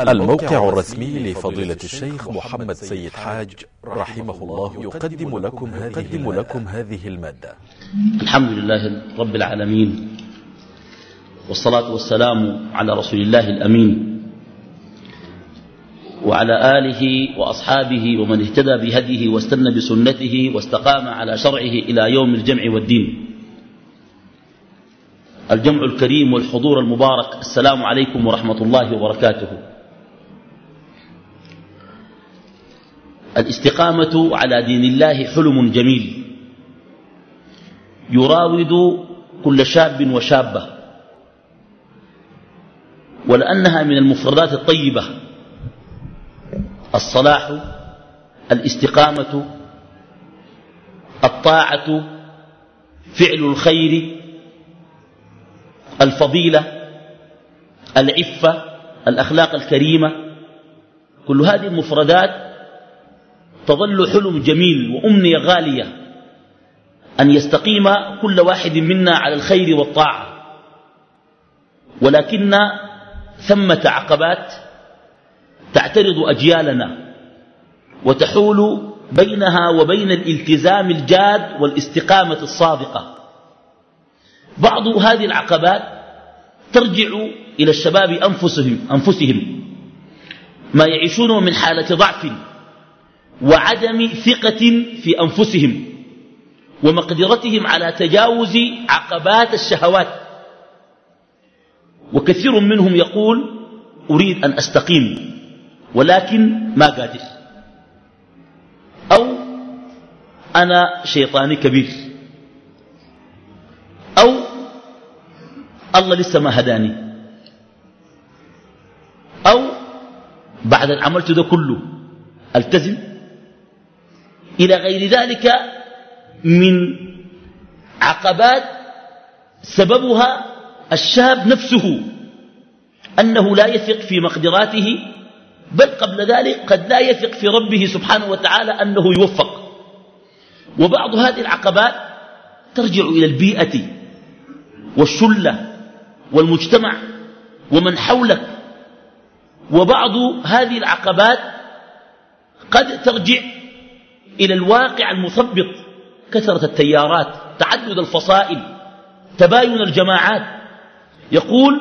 الموقع الرسمي لفضيلة الشيخ محمد سيد حاج رحمه الله يقدم لكم هذه, لكم هذه ا ل م ا د ة الحمد لله رب العالمين والصلاة والسلام على رسول الله الأمين وعلى آله وأصحابه ومن اهتدى بهديه واستنى بسنته واستقام على شرعه إلى يوم الجمع والدين. الجمع الكريم والحضور المبارك السلام عليكم ورحمة الله وبركاته. الاستقامة على دين الله حلم جميل. يراود كل شاب وشابة. ولأنها من المفردات الطيبة. الصلاح الاستقامة الطاعة فعل الخير الفضيلة العفة الأخلاق الكريمة. كل هذه المفردات تظل حلم جميل وأمنية غالية أن يستقيم كل واحد منا على الخير والطاعة. ولكن ثمة عقبات تعترض أجيالنا وتحول بينها وبين الالتزام الجاد والاستقامة الصادقة. بعض هذه العقبات ترجع إلى الشباب أنفسهم, أنفسهم. ما يعيشونه من حالة ضعف وعدم ثقة في أنفسهم ومقدرتهم على تجاوز عقبات الشهوات. وكثير منهم يقول أريد أن أستقيم ولكن ما قادر. أو أنا شيطاني كبير. أو الله لسه ما هداني. أو بعد أن عملت ده كله ألتزم؟ إلى غير ذلك من عقبات سببها الشاب نفسه أنه لا يثق في مقدراته بل قبل ذلك قد لا يثق في ربه سبحانه وتعالى أنه يوفق. وبعض هذه العقبات ترجع إلى البيئة والشلة والمجتمع ومن حولك. وبعض هذه العقبات قد ترجع إلى الواقع المثبط. كثرة التيارات تعدد الفصائل تباين الجماعات. يقول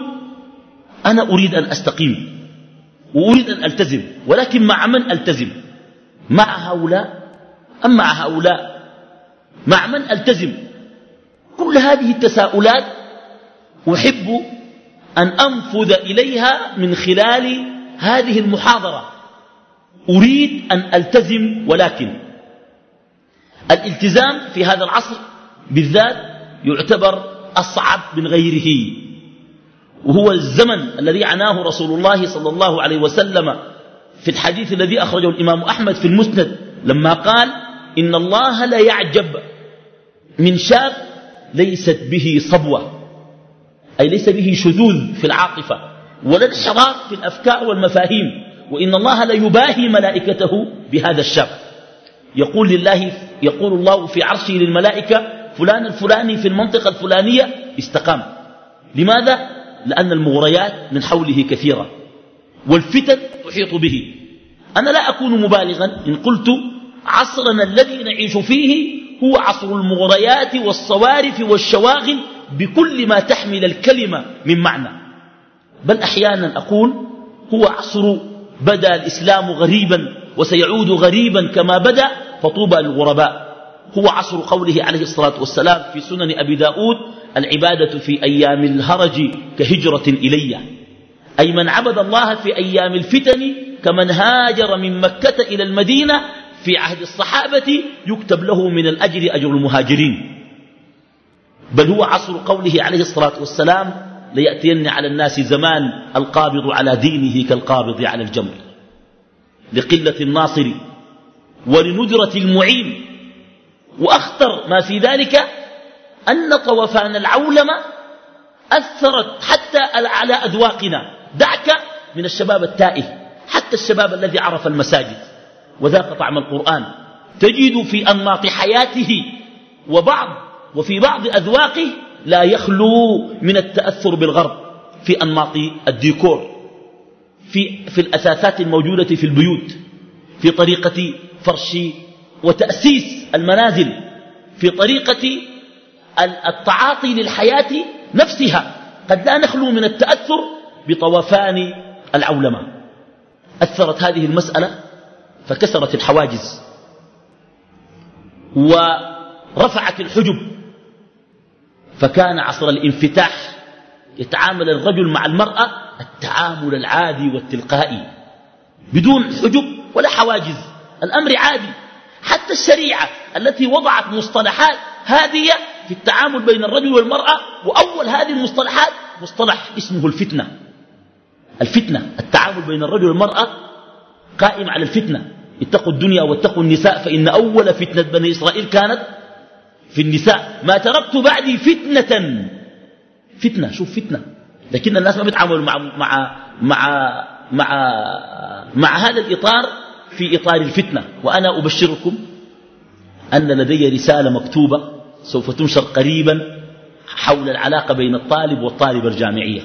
أنا أريد أن أستقيم وأريد أن ألتزم ولكن مع من ألتزم؟ مع هؤلاء أم مع هؤلاء؟ مع من ألتزم؟ كل هذه التساؤلات أحب أن أنفذ إليها من خلال هذه المحاضرة. أريد أن ألتزم ولكن الالتزام في هذا العصر بالذات يعتبر أصعب من غيره. وهو الزمن الذي عناه رسول الله صلى الله عليه وسلم في الحديث الذي أخرجه الإمام أحمد في المسند لما قال إن الله لا يعجب من شاب ليست به صبوة. أي ليس به شذوذ في العاطفة ولا انحراف في الأفكار والمفاهيم وإن الله لا يباهي ملائكته بهذا الشاب. يقول لله يقول الله في عرشه للملائكة فلان الفلاني في المنطقة الفلانية استقام. لماذا؟ لأن المغريات من حوله كثيرة والفتن تحيط به. أنا لا أكون مبالغا إن قلت عصرنا الذي نعيش فيه هو عصر المغريات والصوارف والشواغل بكل ما تحمل الكلمة من معنى. بل أحيانا أقول هو عصر بدا الإسلام غريبا وسيعود غريبا كما بدا فطوبى للغرباء. هو عصر قوله عليه الصلاة والسلام في سنن أبي داود العبادة في أيام الهرج كهجرة إلي. أي من عبد الله في أيام الفتن كمن هاجر من مكة إلى المدينة في عهد الصحابة يكتب له من الأجر أجر المهاجرين. بل هو عصر قوله عليه الصلاة والسلام ليأتين على الناس زمان القابض على دينه كالقابض على الجمر. لقلة الناصر ولندرة المعين. وأخطر ما في ذلك أن طوفان العولمة أثرت حتى على أذواقنا. دعك من الشباب التائه حتى الشباب الذي عرف المساجد وذاق طعم القرآن. تجد في أنماط حياته وبعض وفي بعض أذواقه لا يخلو من التأثر بالغرب في أنماط الديكور في, في الأثاثات الموجودة في البيوت. في طريقة فرش وتأسيس المنازل في طريقة التعاطي للحياة نفسها. قد لا نخلو من التأثر بطوفان العولمة. أثرت هذه المسألة فكسرت الحواجز ورفعت الحجب. فكان عصر الانفتاح يتعامل الرجل مع المرأة التعامل العادي والتلقائي بدون حجب ولا حواجز. الأمر عادي. حتى الشريعة التي وضعت مصطلحات هادية في التعامل بين الرجل والمرأة وأول هذه المصطلحات مصطلح اسمه الفتنة. الفتنة التعامل بين الرجل والمرأة قائم على الفتنة. اتقوا الدنيا واتقوا النساء فإن أول فتنة بني إسرائيل كانت في النساء. ما تركت بعدي فتنة. فتنة شوف فتنة. لكن الناس ما بيتعاملوا مع, مع, مع, مع, مع هذا الإطار في إطار الفتنة. وأنا أبشركم أن لدي رسالة مكتوبة سوف تنشر قريبا حول العلاقة بين الطالب والطالبة الجامعية.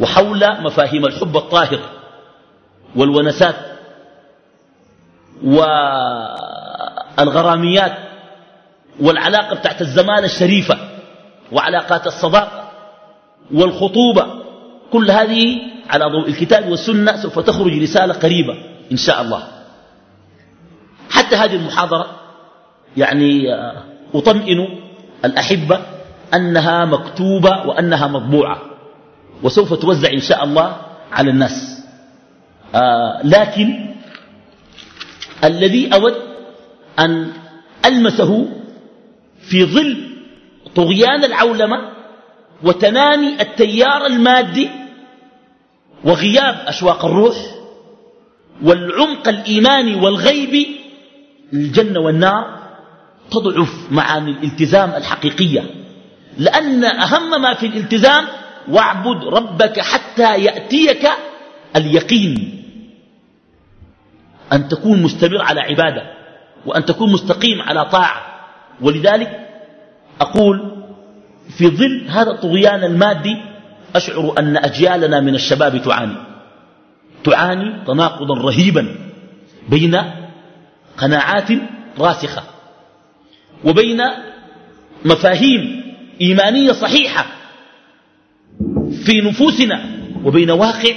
وحول مفاهيم الحب الطاهر والونسات والغراميات والعلاقة بتاعت الزمالة الشريفة وعلاقات الصداقة والخطوبة. كل هذه على ضوء الكتاب والسنة سوف تخرج رسالة قريبة. إن شاء الله. حتى هذه المحاضرة يعني آه، أطمئن الأحبة أنها مكتوبة وأنها مطبوعة وسوف توزع إن شاء الله على الناس. آه لكن الذي أود أن ألمسه في ظل طغيان العولمة وتنامي التيار المادي وغياب أشواق الروح والعمق الإيماني والغيب الجنة والنار تضعف معاني الالتزام الحقيقية. لأن أهم ما في الالتزام واعبد ربك حتى يأتيك اليقين. أن تكون مستمر على عبادة وأن تكون مستقيم على طاعة. ولذلك أقول في ظل هذا الطغيان المادي أشعر أن أجيالنا من الشباب تعاني. تعاني تناقضا رهيبا بين قناعات راسخة وبين مفاهيم إيمانية صحيحة في نفوسنا وبين واقع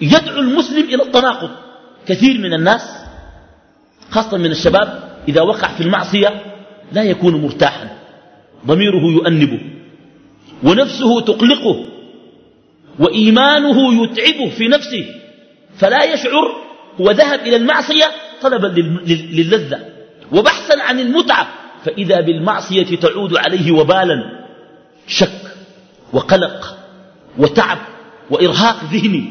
يدعو المسلم إلى التناقض. كثير من الناس خاصة من الشباب إذا وقع في المعصية لا يكون مرتاحا. ضميره يؤنبه ونفسه تقلقه. وإيمانه يتعبه في نفسه فلا يشعر هو ذهب إلى المعصية طلبا للذة. وبحثا عن المتعة فإذا بالمعصية تعود عليه وبالا شك وقلق وتعب وإرهاق ذهني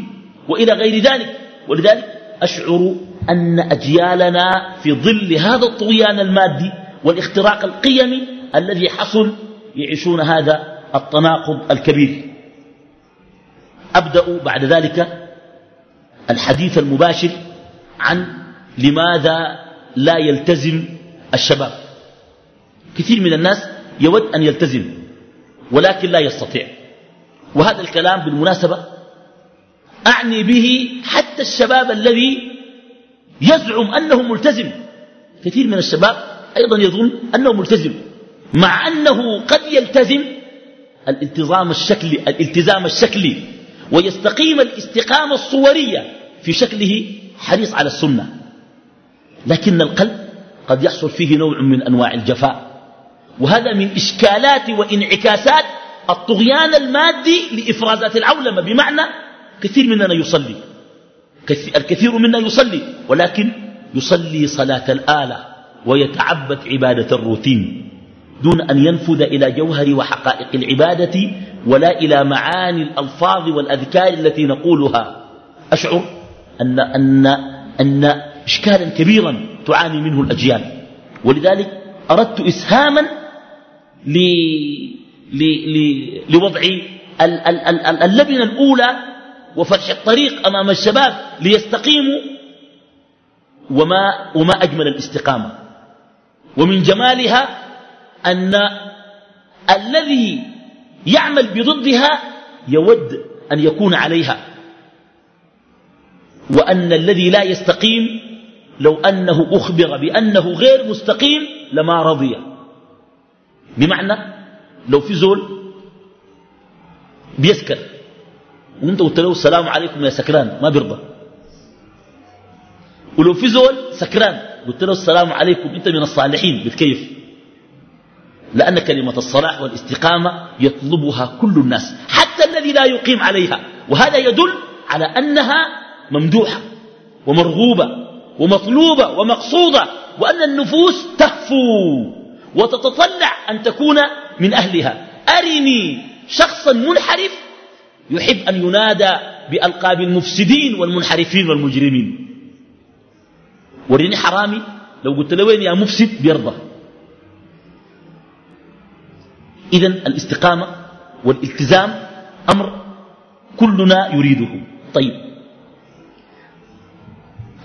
وإلى غير ذلك. ولذلك أشعر أن أجيالنا في ظل هذا الطغيان المادي والاختراق القيمي الذي حصل يعيشون هذا التناقض الكبير. أبدأ بعد ذلك الحديث المباشر عن لماذا لا يلتزم الشباب. كثير من الناس يود أن يلتزم ولكن لا يستطيع. وهذا الكلام بالمناسبة أعني به حتى الشباب الذي يزعم أنه ملتزم. كثير من الشباب أيضا يظن أنه ملتزم مع أنه قد يلتزم الالتزام الشكلي الالتزام الشكلي. ويستقيم الاستقامة الصورية في شكله حريص على السنة. لكن القلب قد يحصل فيه نوع من أنواع الجفاء. وهذا من إشكالات وإنعكاسات الطغيان المادي لإفرازات العولمة. بمعنى كثير مننا يصلي. الكثير منا يصلي ولكن يصلي صلاة الآلة ويتعبد عبادة الروتين دون أن ينفذ إلى جوهر وحقائق العبادة ولا إلى معاني الألفاظ والأذكار التي نقولها. أشعر أن, أن, أن إشكالا كبيرا تعاني منه الأجيال. ولذلك أردت إسهاما ل... ل... ل... لوضع اللبنة الأولى وفتح الطريق أمام الشباب ليستقيموا. وما, وما أجمل الاستقامة. ومن جمالها أن الذي يعمل بضدها يود أن يكون عليها. وأن الذي لا يستقيم لو أنه أخبر بأنه غير مستقيم لما رضي. بمعنى لو في زول بيسكر وانت قلت له السلام عليكم يا سكران ما بيرضى. ولو في زول سكران قلت له السلام عليكم أنت من الصالحين بالكيف لأن كلمة الصلاح والاستقامة يطلبها كل الناس حتى الذي لا يقيم عليها. وهذا يدل على أنها ممدوحة ومرغوبة ومطلوبة ومقصودة وأن النفوس تهفو وتتطلع أن تكون من أهلها. أرني شخصا منحرف يحب أن ينادى بألقاب المفسدين والمنحرفين والمجرمين. وريني حرامي لو قلت له وين يا مفسد؟ بيرضى. إذا الاستقامة والالتزام أمر كلنا يريده طيب.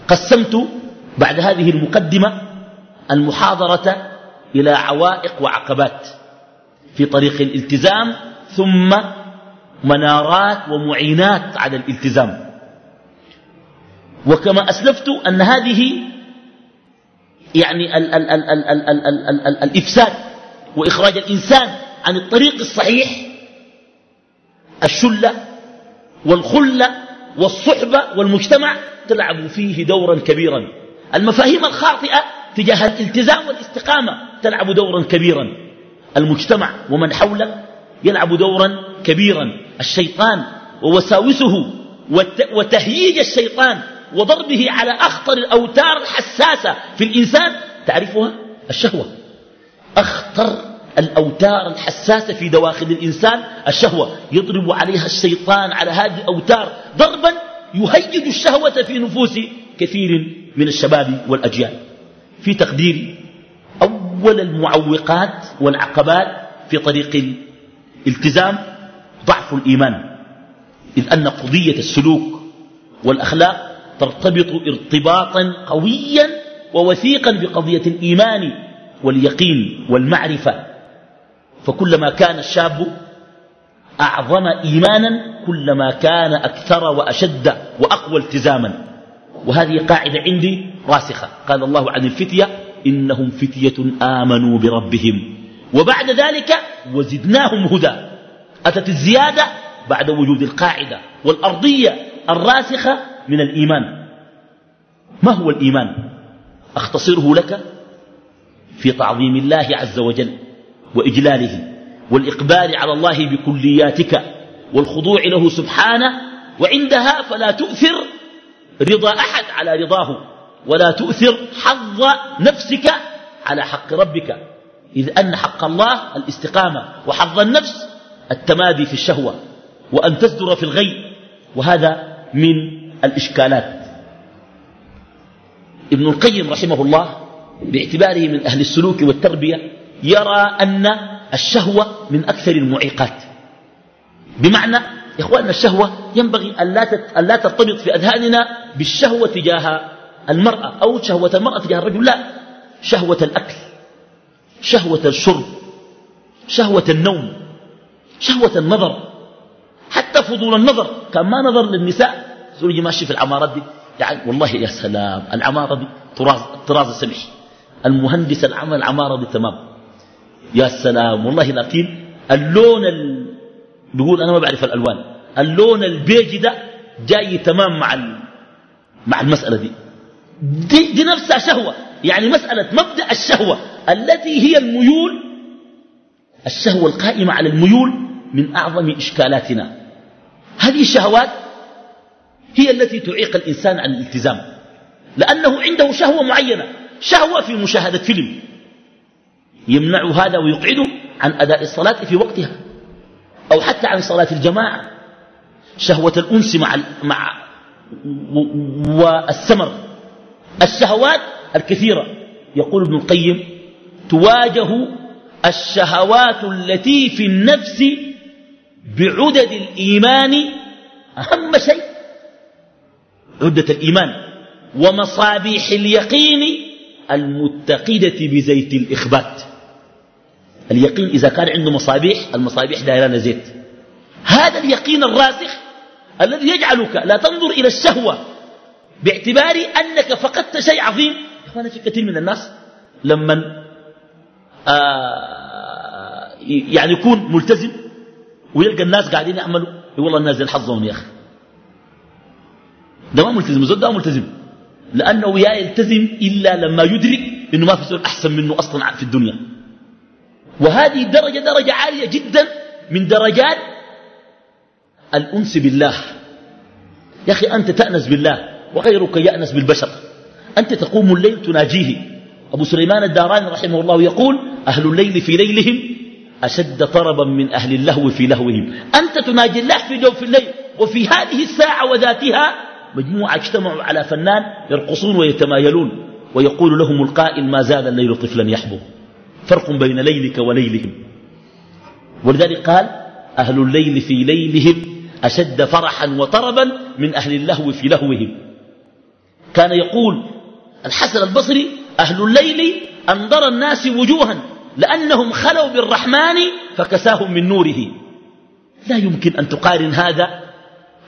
قسمت بعد هذه المقدمة المحاضرة إلى عوائق وعقبات في طريق الالتزام ثم منارات ومعينات على الالتزام. وكما أسلفت أن هذه يعني ال ال ال ال ال ال ال ال الإفساد وإخراج الإنسان عن الطريق الصحيح الشلة والخلة والصحبة والمجتمع تلعب فيه دورا كبيرا. المفاهيم الخاطئة تجاه الالتزام والاستقامة تلعب دورا كبيرا. المجتمع ومن حوله يلعب دورا كبيرا. الشيطان ووساوسه وتهييج الشيطان وضربه على أخطر الأوتار الحساسة في الإنسان تعرفها؟ الشهوة. أخطر الأوتار الحساسة في دواخل الإنسان الشهوة. يضرب عليها الشيطان على هذه الأوتار ضربا يهيج الشهوة في نفوس كثير من الشباب والأجيال. في تقديري أول المعوقات والعقبات في طريق الالتزام ضعف الإيمان. إذ أن قضية السلوك والأخلاق ترتبط ارتباطا قويا ووثيقا بقضية الإيمان واليقين والمعرفة. فكلما كان الشاب أعظم إيمانا كلما كان أكثر وأشد وأقوى التزاما. وهذه قاعدة عندي راسخة. قال الله عن الفتية إنهم فتية آمنوا بربهم. وبعد ذلك وزدناهم هدى. أتت الزيادة بعد وجود القاعدة والأرضية الراسخة من الإيمان. ما هو الإيمان؟ أختصره لك في تعظيم الله عز وجل. وإجلاله والإقبال على الله بكلياتك والخضوع له سبحانه وعندها فلا تؤثر رضا أحد على رضاه ولا تؤثر حظ نفسك على حق ربك إذ أن حق الله الاستقامة وحظ النفس التمادي في الشهوة وأن تزدر في الغي وهذا من الإشكالات. ابن القيم رحمه الله باعتباره من أهل السلوك والتربية يرى أن الشهوة من أكثر المعيقات. بمعنى يا إخواننا الشهوة ينبغي أن لا ترتبط في أذهاننا بالشهوة تجاه المرأة أو شهوة المرأة تجاه الرجل لا. شهوة الأكل شهوة الشرب شهوة النوم شهوة النظر. حتى فضول النظر كان ما نظر للنساء. زوجي ماشي في العمارات دي يعني والله يا سلام العمارة دي طراز, طراز السمح المهندس العمل العمارة دي تمام. يا سلام والله لكن اللون ال... بيقول أنا ما بعرف الألوان. اللون البيجي ده جاي تمام مع ال... مع المسألة دي. دي, دي نفسها شهوة يعني مسألة مبدأ الشهوة التي هي الميول الشهوة القائمة على الميول من أعظم إشكالاتنا. هذه الشهوات هي التي تعيق الإنسان عن الالتزام لأنه عنده شهوة معينة شهوة في مشاهدة فيلم. يمنع هذا ويقعده عن أداء الصلاة في وقتها أو حتى عن صلاة الجماعة. شهوة الأنس مع, مع والسمر. الشهوات الكثيرة. يقول ابن القيم تواجه الشهوات التي في النفس بعدد الإيمان أهم شيء. عدة الإيمان. ومصابيح اليقين المتقدة بزيت الإخبات. اليقين إذا كان عنده مصابيح المصابيح دائرة زيت. هذا اليقين الراسخ الذي يجعلك لا تنظر إلى الشهوة باعتبار أنك فقدت شيء عظيم. أخوانا في كثير من الناس لما آه يعني يكون ملتزم ويلقى الناس قاعدين يعملوا والله الناس زي الحظهم يا أخي. ده ما ملتزم زود ده ملتزم. لأنه يا يلتزم إلا لما يدرك إنه ما في زول أحسن منه أصلا في الدنيا. وهذه درجة درجة عالية جدا من درجات الأنس بالله. يا أخي أنت تأنس بالله وغيرك يأنس بالبشر. أنت تقوم الليل تناجيه. أبو سليمان الداراني رحمه الله يقول أهل الليل في ليلهم أشد طربا من أهل اللهو في لهوهم. أنت تناجي الله في جوف الليل وفي هذه الساعة وذاتها مجموعة اجتمعوا على فنان يرقصون ويتمايلون ويقول لهم القائل ما زال الليل طفلا يحبو. فرق بين ليلك وليلهم. ولذلك قال أهل الليل في ليلهم أشد فرحا وطربا من أهل اللهو في لهوهم. كان يقول الحسن البصري أهل الليل أنظر الناس وجوها لأنهم خلوا بالرحمن فكساهم من نوره. لا يمكن أن تقارن هذا.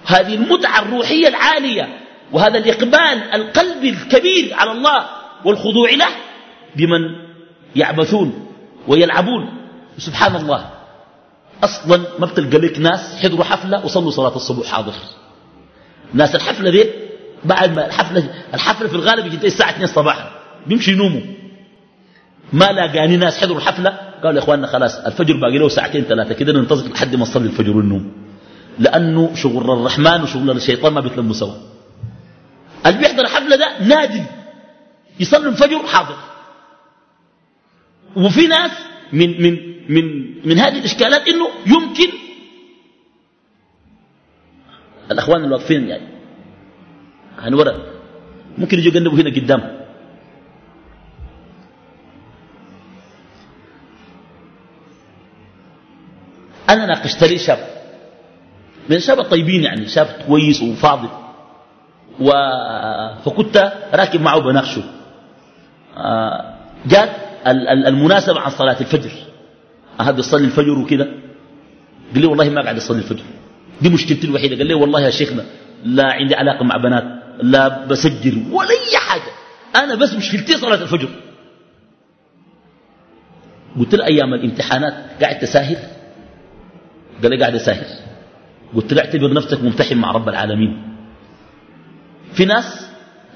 هذه المتعة الروحية العالية وهذا الإقبال القلب الكبير على الله والخضوع له بمن يعبثون ويلعبون. سبحان الله أصلا ما بتلقى لك ناس حضروا حفلة وصلوا صلاة الصبح حاضر. ناس الحفلة دي بعد ما الحفلة, الحفلة في الغالب يجي الساعة 2 صباحا بيمشي ينوموا. ما لاقاني ناس حضروا الحفلة. قالوا يا إخواننا خلاص الفجر باقي له ساعتين ثلاثة كده ننتظر لحد ما نصلي الفجر والنوم لأنه شغل الرحمن وشغل الشيطان ما بيتلموا سوا. اللي بيحضر الحفلة ده نادي يصلي الفجر حاضر. وفي ناس من من من من هذه الإشكالات إنه يمكن الأخوان اللي واقفين يعني عن ورق ممكن يجوا يقلبوا هنا قدام. أنا ناقشت لي شاب. من الشباب الطيبين يعني شاب كويس وفاضل و... فكنت راكب معه بناقشه آه، جات المناسبة عن صلاة الفجر. أهد يصلي الفجر وكده؟ قال لي والله ما قاعد أصلي الفجر. دي مشكلتي الوحيدة. قال لي والله يا شيخنا لا عندي علاقة مع بنات لا بسجل ولا أي حاجة. أنا بس مشكلتي صلاة الفجر. قلت له أيام الامتحانات قاعد تساهر قال لي قاعد أساهر قلت له اعتبر نفسك ممتحن مع رب العالمين. في ناس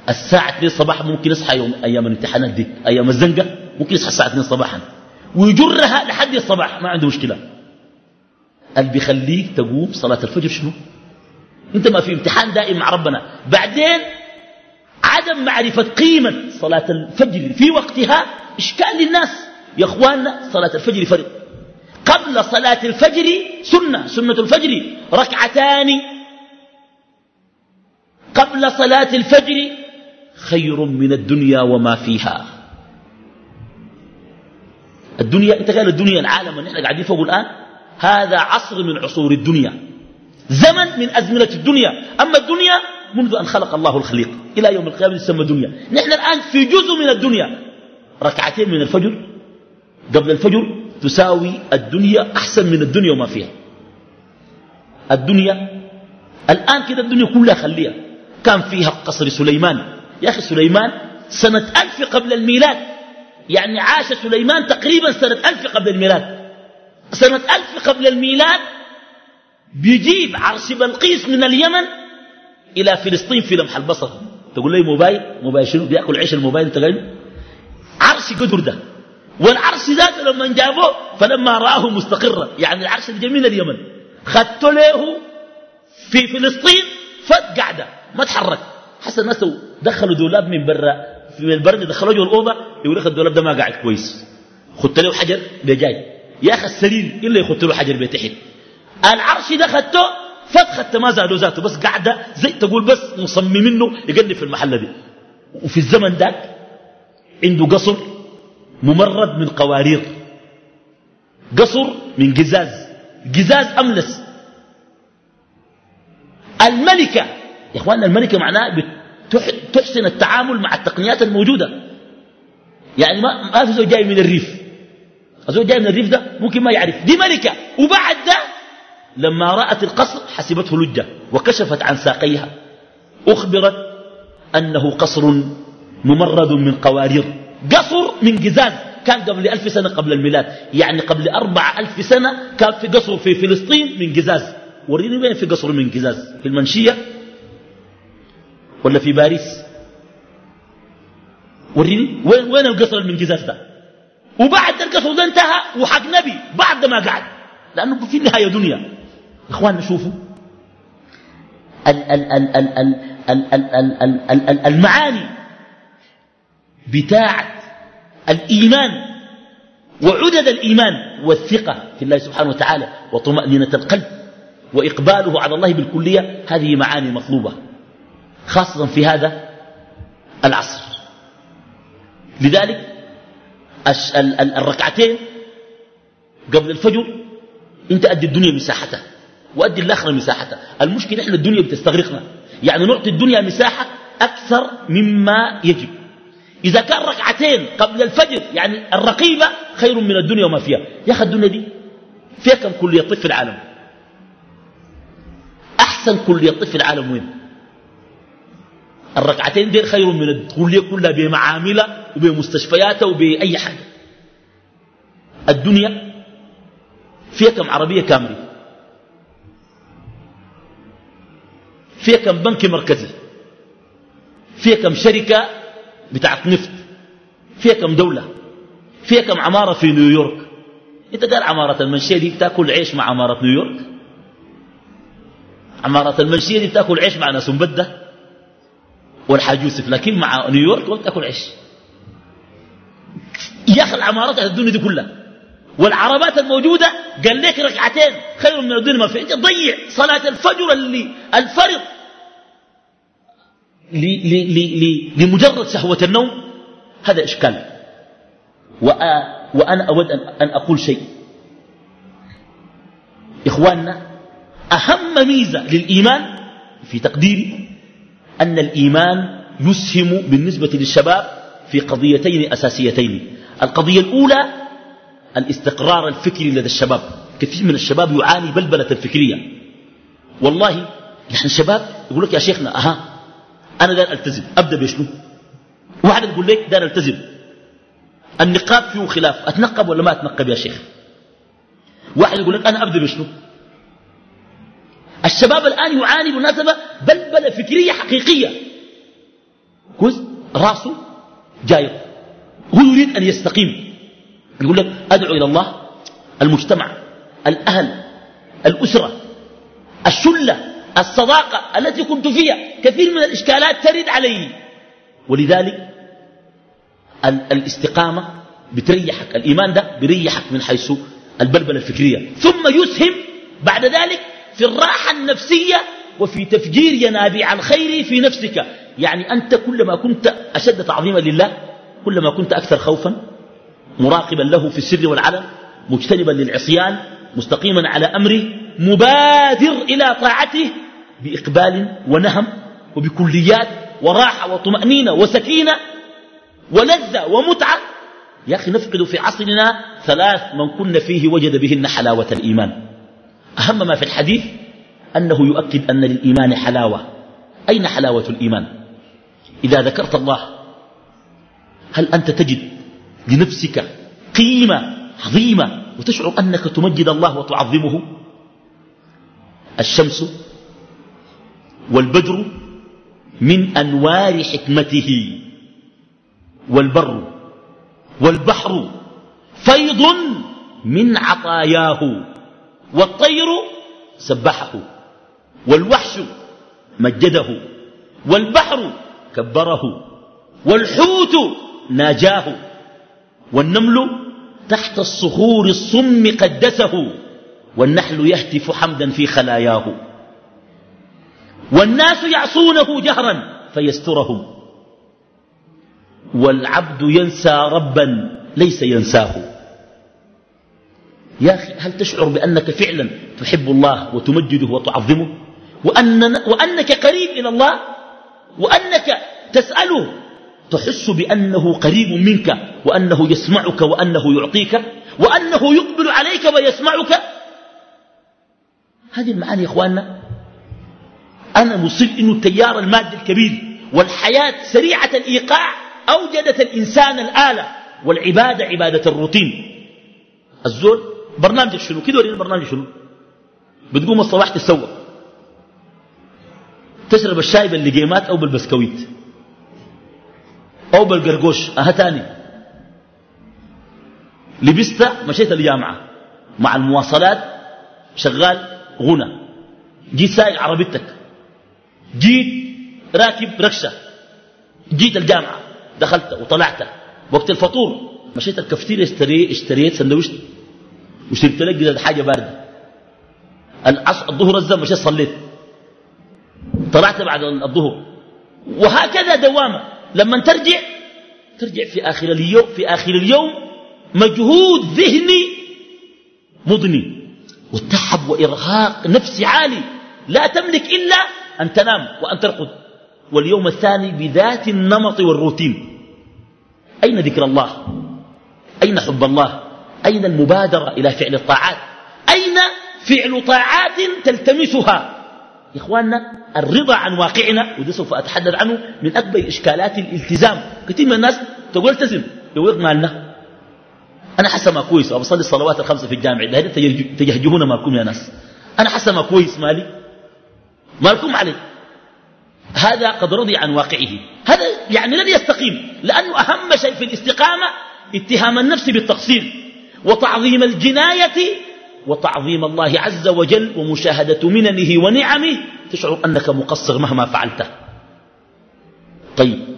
الساعة 2 صباحا ممكن يصحى يوم أيام الامتحانات دي أيام الزنقة. ممكن يصحى الساعة 2 صباحا. ويجرها لحد الصباح. ما عنده مشكلة. اللي بيخليك تقوم صلاة الفجر شنو؟ انت ما في امتحان دائم مع ربنا. بعدين عدم معرفة قيمة صلاة الفجر. في وقتها إشكال للناس. يا أخواننا صلاة الفجر فرق قبل صلاة الفجر سنة. سنة الفجر ركعتان. قبل صلاة الفجر خير من الدنيا وما فيها. الدنيا انت قال الدنيا العالم اللي إحنا قاعدين فوقه الآن؟ هذا عصر من عصور الدنيا. زمن من أزمنة الدنيا. أما الدنيا منذ أن خلق الله الخليق. إلى يوم القيامة يسمى دنيا. نحن الآن في جزء من الدنيا. ركعتين من الفجر. قبل الفجر تساوي الدنيا أحسن من الدنيا وما فيها. الدنيا الآن كده الدنيا كلها خليها كان فيها قصر سليمان. يا أخي سليمان سنة ألف قبل الميلاد. يعني عاش سليمان تقريبا سنة ألف قبل الميلاد. سنة ألف قبل الميلاد بيجيب عرش بلقيس من اليمن إلى فلسطين في لمح البصر. تقول لي موبايل؟ موبايل شنو؟ بيأكل عيش الموبايل أنت عرش قدر ده. والعرش ذاته لما جابوه فلما رآه مستقرا. يعني العرش الجميل اليمن. خدت له في فلسطين فت قاعدة. ما تحرك. حسن الناس دخلوا دولاب من برا في البرد دخلوا جوا الأوضة يقول لك الدولاب ده ما قاعد كويس. خدت له حجر بجاي يا أخي السرير إلا يخدت له حجر بيتحت العرش ده خدته فت خدت ما زادوا ذاته بس قاعدة زي تقول بس مصمم منه يقلب في المحل دي وفي الزمن ذاك عنده قصر ممرد من قوارير. قصر من قزاز. قزاز أملس. الملكة يا إخواننا الملكة معناه تحسن التعامل مع التقنيات الموجودة. يعني ما, في زوج جاي من الريف. الزوج جاي من الريف ده ممكن ما يعرف. دي ملكة. وبعد ده لما رأت القصر حسبته لجة وكشفت عن ساقيها. أخبرت أنه قصر ممرد من قوارير. قصر من قزاز كان قبل ألف سنة قبل الميلاد. يعني قبل أربع ألف سنة كان في قصر في فلسطين من قزاز وريني وين في قصر من قزاز في المنشية. ولا في باريس وريني وين وين القصر من قزاز ده وبعد القصر ده انتهى وحق نبي بعد ما قعد لأنه في النهاية دنيا إخواننا شوفوا المعاني بتاعت الإيمان وعدد الإيمان والثقة في الله سبحانه وتعالى وطمأنينة القلب وإقباله على الله بالكلية هذه معاني مطلوبة خاصة في هذا العصر. لذلك الركعتين قبل الفجر انت أدي الدنيا مساحتها وأدي الآخرة مساحتها. المشكلة إحنا الدنيا بتستغرقنا. يعني نعطي الدنيا مساحة أكثر مما يجب. إذا كان ركعتين قبل الفجر يعني الرقيبة خير من الدنيا وما فيها. يا أخي الدنيا دي فيها كم كلية طب في العالم؟ أحسن كلية طب في العالم وين؟ الركعتين دي خير من الكلية كلها بمعاملها وبمستشفياتها وبأي حاجة. الدنيا فيها كم عربية كامري فيها كم بنك مركزي. فيها كم شركة بتاعت نفط. فيها كم دولة. فيها كم عمارة في نيويورك. انت قال عمارة المنشية دي بتاكل عيش مع عمارة نيويورك؟ عمارة المنشية دي بتاكل عيش مع ناس مبدة؟ والحاج يوسف لكن مع نيويورك ما بتاكل عيش. يا أخي العمارات الدنيا دي كلها. والعربات الموجودة قال لك ركعتين خير من الدنيا ما في. أنت ضيع صلاة الفجر اللي الفرض لمجرد سهوة النوم. هذا إشكال. وأنا أود أن أقول شيء. إخواننا أهم ميزة للإيمان في تقديري أن الإيمان يسهم بالنسبة للشباب في قضيتين أساسيتين. القضية الأولى الاستقرار الفكري لدى الشباب. كثير من الشباب يعاني بلبلة الفكرية والله نحن الشباب يقول لك يا شيخنا أها أنا دار ألتزم. أبدأ بشنو؟ واحد يقول لك دار ألتزم. النقاب فيه خلاف. أتنقب ولا ما أتنقب يا شيخ؟ واحد يقول لك أنا أبدأ بشنو؟ الشباب الآن يعاني بالمناسبة بلبلة فكرية حقيقية. كوز راسه جاير هو يريد أن يستقيم. يقول لك أدعو إلى الله المجتمع الأهل الأسرة الشلة الصداقة التي كنت فيها. كثير من الإشكالات ترد علي. ولذلك الاستقامة بتريحك الإيمان ده بريحك من حيث البلبلة الفكرية. ثم يسهم بعد ذلك في الراحة النفسية وفي تفجير ينابيع الخير في نفسك. يعني أنت كلما كنت أشد تعظيما لله كلما كنت أكثر خوفا مراقبا له في السر والعلن مجتنبا للعصيان مستقيما على أمره مبادر إلى طاعته بإقبال ونهم وبكليات وراحة وطمأنينة وسكينة ولذة ومتعة. يا أخي نفقد في عصرنا ثلاث من كن فيه وجد بهن حلاوة الإيمان. أهم ما في الحديث أنه يؤكد أن للإيمان حلاوة. أين حلاوة الإيمان؟ إذا ذكرت الله هل أنت تجد لنفسك قيمة عظيمة وتشعر أنك تمجد الله وتعظمه؟ الشمس والبدر من أنوار حكمته. والبر والبحر فيض من عطاياه. والطير سبحه والوحش مجده والبحر كبره والحوت ناجاه والنمل تحت الصخور الصم قدسه والنحل يهتف حمدا في خلاياه. والناس يعصونه جهرا فيسترهم. والعبد ينسى ربا ليس ينساه. يا أخي هل تشعر بأنك فعلا تحب الله وتمجده وتعظمه؟ وأن وأنك قريب إلى الله وأنك تسأله تحس بأنه قريب منك وأنه يسمعك وأنه يعطيك وأنه يقبل عليك ويسمعك. هذه المعاني يا إخواننا. أنا مصر إنه التيار المادي الكبير والحياة سريعة الإيقاع أوجدت الإنسان الآلة والعبادة عبادة الروتين. الزول برنامجك شنو؟ كده ورينا برنامج شنو؟ بتقوم الصباح تتسوق. تشرب الشاي باللقيمات أو بالبسكويت أو بالقرقوش. أها تاني. لبست مشيت الجامعة. مع المواصلات شغال غنى. جيت سائق عربيتك. جيت راكب ركشة. جيت الجامعة. دخلت وطلعت. وقت الفطور مشيت الكفتير اشتري اشتريت سندويشت وشربت لك حاجة باردة. الظهر الزم مشيت صليت. طلعت بعد الظهر. وهكذا دوامة. لما ترجع ترجع في آخر اليوم في آخر اليوم مجهود ذهني مضني. والتعب وإرهاق نفسي عالي. لا تملك إلا أن تنام وأن ترقد. واليوم الثاني بذات النمط والروتين. أين ذكر الله؟ أين حب الله؟ أين المبادرة إلى فعل الطاعات؟ أين فعل طاعات تلتمسها؟ إخواننا الرضا عن واقعنا وده سوف أتحدث عنه من أكبر إشكالات الالتزام. كثير من الناس تقول التزم يقول مالنا. أنا حسب ما كويس. وأصلي الصلوات الخمسة في الجامع ده تجهجهون مالكم يا ناس. أنا حسب ما كويس مالي. مالكم علي. هذا قد رضي عن واقعه. هذا يعني لن يستقيم لأنه أهم شيء في الاستقامة اتهام النفس بالتقصير وتعظيم الجناية وتعظيم الله عز وجل ومشاهدة مننه ونعمه تشعر أنك مقصر مهما فعلت طيب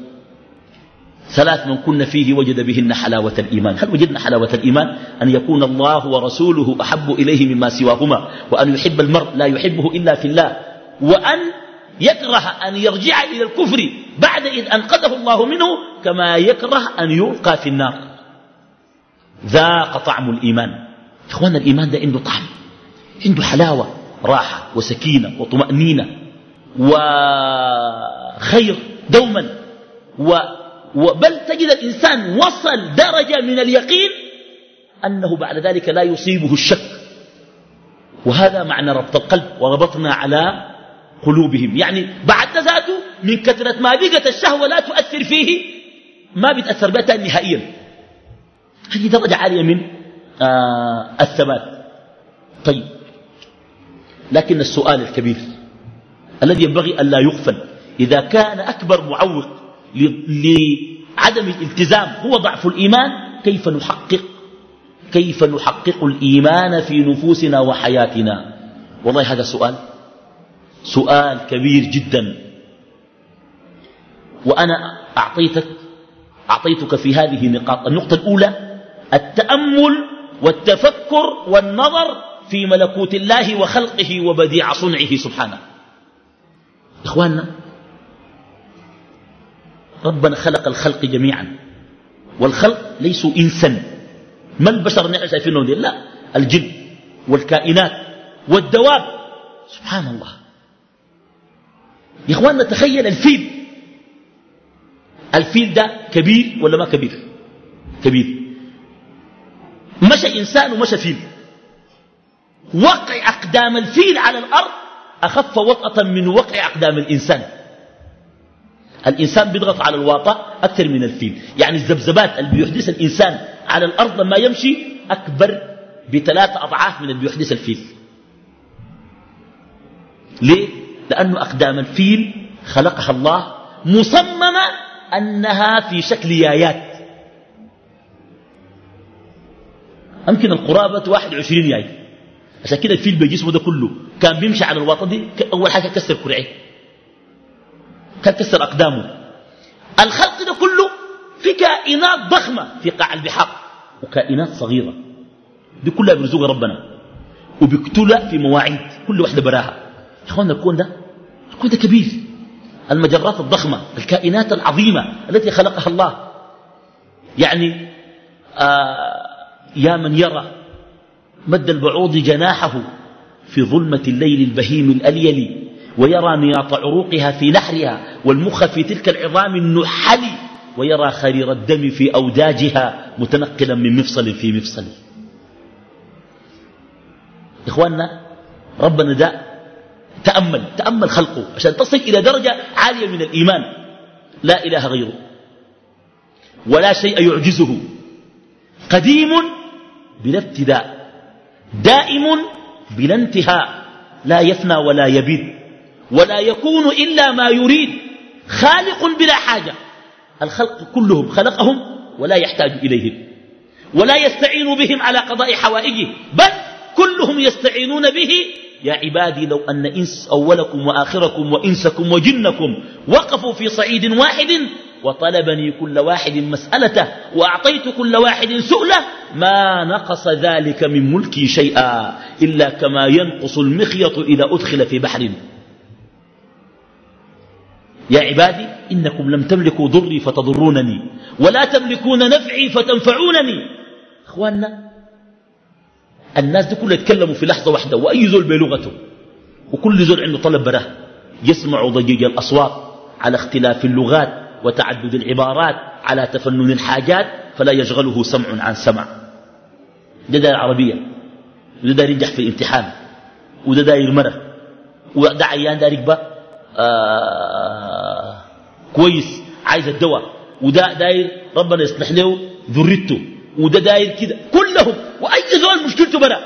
ثلاث من كن فيه وجد بهن حلاوة الإيمان. هل وجدنا حلاوة الإيمان؟ أن يكون الله ورسوله أحب إليه مما سواهما وأن يحب المرء لا يحبه إلا في الله وأن يكره أن يرجع إلى الكفر بعد إذ أنقذه الله منه كما يكره أن يلقى في النار. ذاق طعم الإيمان. إخوانا الإيمان ده عنده طعم عنده حلاوة راحة وسكينة وطمأنينة وخير دوما. و وبل تجد الإنسان وصل درجة من اليقين أنه بعد ذلك لا يصيبه الشك. وهذا معنى ربط القلب وربطنا على قلوبهم. يعني بعد ذاته من كثرة ما بقت الشهوة لا تؤثر فيه ما بتأثر بها نهائيا. هذه درجة عالية من آه الثبات طيب. لكن السؤال الكبير الذي ينبغي أن لا يغفل إذا كان أكبر معوق لعدم الالتزام هو ضعف الإيمان كيف نحقق؟ كيف نحقق الإيمان في نفوسنا وحياتنا؟ والله هذا سؤال سؤال كبير جدا. وأنا أعطيتك أعطيتك في هذه النقاط النقطة الأولى التأمل والتفكر والنظر في ملكوت الله وخلقه وبديع صنعه سبحانه. إخواننا ربنا خلق الخلق جميعا. والخلق ليسوا إنسا. ما البشر إحنا شايفينهم لا الجن والكائنات والدواب. سبحان الله. يا إخواننا تخيل الفيل. الفيل ده كبير ولا ما كبير؟ كبير. مشى إنسان ومشى فيل وقع أقدام الفيل على الأرض أخف وطأة من وقع أقدام الإنسان. الإنسان بيضغط على الواطة أكثر من الفيل. يعني الزبزبات اللي بيحدث الإنسان على الأرض لما يمشي أكبر بثلاث أضعاف من اللي بيحدث الفيل. ليه؟ لأن أقدام الفيل خلقها الله مصممة أنها في شكل يايات. أمكن القرابة 21 ياي. عشان كده الفيل بجسمه ده كله. كان بيمشي على الواطة دي أول حاجة كسر كرعيه كان كسر أقدامه. الخلق ده كله في كائنات ضخمة في قاع البحار. وكائنات صغيرة. دي كلها برزوق ربنا. وبيقتلها في مواعيد. كل واحدة براها. يا اخوانا الكون ده الكون ده كبير. المجرات الضخمة الكائنات العظيمة التي خلقها الله. يعني آه يا من يرى مد البعوض جناحه في ظلمة الليل البهيم الأليل ويرى نياط عروقها في نحرها والمخ في تلك العظام النحل ويرى خرير الدم في أوداجها متنقلا من مفصل في مفصل. إخواننا ربنا ده تأمل تأمل خلقه عشان تصل إلى درجة عالية من الإيمان. لا إله غيره. ولا شيء يعجزه. قديم بلا ابتداء. دائم بلا انتهاء. لا يفنى ولا يبيد. ولا يكون إلا ما يريد. خالق بلا حاجة. الخلق كلهم خلقهم ولا يحتاج إليهم. ولا يستعين بهم على قضاء حوائجه. بل كلهم يستعينون به. يا عبادي لو أن إنس أولكم وآخركم وإنسكم وجنكم وقفوا في صعيد واحد وطلبني كل واحد مسألته وأعطيت كل واحد سؤله ما نقص ذلك من ملكي شيئا إلا كما ينقص المخيط إذا أدخل في بحر. يا عبادي إنكم لم تملكوا ضري فتضرونني ولا تملكون نفعي فتنفعونني. أخواننا الناس دي كلها يتكلموا في لحظة واحدة وأي زول بلغته وكل زول عنده طلب براه يسمع ضجيج الأصوات على اختلاف اللغات. وتعدد العبارات على تفنن الحاجات فلا يشغله سمع عن سمع. ده داير عربية وده داير ينجح في الامتحان وده داير مرة وده عيان داير يقبى آه كويس عايز الدواء. وده داير ربنا يصلح له ذريته. وده داير كده كلهم وأي زول مشكلته برا.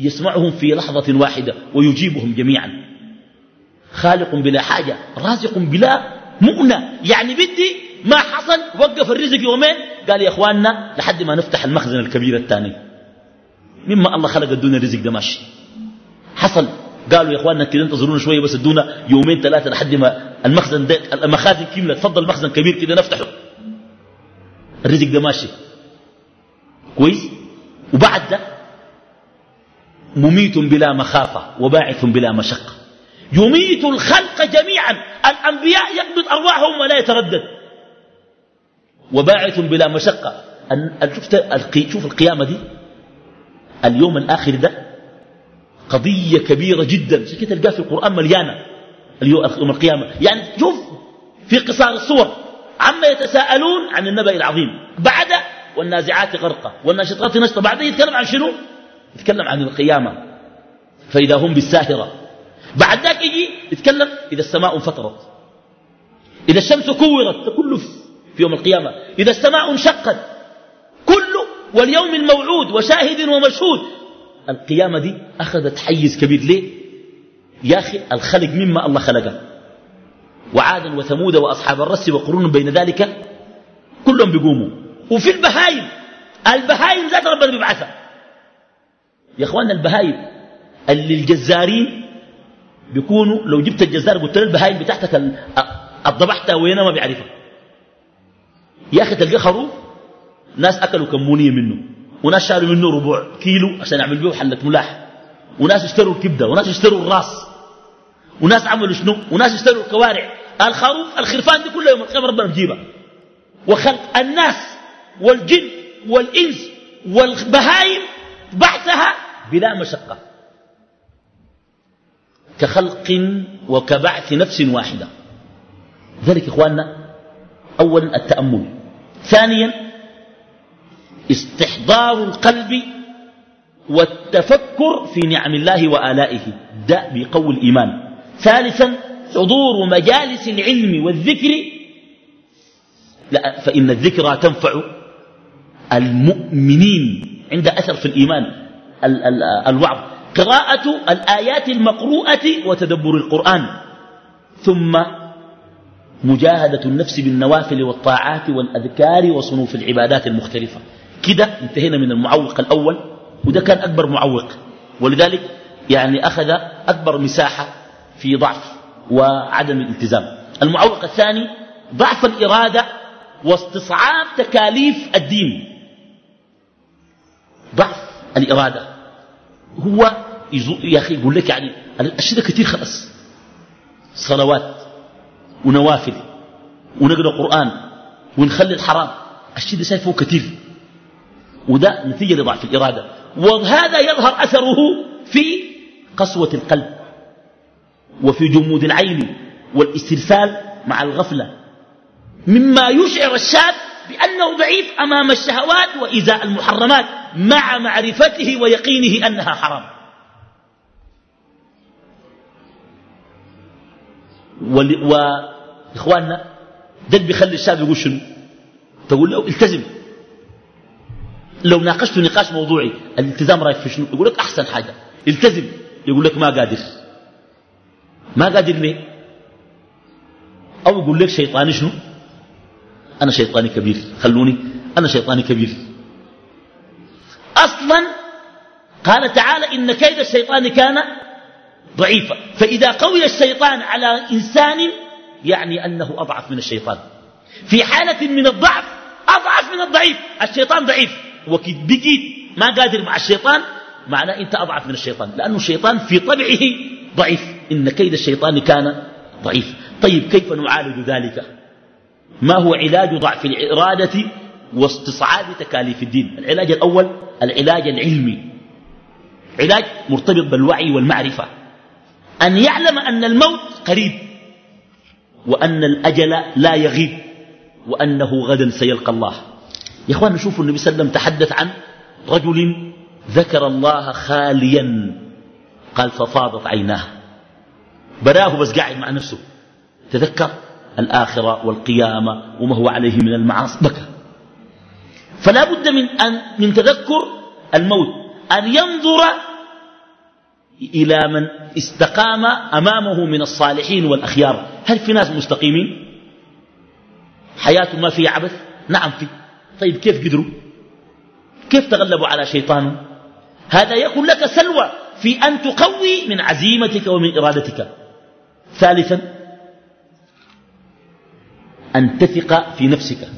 يسمعهم في لحظة واحدة ويجيبهم جميعا. خالق بلا حاجة رازق بلا مؤنة. يعني بدي ما حصل وقف الرزق يومين. قال يا إخواننا لحد ما نفتح المخزن الكبير الثاني. مما الله خلق الدنيا الرزق ده ماشي. حصل. قالوا يا إخواننا كده انتظرونا شوية بس ادونا يومين ثلاثة لحد ما المخزن ده المخازن كامله تفضل مخزن كبير كده نفتحه. الرزق ده ماشي. كويس؟ وبعد ده مميت بلا مخافة وباعث بلا مشقة. يميت الخلق جميعا. الأنبياء يقبض أرواحهم ولا يتردد. وباعث بلا مشقة. شفت شوف القيامة دي. اليوم الآخر ده قضية كبيرة جدا. عشان كده في القرآن مليانة. اليوم القيامة. يعني شوف في قصار الصور. عما يتساءلون عن النبأ العظيم. بعد والنازعات غرقا والناشطات نشطا بعد يتكلم عن شنو؟ يتكلم عن القيامة. فإذا هم بالساهرة. بعد ذاك يجي يتكلم إذا السماء انفطرت. إذا الشمس كورت كله في يوم القيامة. إذا السماء انشقت كله واليوم الموعود وشاهد ومشهود. القيامة دي أخذت حيز كبير. ليه؟ يا أخي الخلق مما الله خلقه. وعادا وثمود وأصحاب الرس وقرون بين ذلك كلهم بيقوموا. وفي البهايم البهايم ذات ربنا بيبعثها. يا إخواننا البهايم اللي الجزارين بيكونوا لو جبت الجزار قلت له البهايم بتاعتك الضبحتها وينها ما بيعرفها. يا أخي تلقى خروف ناس أكلوا كمونيه منه وناس شالوا منه ربع كيلو عشان يعمل بيه حلة ملاح وناس اشتروا الكبدة وناس اشتروا الراس وناس عملوا شنو؟ وناس اشتروا الكوارع. الخروف الخرفان دي كلها يوم القيامة ربنا بيجيبها. وخلق الناس والجن والإنس والبهائم بعثها بلا مشقة. كخلق وكبعث نفس واحدة. ذلك إخواننا أولا التأمل. ثانيا استحضار القلب والتفكر في نعم الله وآلائه. ده بقول الإيمان. ثالثا حضور مجالس العلم والذكر. لا فإن الذكرى تنفع المؤمنين. عند أثر في الإيمان ال ال الوعظ. قراءة الآيات المقروءة وتدبر القرآن. ثم مجاهدة النفس بالنوافل والطاعات والأذكار وصنوف العبادات المختلفة. كده انتهينا من المعوق الأول وده كان أكبر معوق. ولذلك يعني أخذ أكبر مساحة في ضعف وعدم الالتزام. المعوق الثاني ضعف الإرادة واستصعاب تكاليف الدين. ضعف الإرادة. هو يا أخي يقول لك يعني الشيء كثير خلاص. صلوات ونوافل ونقرأ قرآن ونخلي الحرام. الشيء ده شايفه كثير. وده نتيجة لضعف الإرادة. وهذا يظهر أثره في قسوة القلب وفي جمود العين والاسترسال مع الغفلة. مما يشعر الشاب بأنه ضعيف أمام الشهوات وإزاء المحرمات. مع معرفته ويقينه أنها حرام. وإخواننا ده بيخلي الشاب يقول شنو؟ تقول له التزم. لو ناقشت نقاش موضوعي الالتزام رأيك في شنو؟ يقول لك أحسن حاجة. التزم. يقول لك ما قادر. ما قادر ليه؟ أو يقول لك شيطاني شنو؟ أنا شيطاني كبير. خلوني. أنا شيطاني كبير. أصلا قال تعالى إن كيد الشيطان كان ضعيفا. فإذا قوي الشيطان على إنسان يعني أنه أضعف من الشيطان. في حالة من الضعف أضعف من الضعيف. الشيطان ضعيف. وكيد بقيت ما قادر مع الشيطان. معناه أنت أضعف من الشيطان. لأنه الشيطان في طبعه ضعيف. إن كيد الشيطان كان ضعيف. طيب كيف نعالج ذلك؟ ما هو علاج ضعف الإرادة واستصعاب تكاليف الدين. العلاج الأول العلاج العلمي. علاج مرتبط بالوعي والمعرفة. أن يعلم أن الموت قريب وأن الأجل لا يغيب وأنه غدا سيلقى الله. يا أخوان نشوف النبي صلى الله عليه وسلم تحدث عن رجل ذكر الله خاليا. قال ففاضت عيناه. براه بس قاعد مع نفسه. تذكر الآخرة والقيامة وما هو عليه من المعاصي. بكى. فلا بد من, أن من تذكر الموت. أن ينظر إلى من استقام أمامه من الصالحين والأخيار. هل في ناس مستقيمين؟ حياته ما فيها عبث؟ نعم في. طيب كيف قدروا؟ كيف تغلبوا على شيطان؟ هذا يكون لك سلوى في أن تقوي من عزيمتك ومن إرادتك. ثالثا أن تثق في نفسك.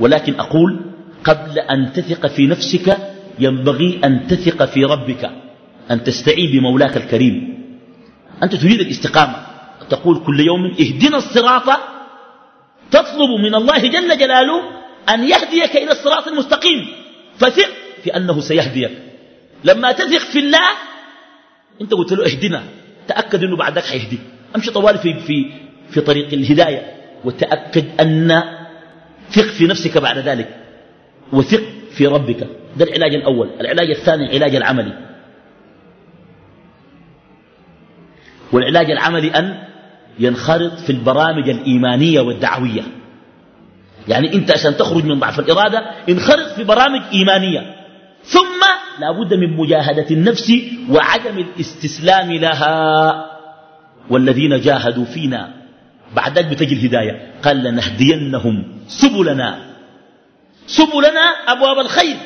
ولكن أقول قبل أن تثق في نفسك ينبغي أن تثق في ربك أن تستعين بمولاك الكريم. أنت تريد الاستقامة. تقول كل يوم اهدنا الصراط تطلب من الله جل جلاله أن يهديك إلى الصراط المستقيم. فثق في أنه سيهديك. لما تثق في الله أنت قلت له اهدنا. تأكد أنه بعدك حيهديك أمشي طوالي في, في, في طريق الهداية وتأكد أن ثق في نفسك بعد ذلك. وثق في ربك. ده العلاج الأول. العلاج الثاني العلاج العملي. والعلاج العملي أن ينخرط في البرامج الإيمانية والدعوية. يعني أنت عشان تخرج من ضعف الإرادة انخرط في برامج إيمانية. ثم لا بد من مجاهدة النفس وعدم الاستسلام لها. والذين جاهدوا فينا. بعدك بتجي الهداية. قال لنهدينهم سبلنا. سبلنا أبواب الخير.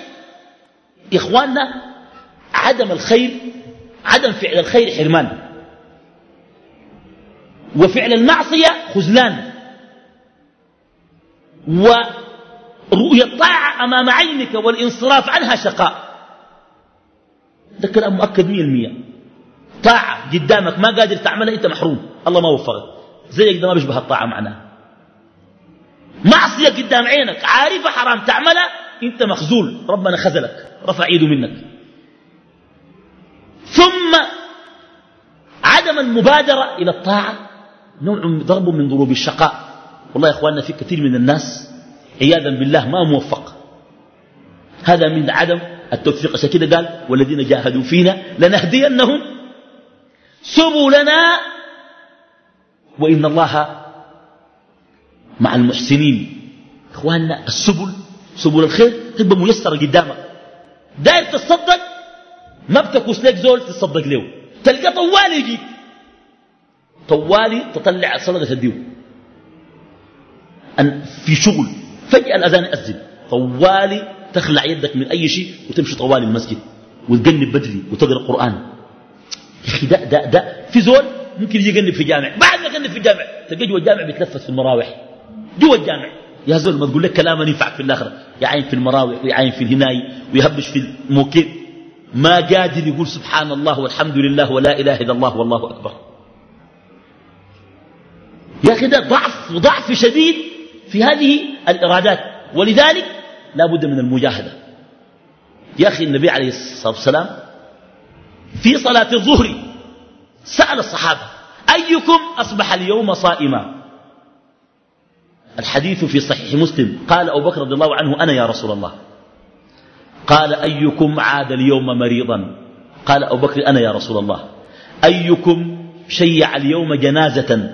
إخواننا عدم الخير عدم فعل الخير حرمان. وفعل المعصية خذلان. ورؤية الطاعة أمام عينك والانصراف عنها شقاء. ده كلام مؤكد مية المية. طاعة قدامك ما قادر تعملها أنت محروم. الله ما وفقك. زيك ده ما بيشبه الطاعة معناها معصية قدام عينك عارفة حرام تعملها أنت مخزول ربنا خذلك رفع إيده منك. ثم عدم المبادرة إلى الطاعة نوع ضرب من ضروب الشقاء. والله يا أخواننا في كثير من الناس عياذا بالله ما موفق. هذا من عدم التوفيق. عشان كده قال والذين جاهدوا فينا لنهدينهم سبلنا وإن الله مع المحسنين. إخواننا السبل سبل الخير تبقى ميسرة قدامك. داير تتصدق؟ ما بتكوس لك زول تتصدق له. تلقى طوالي يجيك. طوالي تطلع صدقه تديه. أن في شغل فجأة الأذان يأذن. طوالي تخلع يدك من أي شيء وتمشي طوالي المسجد. وتقنب بدري وتقرأ قرآن. يا أخي ده, ده, ده في زول ممكن يجي يقنب في جامع. بعد ما يقنب في جامع تلقى جوا الجامع بيتلفت في المراوح. جوا الجامع. يا زول ما تقول لك كلام ينفعك في الآخرة. يعين في المراوح ويعين في الهناي ويهبش في الموكب ما قادر يقول سبحان الله والحمد لله ولا إله إلا الله والله أكبر. يا أخي ده ضعف ضعف شديد في هذه الإرادات. ولذلك لا بد من المجاهدة. يا أخي النبي عليه الصلاة والسلام في صلاة الظهر سأل الصحابة أيكم أصبح اليوم صائما؟ الحديث في صحيح مسلم. قال أبو بكر رضي الله عنه أنا يا رسول الله. قال أيكم عاد اليوم مريضا؟ قال أبو بكر أنا يا رسول الله. أيكم شيع اليوم جنازة؟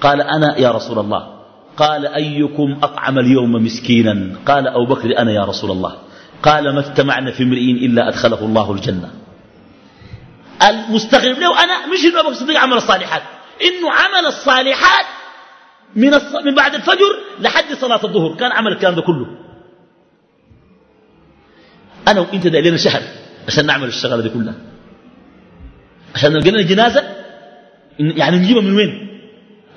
قال أنا يا رسول الله. قال أيكم أطعم اليوم مسكينا؟ قال أبو بكر أنا يا رسول الله. قال ما اجتمعنا في امرئ إلا أدخله الله الجنة. المستغرب له أنا مش إنه أبو الصديق عمل الصالحات. إنه عمل الصالحات من, الص... من بعد الفجر لحد صلاة الظهر. كان عمل الكلام ده كله. أنا وإنت ده لنا شهر عشان نعمل الشغلة دي كلها. عشان نلقى لنا جنازة يعني نجيبها من وين؟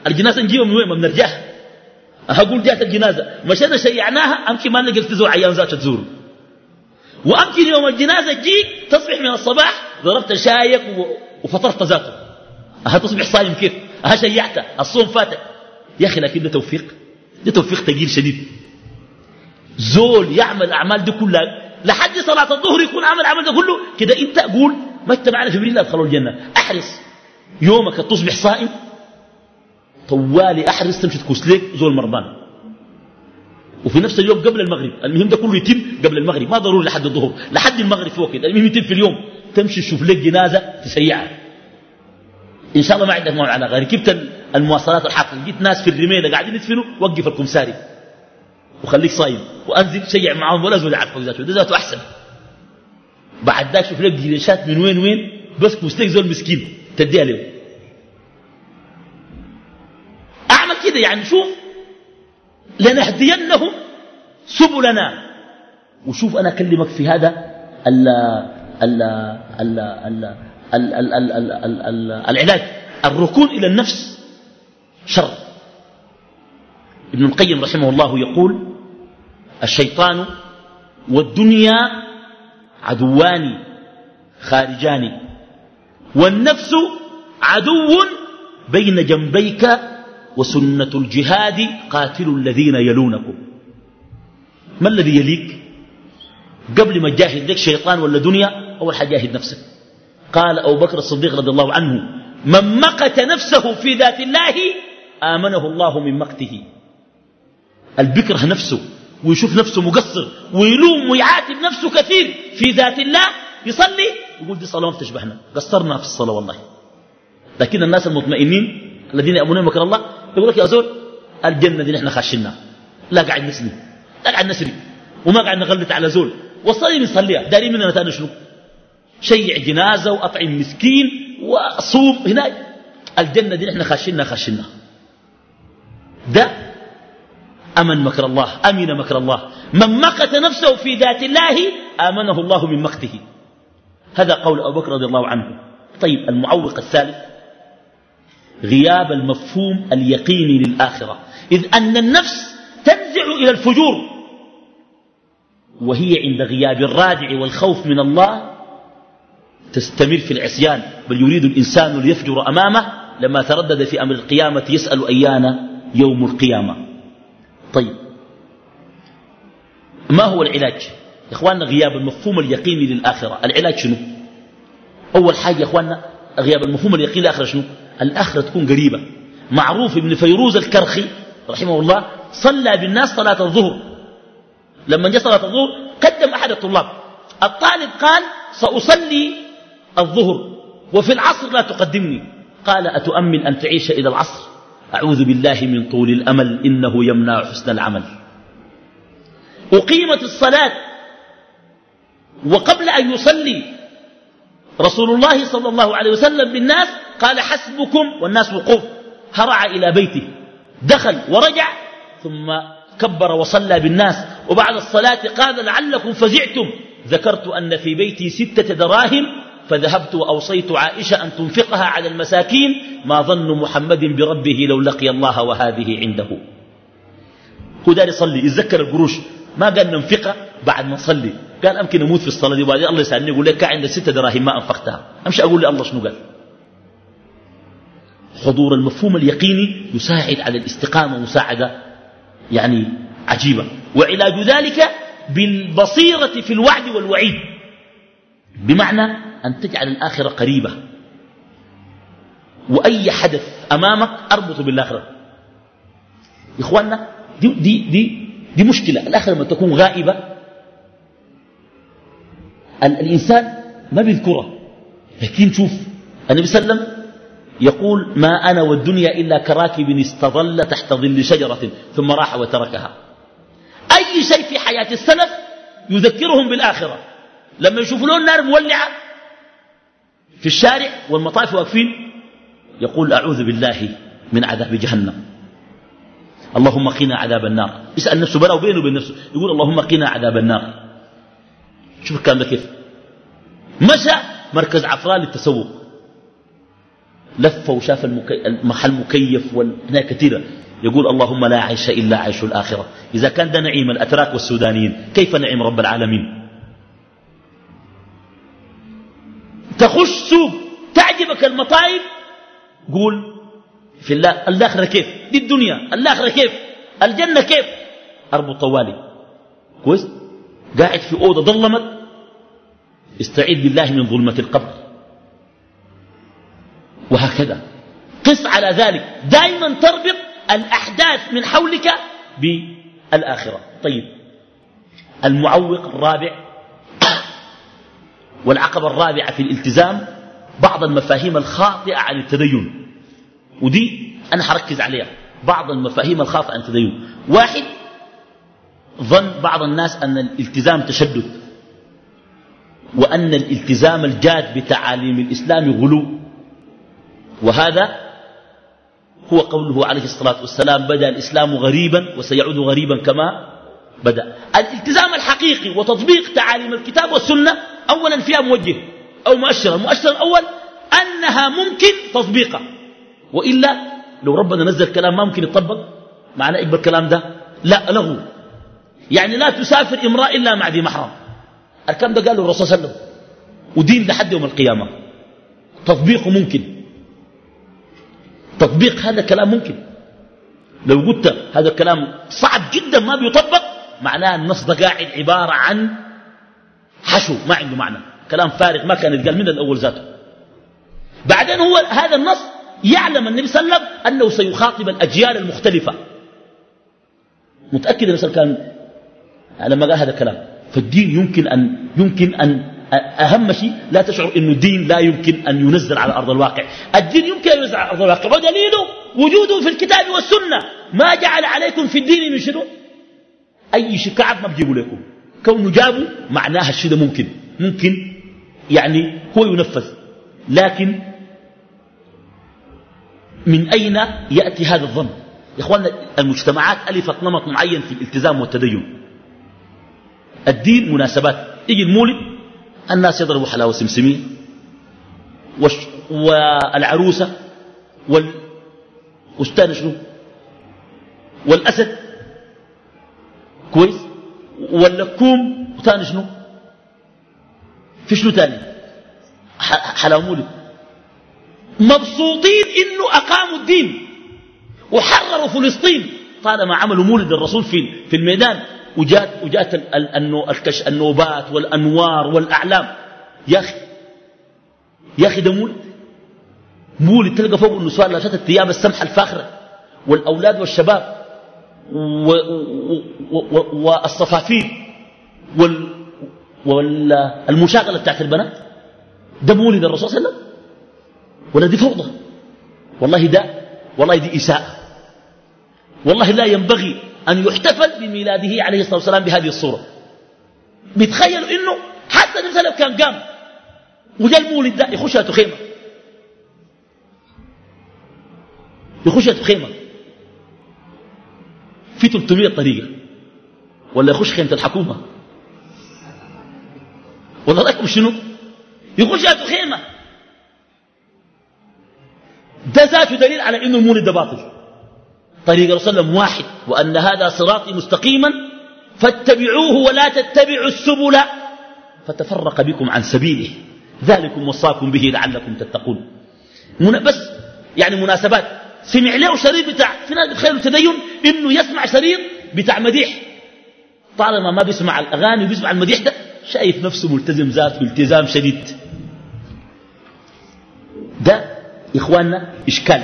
الجنازة نجيبها من وين؟ ما بنرجعها. أقول جاءت الجنازة. مشينا شيعناها؟ أمشي ما نلقى تزور عيان ذات تزور. وأمشي يوم الجنازة جيت تصبح من الصباح ضربت شايك وفطرت ذاته. أها تصبح صايم كيف؟ أها شيعت الصوم فاتك يا أخي لكن ده توفيق. ده توفيق ثقيل شديد. زول يعمل أعمال دي كلها لحد صلاة الظهر يكون عمل عمل ده كله. كده أنت قول ما اجتمعنا في بريلا أدخلوا الجنة. أحرص. يومك تصبح صائم. طوالي أحرص تمشي تكوس ليك زول مرضان. وفي نفس اليوم قبل المغرب. المهم ده كله يتم قبل المغرب. ما ضروري لحد الظهر. لحد المغرب في وقت. المهم يتم في اليوم. تمشي تشوف لك جنازة تسيعها إن شاء الله ما عندك نوع علاقة ركبت المواصلات الحافظ جيت ناس في الرميلة قاعدين يدفنوا وقف الكمساري وخليك صايم وأنزل شيع معاهم ولا زول يعرفك ذاته ده ذاته أحسن بعد ذاك شوف لك جيشات من وين وين بس كوستيك زول مسكين تديها له أعمل كده يعني شوف لنهدينهم سبلنا وشوف أنا أكلمك في هذا ال ال ال ال العلاج الركون إلى النفس شر. ابن القيم رحمه الله يقول الشيطان والدنيا عدوان خارجان والنفس عدو بين جنبيك وسنة الجهاد قاتل الذين يلونكم. ما الذي يليك؟ قبل ما تجاهد لك شيطان ولا دنيا أول حاجة جاهد نفسك. قال أبو بكر الصديق رضي الله عنه من مقت نفسه في ذات الله آمنه الله من مقته. البكره نفسه ويشوف نفسه مقصر ويلوم ويعاتب نفسه كثير في ذات الله يصلي يقول دي صلاة ما بتشبهنا قصرنا في الصلاة والله. لكن الناس المطمئنين الذين يأمنون مكر الله يقول لك يا زول الجنة دي نحن خاشناها. لا قاعد نسلي لا قاعد نسري وما قاعد نغلط على زول. والصلاة بنصليها دارين مننا تاني شنو؟ شيع جنازة وأطعم مسكين وصوم هناك. الجنة دي نحن خاشنها خاشنها ده أمن مكر الله أمن مكر الله. من مقت نفسه في ذات الله آمنه الله من مقته هذا قول أبو بكر رضي الله عنه. طيب المعوق الثالث. غياب المفهوم اليقيني للآخرة. إذ أن النفس تنزع إلى الفجور. وهي عند غياب الرادع والخوف من الله تستمر في العصيان. بل يريد الإنسان ليفجر أمامه لما تردد في أمر القيامة يسأل أيان يوم القيامة. طيب. ما هو العلاج؟ يا إخواننا غياب المفهوم اليقيني للآخرة. العلاج شنو؟ أول حاجة يا إخواننا غياب المفهوم اليقيني للآخرة شنو؟ الآخرة تكون قريبة. معروف ابن فيروز الكرخي رحمه الله صلى بالناس صلاة الظهر. لما جاء صلاة الظهر قدم أحد الطلاب. الطالب قال سأصلي الظهر وفي العصر لا تقدمني. قال أتؤمن أن تعيش إلى العصر؟ أعوذ بالله من طول الأمل إنه يمنع حسن العمل. أقيمت الصلاة وقبل أن يصلي رسول الله صلى الله عليه وسلم بالناس قال حسبكم والناس وقوف هرع إلى بيته دخل ورجع ثم كبر وصلى بالناس. وبعد الصلاة قال لعلكم فزعتم ذكرت أن في بيتي ستة دراهم فذهبت وأوصيت عائشة أن تنفقها على المساكين ما ظن محمد بربه لو لقي الله وهذه عنده. هو دار يصلي يتذكر القروش ما قال ننفقها؟ بعد ما نصلي قال أمكن أموت في الصلاة دي وبعدين الله يسألني يقول لك عندك ستة دراهم ما أنفقتها. أمشي أقول لي الله شنو قال؟ حضور المفهوم اليقيني يساعد على الاستقامة مساعدة يعني عجيبة. وعلاج ذلك بالبصيرة في الوعد والوعيد. بمعنى أن تجعل الآخرة قريبة. وأي حدث أمامك أربط بالآخرة. إخواننا دي, دي, دي, دي مشكلة. الآخرة لما تكون غائبة الإنسان ما بيذكرها. لكن شوف النبي صلى الله عليه وسلم يقول ما أنا والدنيا إلا كراكب استظل تحت ظل شجرة ثم راح وتركها. أي شيء في حياة السلف يذكرهم بالآخرة. لما يشوفوا له النار مولعة في الشارع والمطاف واقفين. يقول أعوذ بالله من عذاب جهنم. اللهم قنا عذاب النار. يسأل نفسه بلا وبينه وبين نفسه. يقول اللهم قنا عذاب النار. شوف الكلام ده كيف. مشى مركز عفران للتسوق. لف وشاف المحل مكيف والعناية كثيرة. يقول اللهم لا عيش إلا عيش الآخرة. إذا كان ده نعيم الأتراك والسودانيين كيف نعيم رب العالمين؟ تخش سوق تعجبك المطايب؟ قول في الله الآخرة كيف؟ دي الدنيا الآخرة كيف؟ الجنة كيف؟ أربط طوالي. كويس؟ قاعد في أوضة ظلمت. استعيذ بالله من ظلمة القبر. وهكذا. قس على ذلك. دائما تربط الأحداث من حولك بالآخرة. طيب. المعوق الرابع. والعقبة الرابعة في الالتزام بعض المفاهيم الخاطئة عن التدين. ودي أنا حركز عليها. بعض المفاهيم الخاطئة عن التدين. واحد ظن بعض الناس أن الالتزام تشدد وأن الالتزام الجاد بتعاليم الإسلام غلو. وهذا هو قوله عليه الصلاة والسلام بدأ الإسلام غريبا وسيعود غريبا كما بدأ. الالتزام الحقيقي وتطبيق تعاليم الكتاب والسنة أولا فيها موجه أو مؤشر المؤشر الأول أنها ممكن تطبيقها وإلا لو ربنا نزل كلام ما ممكن يطبق معنى إقبل الكلام ده؟ لا لغو يعني لا تسافر امرأة إلا مع ذي محرم. الكلام ده قاله الرسول صلى الله عليه وسلم. ودين لحد يوم القيامة. تطبيقه ممكن. تطبيق هذا كلام ممكن. لو قلت هذا الكلام صعب جدا ما بيطبق معناه النص ده قاعد عبارة عن حشو ما عنده معنى. كلام فارغ ما كان يتقال من الأول ذاته. بعدين هو هذا النص يعلم النبي صلى الله عليه وسلم أنه سيخاطب الأجيال المختلفة. متأكد النبي كان لما قال هذا الكلام. فالدين يمكن أن يمكن أن أهم شيء لا تشعر أن الدين لا يمكن أن ينزل على أرض الواقع. الدين يمكن أن ينزل على أرض الواقع. ودليله وجوده في الكتاب والسنة. ما جعل عليكم في الدين من شنو؟ أي شيء كعب ما بجيبوا لكم. كونه جابوا معناها الشيء ده ممكن. ممكن يعني هو ينفذ. لكن من أين يأتي هذا الظن؟ يا إخواننا المجتمعات ألفت نمط معين في الالتزام والتدين. الدين مناسبات. يجي المولد الناس يضربوا حلاوة سمسمين والعروسة وال شنو؟ والأسد. كويس؟ واللكوم وثاني شنو؟ في شنو ثاني حلاوة مولد مبسوطين إنه أقاموا الدين وحرروا فلسطين. طالما عملوا مولد الرسول في في الميدان. وجات وجات النوبات والأنوار والأعلام. يا أخي يا أخي ده مولد مولد تلقى فوق النسوان لابسات الثياب السمحه الفاخرة والأولاد والشباب. والصفافير وال والمشاغله بتاعت البنات. ده مولد الرسول صلى الله عليه وسلم؟ ولا دي فوضى؟ والله ده والله دي إساءة. والله لا ينبغي أن يحتفل بميلاده عليه الصلاة والسلام بهذه الصورة. بيتخيلوا إنه حتى صلى كان قام وجاء المولد ده يخش خيمة. يخش خيمة. في 300 طريقة. ولا يخش خيمة الحكومة. ولا رأيكم شنو؟ يخش خيمة. ده ذاته دليل على إنه المولد ده باطل. طريق الرسول واحد وأن هذا صراطي مستقيما فاتبعوه ولا تتبعوا السبل. فتفرق بكم عن سبيله. ذلكم وصاكم به لعلكم تتقون. بس يعني مناسبات. سمع له شريط بتاع في ناس بتخيلوا تدين إنه يسمع شريط بتاع مديح. طالما ما بيسمع الأغاني وبيسمع المديح ده شايف نفسه ملتزم ذات بالتزام شديد. ده إخواننا إشكال.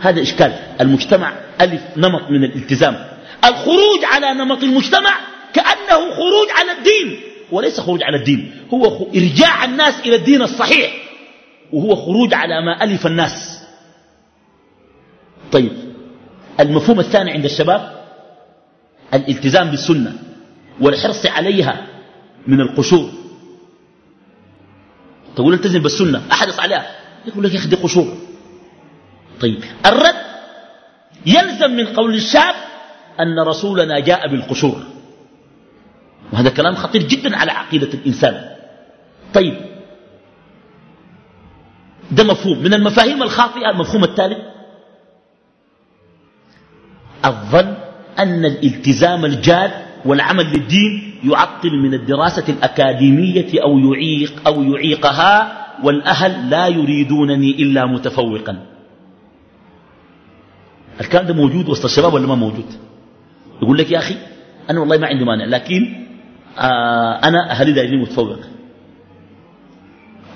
هذا إشكال. المجتمع ألف نمط من الالتزام. الخروج على نمط المجتمع كأنه خروج على الدين. وليس خروج على الدين هو إرجاع الناس إلى الدين الصحيح. وهو خروج على ما ألف الناس. طيب. المفهوم الثاني عند الشباب الالتزام بالسنة والحرص عليها من القشور. تقول التزم بالسنة أحرص عليها. يقول لك يا أخي قشور. طيب. الرد يلزم من قول الشاب أن رسولنا جاء بالقشور. وهذا كلام خطير جدا على عقيدة الإنسان. طيب. ده مفهوم. من المفاهيم الخاطئة المفهوم الثالث الظن أن الالتزام الجاد والعمل للدين يعطل من الدراسة الأكاديمية أو يعيق أو يعيقها والأهل لا يريدونني إلا متفوقا. الكلام ده موجود وسط الشباب ولا ما موجود؟ يقول لك يا أخي أنا والله ما عندي مانع لكن آه أنا أهلي دايرين متفوق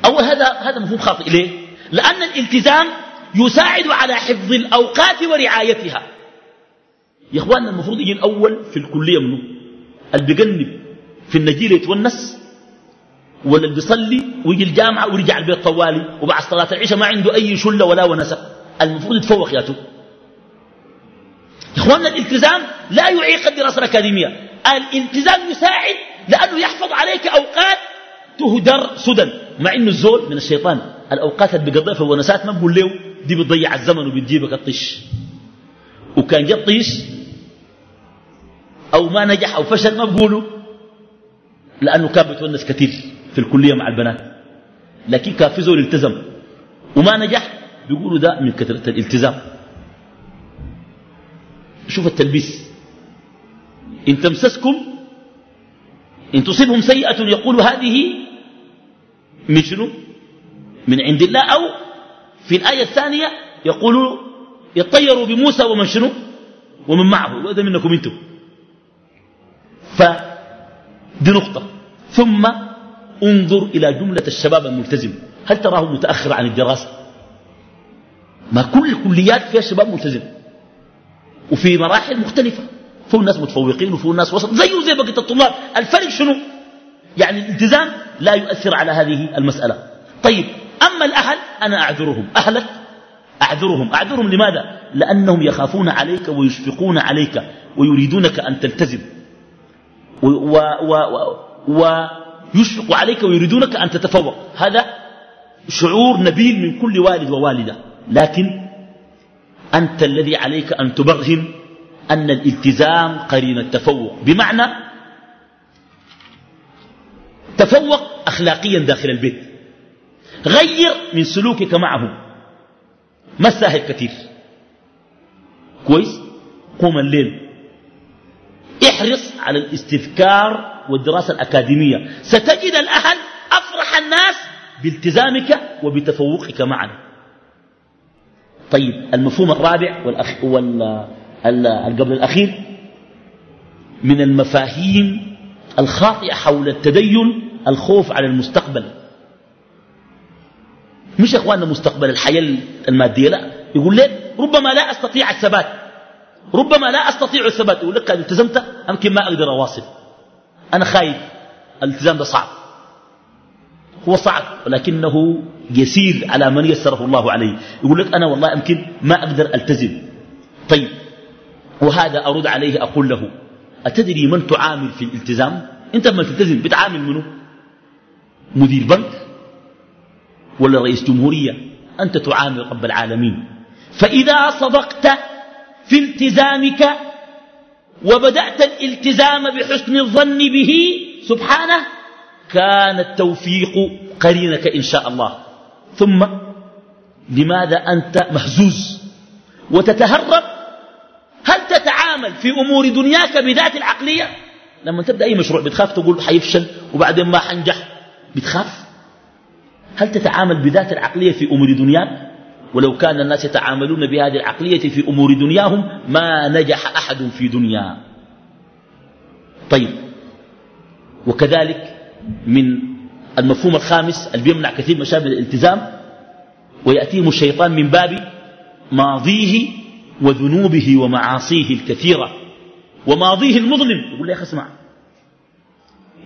أول هذا هذا مفهوم خاطئ ليه؟ لأن الالتزام يساعد على حفظ الأوقات ورعايتها. يا إخواننا المفروض يجي الأول في الكلية منه. اللي بيقنب في النجيل يتونس ولا اللي بيصلي ويجي الجامعة ويرجع البيت طوالي وبعد صلاة العشاء ما عنده أي شلة ولا ونسة المفروض يتفوق يا تو. إخواننا الالتزام لا يعيق الدراسة الأكاديمية. الالتزام يساعد لأنه يحفظ عليك أوقات تهدر سدى مع إنه الزول من الشيطان. الأوقات اللي بيقضيها في الونسات ما بقول له دي بتضيع الزمن وبتجيبك الطش وكان جاب طيش أو ما نجح أو فشل ما بقولوا لأنه كان بتونس كثير في الكلية مع البنات. لكن كان في زول التزم. وما نجح بيقولوا ده من كثرة الالتزام. شوف التلبيس. إن تمسسكم إن تصيبهم سيئة يقول هذه من شنو؟ من عند الله. أو في الآية الثانية يقول يطيروا بموسى ومن شنو؟ ومن معه. وإذا منكم أنتم. فدي نقطة. ثم انظر إلى جملة الشباب الملتزم. هل تراه متأخر عن الدراسة؟ ما كل الكليات فيها شباب ملتزم. وفي مراحل مختلفة. فهو الناس متفوقين وفهو الناس وسط. زيه زي بقية الطلاب. الفرق شنو؟ يعني الالتزام لا يؤثر على هذه المسألة. طيب أما الأهل أنا أعذرهم. أهلك؟ أعذرهم. أعذرهم لماذا؟ لأنهم يخافون عليك ويشفقون عليك ويريدونك أن تلتزم. ويشفق عليك ويريدونك أن تتفوق. هذا شعور نبيل من كل والد ووالدة. لكن أنت الذي عليك أن تبرهن أن الالتزام قرين التفوق. بمعنى تفوق أخلاقيا داخل البيت. غير من سلوكك معهم. ما ساهل كثير. كويس؟ قوم الليل. احرص على الاستذكار والدراسة الأكاديمية. ستجد الأهل أفرح الناس بالتزامك وبتفوقك معنا. طيب المفهوم الرابع والأخ... وال... قبل الأخير من المفاهيم الخاطئة حول التدين الخوف على المستقبل. مش إخواننا مستقبل الحياة المادية لا. يقول لك ربما لا أستطيع الثبات. ربما لا أستطيع الثبات. يقول لك التزمت؟ يمكن ما أقدر أواصل. أنا خايف. الالتزام ده صعب. هو صعب ولكنه يسير على من يسره الله عليه. يقول لك أنا والله يمكن ما أقدر ألتزم. طيب وهذا أرد عليه أقول له أتدري من تعامل في الالتزام؟ أنت لما تلتزم بتعامل منه؟ مدير بنك ولا رئيس جمهورية؟ أنت تعامل رب العالمين. فإذا صدقت في التزامك وبدأت الالتزام بحسن الظن به سبحانه كان التوفيق قرينك إن شاء الله. ثم لماذا أنت مهزوز وتتهرب؟ هل تتعامل في أمور دنياك بذات العقلية؟ لما تبدأ أي مشروع بتخاف تقول حيفشل وبعدين ما حنجح. بتخاف؟ هل تتعامل بذات العقلية في أمور دنياك؟ ولو كان الناس يتعاملون بهذه العقلية في أمور دنياهم ما نجح أحد في دنيا. طيب. وكذلك من المفهوم الخامس اللي بيمنع كثير شباب الالتزام ويأتيهم الشيطان من باب ماضيه وذنوبه ومعاصيه الكثيرة. وماضيه المظلم. يقول لي يا أخي اسمع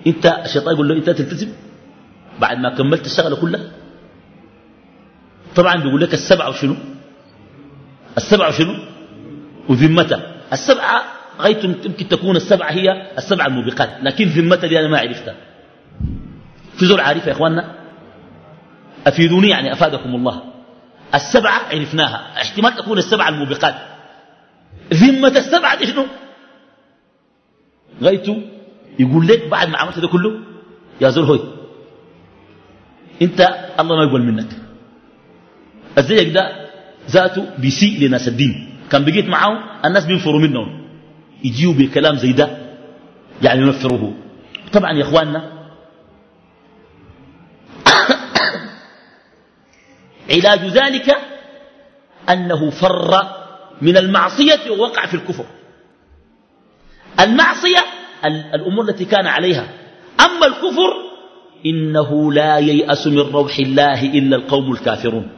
أنت الشيطان يقول له أنت تلتزم؟ بعد ما كملت الشغلة كلها؟ طبعا بيقول لك السبعة وشنو؟ السبعة وشنو؟ وذمته السبعة غاية يمكن تكون السبعة هي السبعة الموبقات لكن ذمته دي أنا ما عرفتها. في زول عارف يا إخواننا؟ أفيدوني يعني أفادكم الله. السبعة عرفناها. احتمال تكون السبعة الموبقات. ذمة السبعة دي شنو؟ غايته يقول لك بعد ما عملت ده كله يا زول هوي أنت الله ما يقبل منك. الزيك ده ذاته بيسيء لناس الدين. كان بقيت معه الناس بينفروا منهم. يجيوا بكلام زي ده يعني ينفروه. طبعا يا إخواننا علاج ذلك أنه فر من المعصية ووقع في الكفر. المعصية الأمور التي كان عليها. أما الكفر إنه لا ييأس من روح الله إلا القوم الكافرون.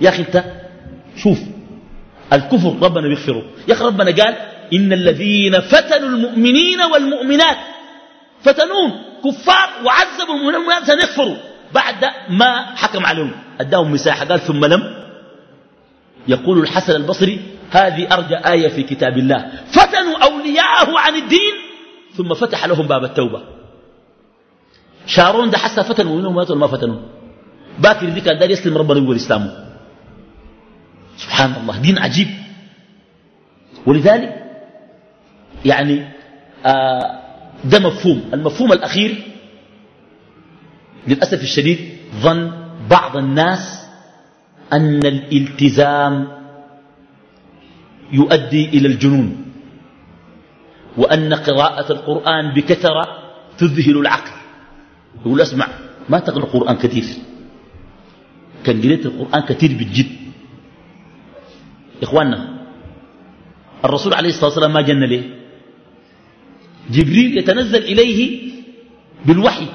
يا أخي أنت شوف الكفر ربنا بيغفره. يا أخي ربنا قال إن الذين فتنوا المؤمنين والمؤمنات فتنون كفار وعذبوا المؤمنين سنكفروا بعد ما حكم عليهم. أداهم مساحة. قال ثم لم يقول الحسن البصري هذه أرجى آية في كتاب الله. فتنوا أولياءه عن الدين ثم فتح لهم باب التوبة. شارون ده حسا فتنوا منهم ما فتنوا. باكر ذي كان دار يسلم ربنا يقول إسلامه. سبحان الله دين عجيب. ولذلك يعني آه ده مفهوم. المفهوم الأخير للأسف الشديد ظن بعض الناس أن الالتزام يؤدي إلى الجنون وأن قراءة القرآن بكثرة تذهل العقل. يقول أسمع ما تقرأ القرآن كثير؟ كان قريت القرآن كثير بالجد. إخواننا الرسول عليه الصلاة والسلام ما جن ليه؟ جبريل يتنزل إليه بالوحي.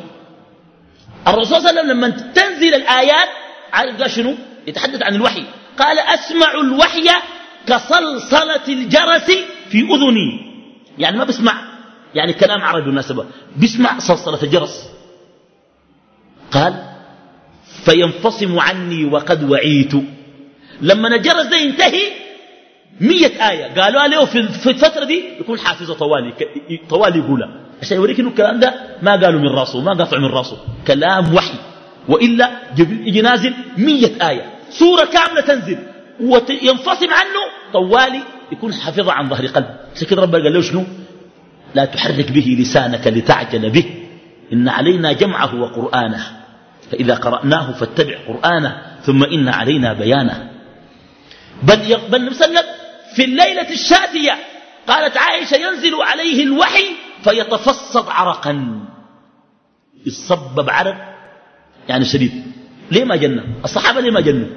الرسول صلى الله عليه وسلم لما تنزل الآيات قال شنو؟ يتحدث عن الوحي. قال أسمع الوحي كصلصلة الجرس في أذني. يعني ما بسمع يعني كلام عربي بالمناسبة. بسمع صلصلة الجرس. قال فينفصم عني وقد وعيت. لما الجرس ده ينتهي مية آية. قالوا له في الفترة دي يكون حافظة طوالي طوالي يقولها عشان يوريك إنه الكلام ده ما قالوا من راسه ما قطع من راسه كلام وحي. وإلا يجي نازل مية آية. سورة كاملة تنزل. وينفصم عنه طوالي يكون حافظة عن ظهر قلب عشان كده ربنا قال له شنو؟ لا تحرك به لسانك لتعجل به. إن علينا جمعه وقرآنه. فإذا قرأناه فاتبع قرآنه ثم إن علينا بيانه. بل بل في الليلة الشاتية قالت عائشة ينزل عليه الوحي فيتفصد عرقا. يتصبب عرق يعني شديد. ليه ما جنة؟ الصحابة ليه ما جنوا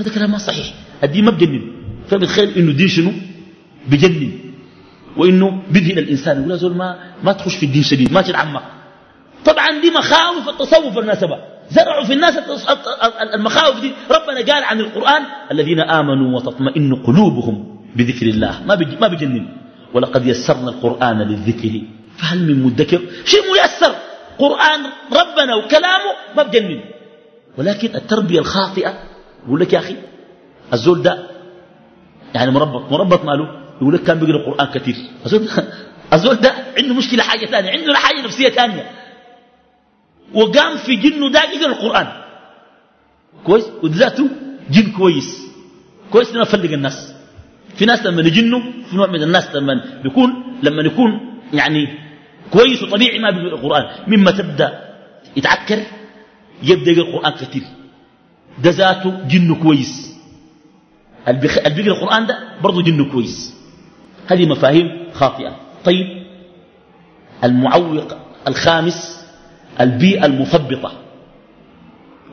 هذا كلام ما صحيح. الدين ما بجنن. فبتخيل إنه الدين شنو؟ بجنن. وإنه بيذهل الإنسان يقول زول ما ما تخش في الدين شديد ما تتعمق. طبعا دي مخاوف التصوف بالمناسبة زرعوا في الناس المخاوف دي. ربنا قال عن القرآن الذين آمنوا وتطمئن قلوبهم بذكر الله. ما ما بجنن. ولقد يسرنا القرآن للذكر. فهل من مدكر؟ شيء ميسر. قرآن ربنا وكلامه ما بجنن. ولكن التربية الخاطئة. يقول لك يا أخي الزول ده يعني مربط مربط ماله يقول لك كان بيقرأ القرآن كثير. الزول ده, الزول ده عنده مشكلة حاجة ثانية عنده حاجة نفسية ثانية. وقام في جنه ده يقرأ القرآن. كويس؟ وذاته جن كويس. كويس لنا نفلق الناس. في ناس لما يجنوا في نوع من الناس لما يكون لما يكون يعني كويس وطبيعي ما بيقرأ القرآن. مما تبدأ يتعكر يبدأ يقرأ القرآن كثير. ده ذاته جن كويس. اللي بيقرأ القرآن ده برضه جن كويس. هذه مفاهيم خاطئة. طيب المعوق الخامس البيئة المثبطة.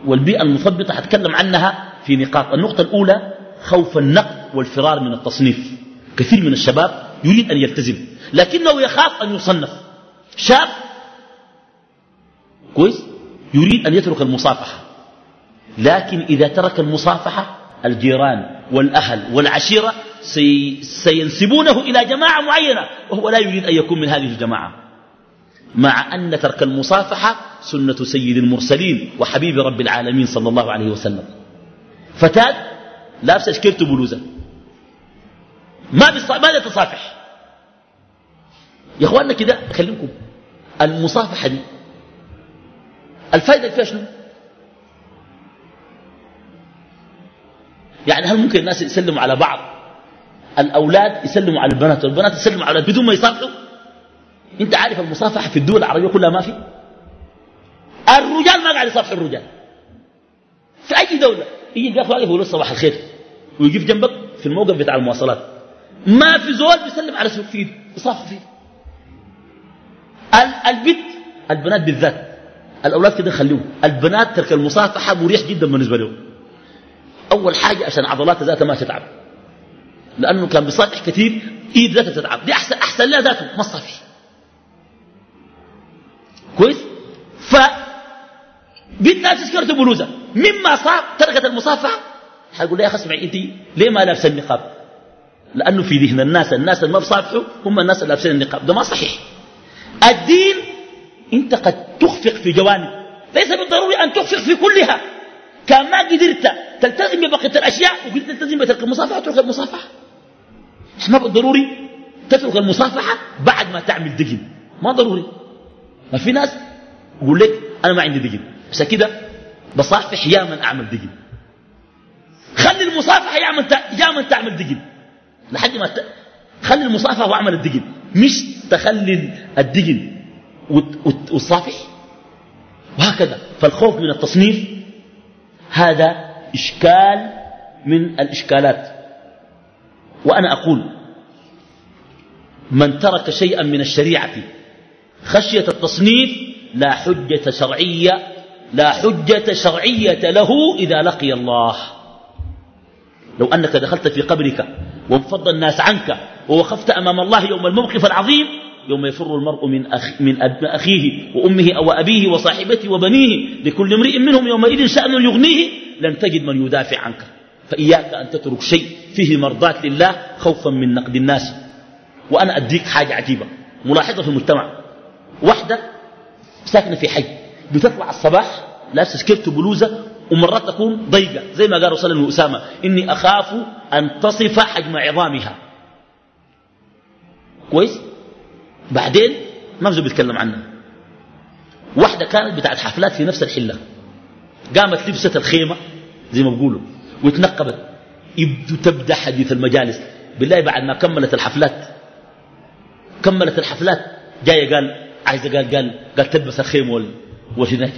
والبيئة المثبطة هتكلم عنها في نقاط. النقطة الأولى خوف النقد والفرار من التصنيف. كثير من الشباب يريد أن يلتزم لكنه يخاف أن يصنف. شاب كويس يريد أن يترك المصافحة لكن إذا ترك المصافحة الجيران والأهل والعشيرة سي سينسبونه إلى جماعة معينة وهو لا يريد أن يكون من هذه الجماعة. مع أن ترك المصافحة سنة سيد المرسلين وحبيب رب العالمين صلى الله عليه وسلم. فتاة لابسة شكيرت بلوزة. ما ما يتصافح يا إخواننا كده أكلمكم. المصافحة دي الفائده فيها شنو؟ يعني هل ممكن الناس يسلموا على بعض؟ الأولاد يسلموا على البنات والبنات يسلموا على بدون ما يصافحوا؟ انت عارف المصافحة في الدول العربية كلها ما في؟ الرجال ما قاعد يصافح الرجال. في أي دولة؟ يجي يقف واقف يقول صباح الخير. ويقف جنبك في الموقف بتاع المواصلات. ما في زول بيسلم على سوق فيه يصافح فيه. البنت البنات بالذات الأولاد كده خليهم. البنات ترك المصافحة مريح جدا بالنسبة لهم. أول حاجة عشان عضلاتها ذاتها ما تتعب. لأنه كان بيصافح كثير إيد ذاتها تتعب. دي احسن أحسن لها ذاته ما صافي كويس؟ ف بنت لابسه سكرت بلوزة. مما صار تركت المصافحة. حيقول لها يا أخي اسمعي أنت ليه ما لابسة النقاب؟ لأنه في ذهن الناس الناس اللي ما بصافحوا هم الناس اللي لابسين النقاب. ده ما صحيح. الدين أنت قد تخفق في جوانب. ليس بالضروري أن تخفق في كلها. كان ما قدرت تلتزم ببقية الأشياء وقلت تلتزم بترك المصافحة تترك المصافحة. ما بالضروري تترك المصافحة بعد ما تعمل دقن ما ضروري. ما في ناس يقول لك أنا ما عندي دقن. عشان كده بصافح يا من أعمل دقن. خلي المصافحة يا من يا من تعمل دقن. لحد ما. خلي المصافحة وأعمل الدقن. مش تخلي الدقن والصافح وهكذا. فالخوف من التصنيف هذا إشكال من الإشكالات. وأنا أقول من ترك شيئا من الشريعة خشية التصنيف لا حجة شرعية لا حجة شرعية له إذا لقي الله. لو أنك دخلت في قبرك وانفض الناس عنك ووقفت أمام الله يوم الموقف العظيم يوم يفر المرء من, أخ من أخيه وأمه أو أبيه وصاحبته وبنيه لكل امرئ منهم يومئذ شأن يغنيه لن تجد من يدافع عنك. فإياك أن تترك شيء فيه مرضات لله خوفا من نقد الناس. وأنا أديك حاجة عجيبة. ملاحظة في المجتمع. واحدة ساكنة في حي بتطلع الصباح لابسة سكيرت بلوزة ومرات تكون ضيقة زي ما قال رسول الله أسامة إني أخاف أن تصف حجم عظامها. كويس؟ بعدين ما بزو بيتكلم عنها. واحدة كانت بتاعت حفلات في نفس الحلة. قامت لبست الخيمة زي ما بقولوا واتنقبت يبدو تبدأ حديث المجالس. بالله بعد ما كملت الحفلات كملت الحفلات جاية قال عايزة قال قال قال تلبس الخيمة والهناك.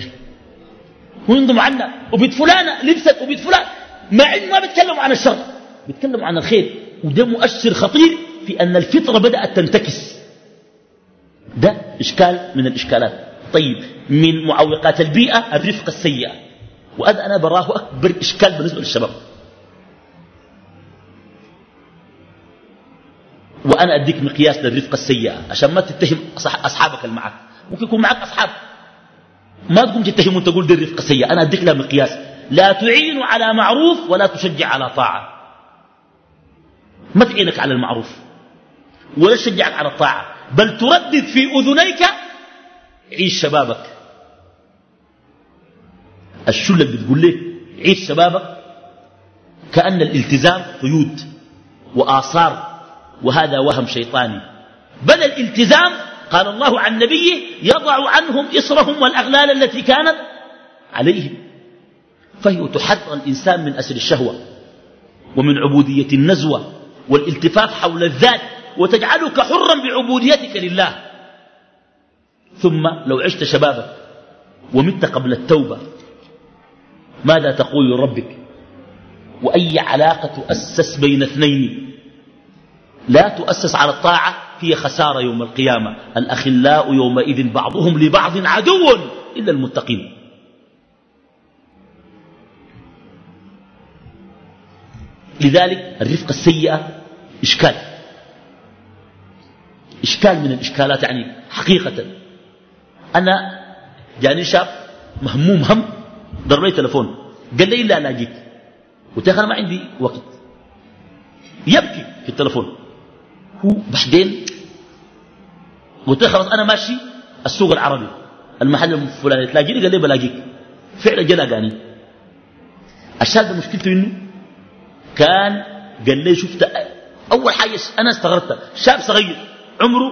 وينضم عنا. وبيت فلانة لبست وبيت فلان. مع إنه ما بيتكلموا عن الشر. بيتكلموا عن الخير. وده مؤشر خطير في أن الفطرة بدأت تنتكس. ده إشكال من الإشكالات. طيب من معوقات البيئة الرفقة السيئة. وهذا أنا براه أكبر إشكال بالنسبة للشباب. وأنا أديك مقياس للرفقة السيئة عشان ما تتهم أصحابك اللي معك. ممكن يكون معك أصحاب. ما تقوم تتهم وأنت تقول دي الرفقة السيئة. أنا أديك لها مقياس. لا تعين على معروف ولا تشجع على طاعة. ما تعينك على المعروف ولا تشجعك على الطاعة. بل تردد في أذنيك عيش شبابك. الشلة بتقول لك عيش شبابك. كأن الالتزام قيود وآثار وهذا وهم شيطاني. بل الالتزام قال الله عن نبيه يضع عنهم إصرهم والأغلال التي كانت عليهم. فهي تحرر الإنسان من أسر الشهوة ومن عبودية النزوة والالتفاف حول الذات وتجعلك حرا بعبوديتك لله. ثم لو عشت شبابك ومت قبل التوبة ماذا تقول لربك؟ وأي علاقة تؤسس بين اثنين؟ لا تؤسس على الطاعة هي خسارة يوم القيامة. الأخلاء يومئذ بعضهم لبعض عدو إلا المتقين. لذلك الرفقة السيئة إشكال. إشكال من الإشكالات يعني حقيقة. أنا جاني شاب مهموم هم ضرب لي تلفون. قال لي لا لاقيك. قلت أنا ما عندي وقت. يبكي في التلفون. بعدين قلت له خلاص أنا ماشي السوق العربي المحل الفلاني تلاقيني قال لي بلاقيك. فعلا جا لقاني. الشاب مشكلته إنه كان قال لي شفت أول حاجة أنا استغربت شاب صغير عمره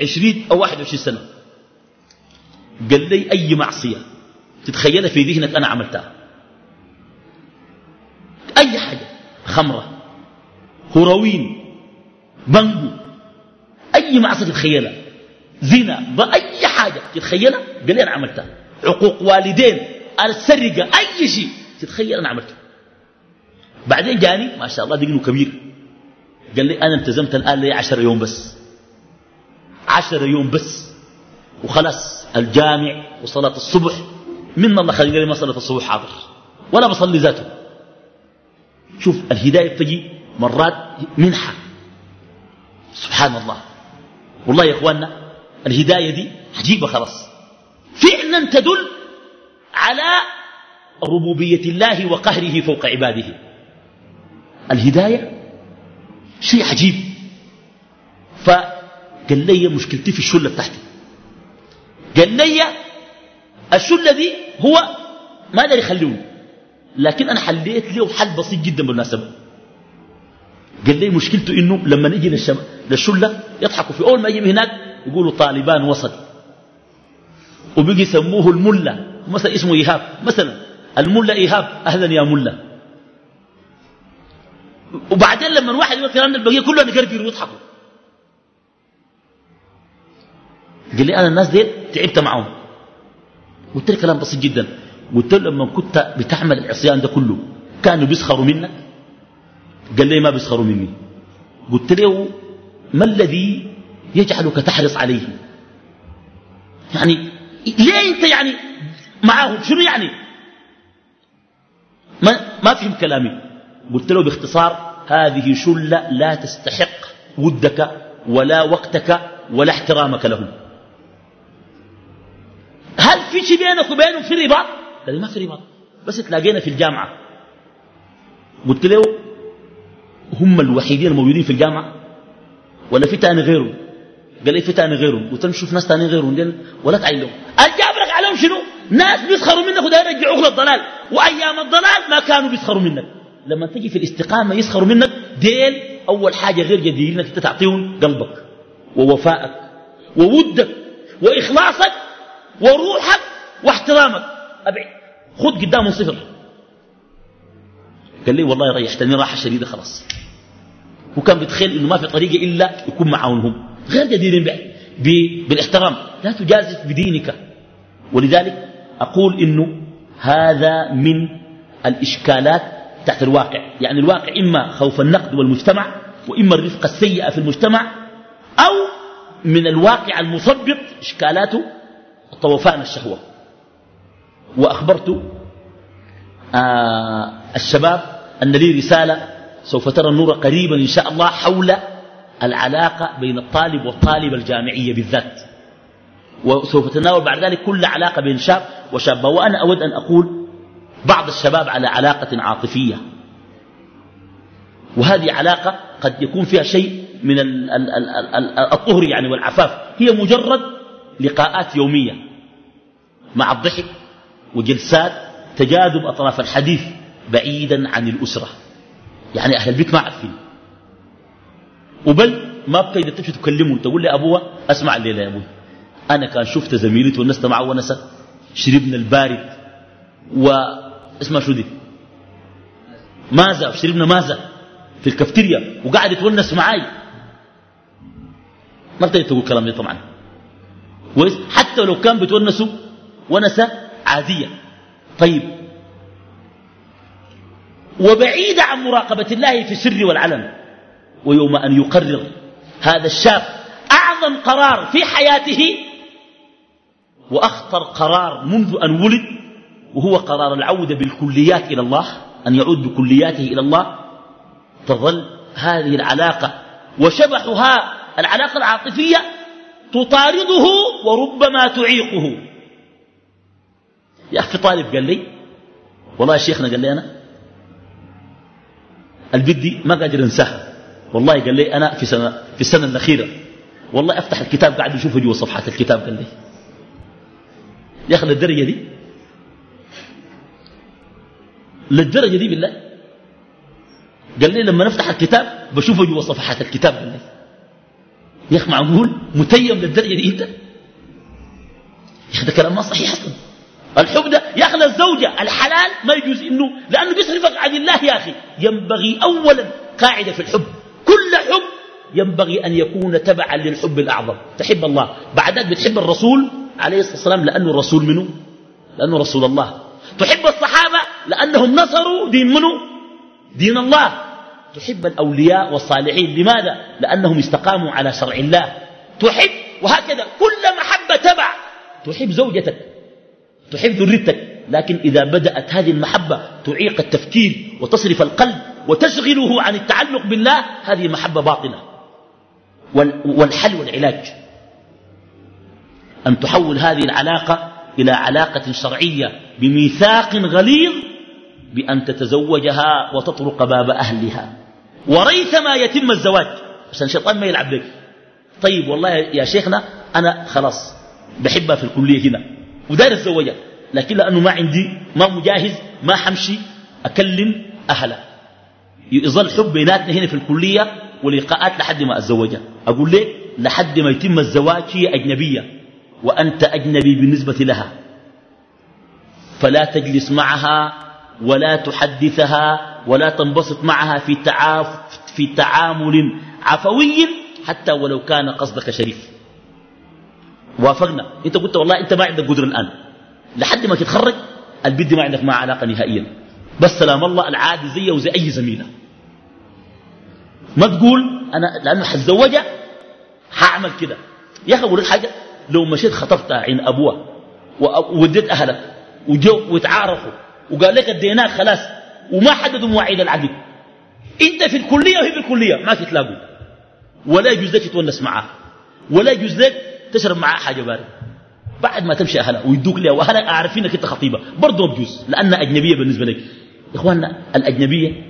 20 أو 21 سنة. قال لي أي معصية تتخيلها في ذهنك أنا عملتها؟ أي حاجة؟ خمرة هروين بنجو أي معصية تتخيلها؟ زنا بأي حاجة تتخيلها؟ قال لي أنا عملتها. عقوق والدين السرقة أي شيء تتخيل أنا عملته. بعدين جاني ما شاء الله دقنه كبير. قال لي أنا التزمت الآن لي عشر يوم بس. عشر يوم بس. وخلاص الجامع وصلاة الصبح. من الله خلي لي ما صلاة الصبح حاضر. ولا بصلي ذاته. شوف الهداية تجي مرات منحة. سبحان الله. والله يا إخواننا الهداية دي عجيبة خلاص. فعلا تدل على ربوبية الله وقهره فوق عباده. الهداية شيء عجيب. فقال لي مشكلتي في الشلة بتاعتي. قال لي الشلة دي هو ما داري يخلوني لكن أنا حليت له حل بسيط جدا بالمناسبة. قال لي مشكلته إنه لما نجي للشم... للشلة يضحكوا في أول ما يجي هناك يقولوا طالبان وسط. وبيجي يسموه الملة. مثلا اسمه إيهاب. مثلا الملة إيهاب أهلا يا ملة. وبعدين لما الواحد يقول الكلام البقيه كلهم يقرقروا ويضحكوا قال لي أنا الناس دي تعبت معهم. قلت له كلام بسيط جدا. قلت له لما كنت بتعمل العصيان ده كله كانوا بيسخروا منك. قال لي ما بيسخروا مني. قلت له ما الذي يجعلك تحرص عليهم يعني ليه أنت يعني معاهم شنو يعني؟ ما, ما فهم كلامي. قلت له باختصار هذه شلة لا تستحق ودك ولا وقتك ولا احترامك لهم هل في شيء بينك وبينهم في رباط قال ما في رباط بس تلاقينا في الجامعة. قلت له هم الوحيدين الموجودين في الجامعة؟ ولا في تاني غيرهم؟ قال لي في تاني غيرهم؟ قلت له شوف ناس تاني غيرهم. ولا تعين لهم الجابرك عليهم شنو؟ ناس بيسخروا منك وده يرجعوك للضلال. وأيام الضلال ما كانوا بيسخروا منك. لما تجي في الاستقامة يسخروا منك ديل أول حاجة غير جديد إنك تعطيهم قلبك ووفائك وودك وإخلاصك وروحك واحترامك. أبعد خذ قدامهم صفر. قال لي والله ريحتني راحة شديدة خلاص. وكان بيتخيل إنه ما في طريقة إلا يكون معهم هم غير جديرين بالاحترام. لا تجازف بدينك. ولذلك أقول إنه هذا من الإشكالات تحت الواقع. يعني الواقع إما خوف النقد والمجتمع وإما الرفقة السيئة في المجتمع أو من الواقع المثبط إشكالاته طوفان الشهوة. وأخبرت آه الشباب أن لي رسالة سوف ترى النور قريبا إن شاء الله حول العلاقة بين الطالب والطالبة الجامعية بالذات. وسوف تناول بعد ذلك كل علاقة بين شاب وشابة وأنا أود أن أقول بعض الشباب على علاقة عاطفية. وهذه علاقة قد يكون فيها شيء من الطهر يعني والعفاف. هي مجرد لقاءات يومية مع الضحك وجلسات تجاذب أطراف الحديث بعيدا عن الأسرة. يعني أهل البيت ما عارفين. وبل ما إذا تمشي تكلمه تقول لي أبوه أسمع الليلة يا أبوي. أنا كان شفت زميلتي ونست معه ونسة شربنا البارد واسمع شو دي؟ ماذا شربنا ماذا في الكافتيريا وقاعد يتونس معاي. ما بتقدر تقول كلام ده طبعا. حتى لو كان بتونسوا ونسة عادية طيب وبعيد عن مراقبة الله في السر والعلن. ويوم أن يقرر هذا الشاب أعظم قرار في حياته وأخطر قرار منذ أن ولد وهو قرار العودة بالكليات إلى الله أن يعود بكلياته إلى الله تظل هذه العلاقة وشبحها العلاقة العاطفية تطارده وربما تعيقه. يا أخي طالب قال لي والله شيخنا قال لي أنا البدي ما قادر انساها والله قال لي أنا في سنة في السنة الأخيرة. والله أفتح الكتاب قاعد يشوفه جوا صفحات الكتاب قال لي. يا أخي للدرجة دي؟ للدرجة دي بالله؟ قال لي لما نفتح الكتاب بشوفه جوا صفحات الكتاب قال لي. يا أخي معقول؟ متيم للدرجة دي أنت؟ يا أخي ده كلام ما صحيح أصلا. الحب ده يا أخي الزوجة الحلال ما يجوز إنه لأنه بيصرفك عن الله يا أخي. ينبغي أولا قاعدة في الحب. كل حب ينبغي أن يكون تبعا للحب الأعظم. تحب الله. بعد ذلك بتحب الرسول عليه الصلاة والسلام لأنه الرسول منه لأنه رسول الله. تحب الصحابة لأنهم نصروا دين منه؟ دين الله. تحب الأولياء والصالحين. لماذا؟ لأنهم استقاموا على شرع الله. تحب؟ وهكذا. كل محبة تبع. تحب زوجتك. تحب ذريتك لكن إذا بدأت هذه المحبة تعيق التفكير وتصرف القلب وتشغله عن التعلق بالله هذه محبة باطلة. والحل والعلاج. أن تحول هذه العلاقة إلى علاقة شرعية بميثاق غليظ بأن تتزوجها وتطرق باب أهلها. وريثما يتم الزواج عشان الشيطان ما يلعب لك طيب والله يا شيخنا أنا خلاص بحبها في الكلية هنا. ودار الزوجة لكن لأنه ما عندي ما مجاهز ما حمشي أكلم أهلها. يظل حب بيناتنا هنا في الكلية ولقاءات لحد ما أتزوجها. أقول ليه؟ لحد ما يتم الزواج هي أجنبية وأنت أجنبي بالنسبة لها. فلا تجلس معها ولا تحدثها ولا تنبسط معها في, تعاف في تعامل عفوي حتى ولو كان قصدك شريف. وافقنا. انت قلت والله انت ما عندك قدر الآن. لحد ما تتخرج البد ما عندك مع علاقة نهائيا. بس سلام الله العادي زيه وزي أي زميلة. ما تقول أنا لأنه حتزوجها حأعمل كده. يا أخي أقول لك حاجة لو مشيت خطفتها عين أبوها ووديت أهلك وجو وتعارفوا وقال لك اديناك خلاص وما حددوا مواعيد العقد. انت في الكلية وهي في الكلية ما تتلاقوا. ولا يجوز لك تتونس معاه. ولا يجوز لك تشرب معاه حاجة باردة بعد ما تمشي أهلها ويدوك لها وأهلها عارفين انك أنت خطيبة. برضه بجوز لأنها أجنبية بالنسبة لك. إخواننا الأجنبية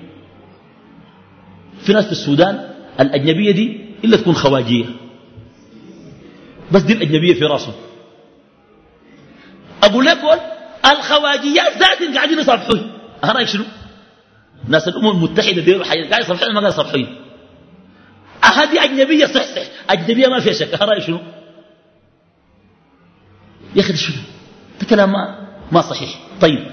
في ناس في السودان الأجنبية دي إلا تكون خواجية. بس دي الأجنبية في راسه أقول لك الخواجيات ذات قاعدين يصرحون رأيك شنو؟ ناس الأمم المتحدة دي قاعد يصرحون ما قاعد يصرحون هذه أجنبية صح صح أجنبية ما فيها شك. رأيك شنو؟ يا أخي شنو ده كلام ما, ما صحيح. طيب.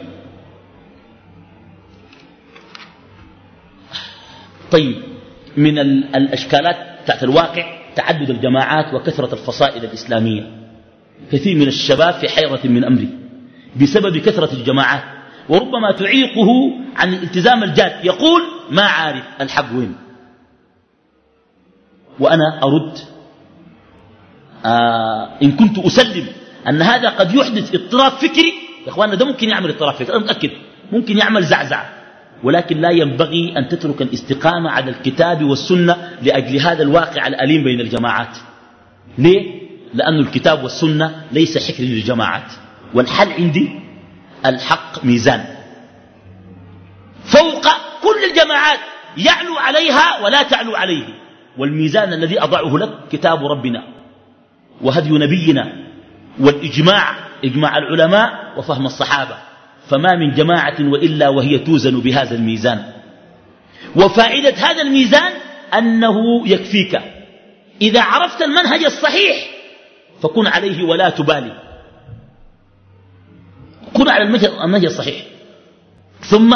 طيب. من الأشكالات تحت الواقع تعدد الجماعات وكثرة الفصائل الإسلامية. كثير من الشباب في حيرة من أمره بسبب كثرة الجماعات وربما تعيقه عن الالتزام الجاد. يقول ما عارف الحق وين. وأنا أرد آه إن كنت أسلم أن هذا قد يحدث اضطراب فكري. يا إخواننا ده ممكن يعمل اضطراب فكري. أنا متأكد. ممكن يعمل زعزعة. ولكن لا ينبغي أن تترك الاستقامة على الكتاب والسنة لأجل هذا الواقع الأليم بين الجماعات. ليه؟ لأن الكتاب والسنة ليس حكر للجماعات. والحل عندي الحق ميزان. فوق كل الجماعات يعلو عليها ولا تعلو عليه. والميزان الذي أضعه لك كتاب ربنا وهدي نبينا والإجماع إجماع العلماء وفهم الصحابة. فما من جماعة وإلا وهي توزن بهذا الميزان. وفائدة هذا الميزان أنه يكفيك. إذا عرفت المنهج الصحيح فكن عليه ولا تبالي. كن على المنهج الصحيح. ثم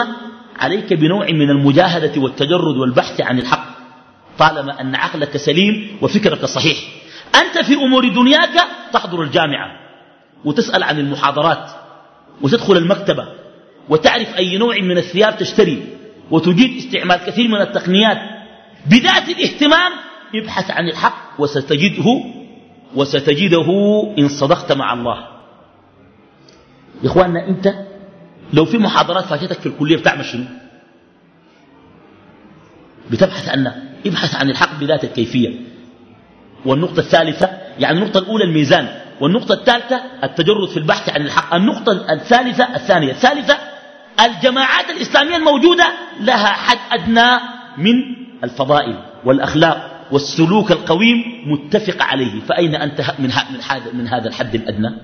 عليك بنوع من المجاهدة والتجرد والبحث عن الحق. طالما أن عقلك سليم وفكرك صحيح. أنت في أمور دنياك تحضر الجامعة وتسأل عن المحاضرات وتدخل المكتبة وتعرف أي نوع من الثياب تشتري وتجيد استعمال كثير من التقنيات. بذات الاهتمام ابحث عن الحق وستجده وستجده إن صدقت مع الله. يا إخواننا أنت لو في محاضرات فاتتك في الكلية بتعمل شنو؟ بتبحث عنها. ابحث عن الحق بذات الكيفية. والنقطة الثالثة يعني النقطة الأولى الميزان والنقطة الثالثة التجرد في البحث عن الحق. النقطة الثالثة الثانية الثالثة الجماعات الإسلامية الموجودة لها حد أدنى من الفضائل والأخلاق والسلوك القويم متفق عليه. فأين أنت من هذا من هذا الحد الأدنى؟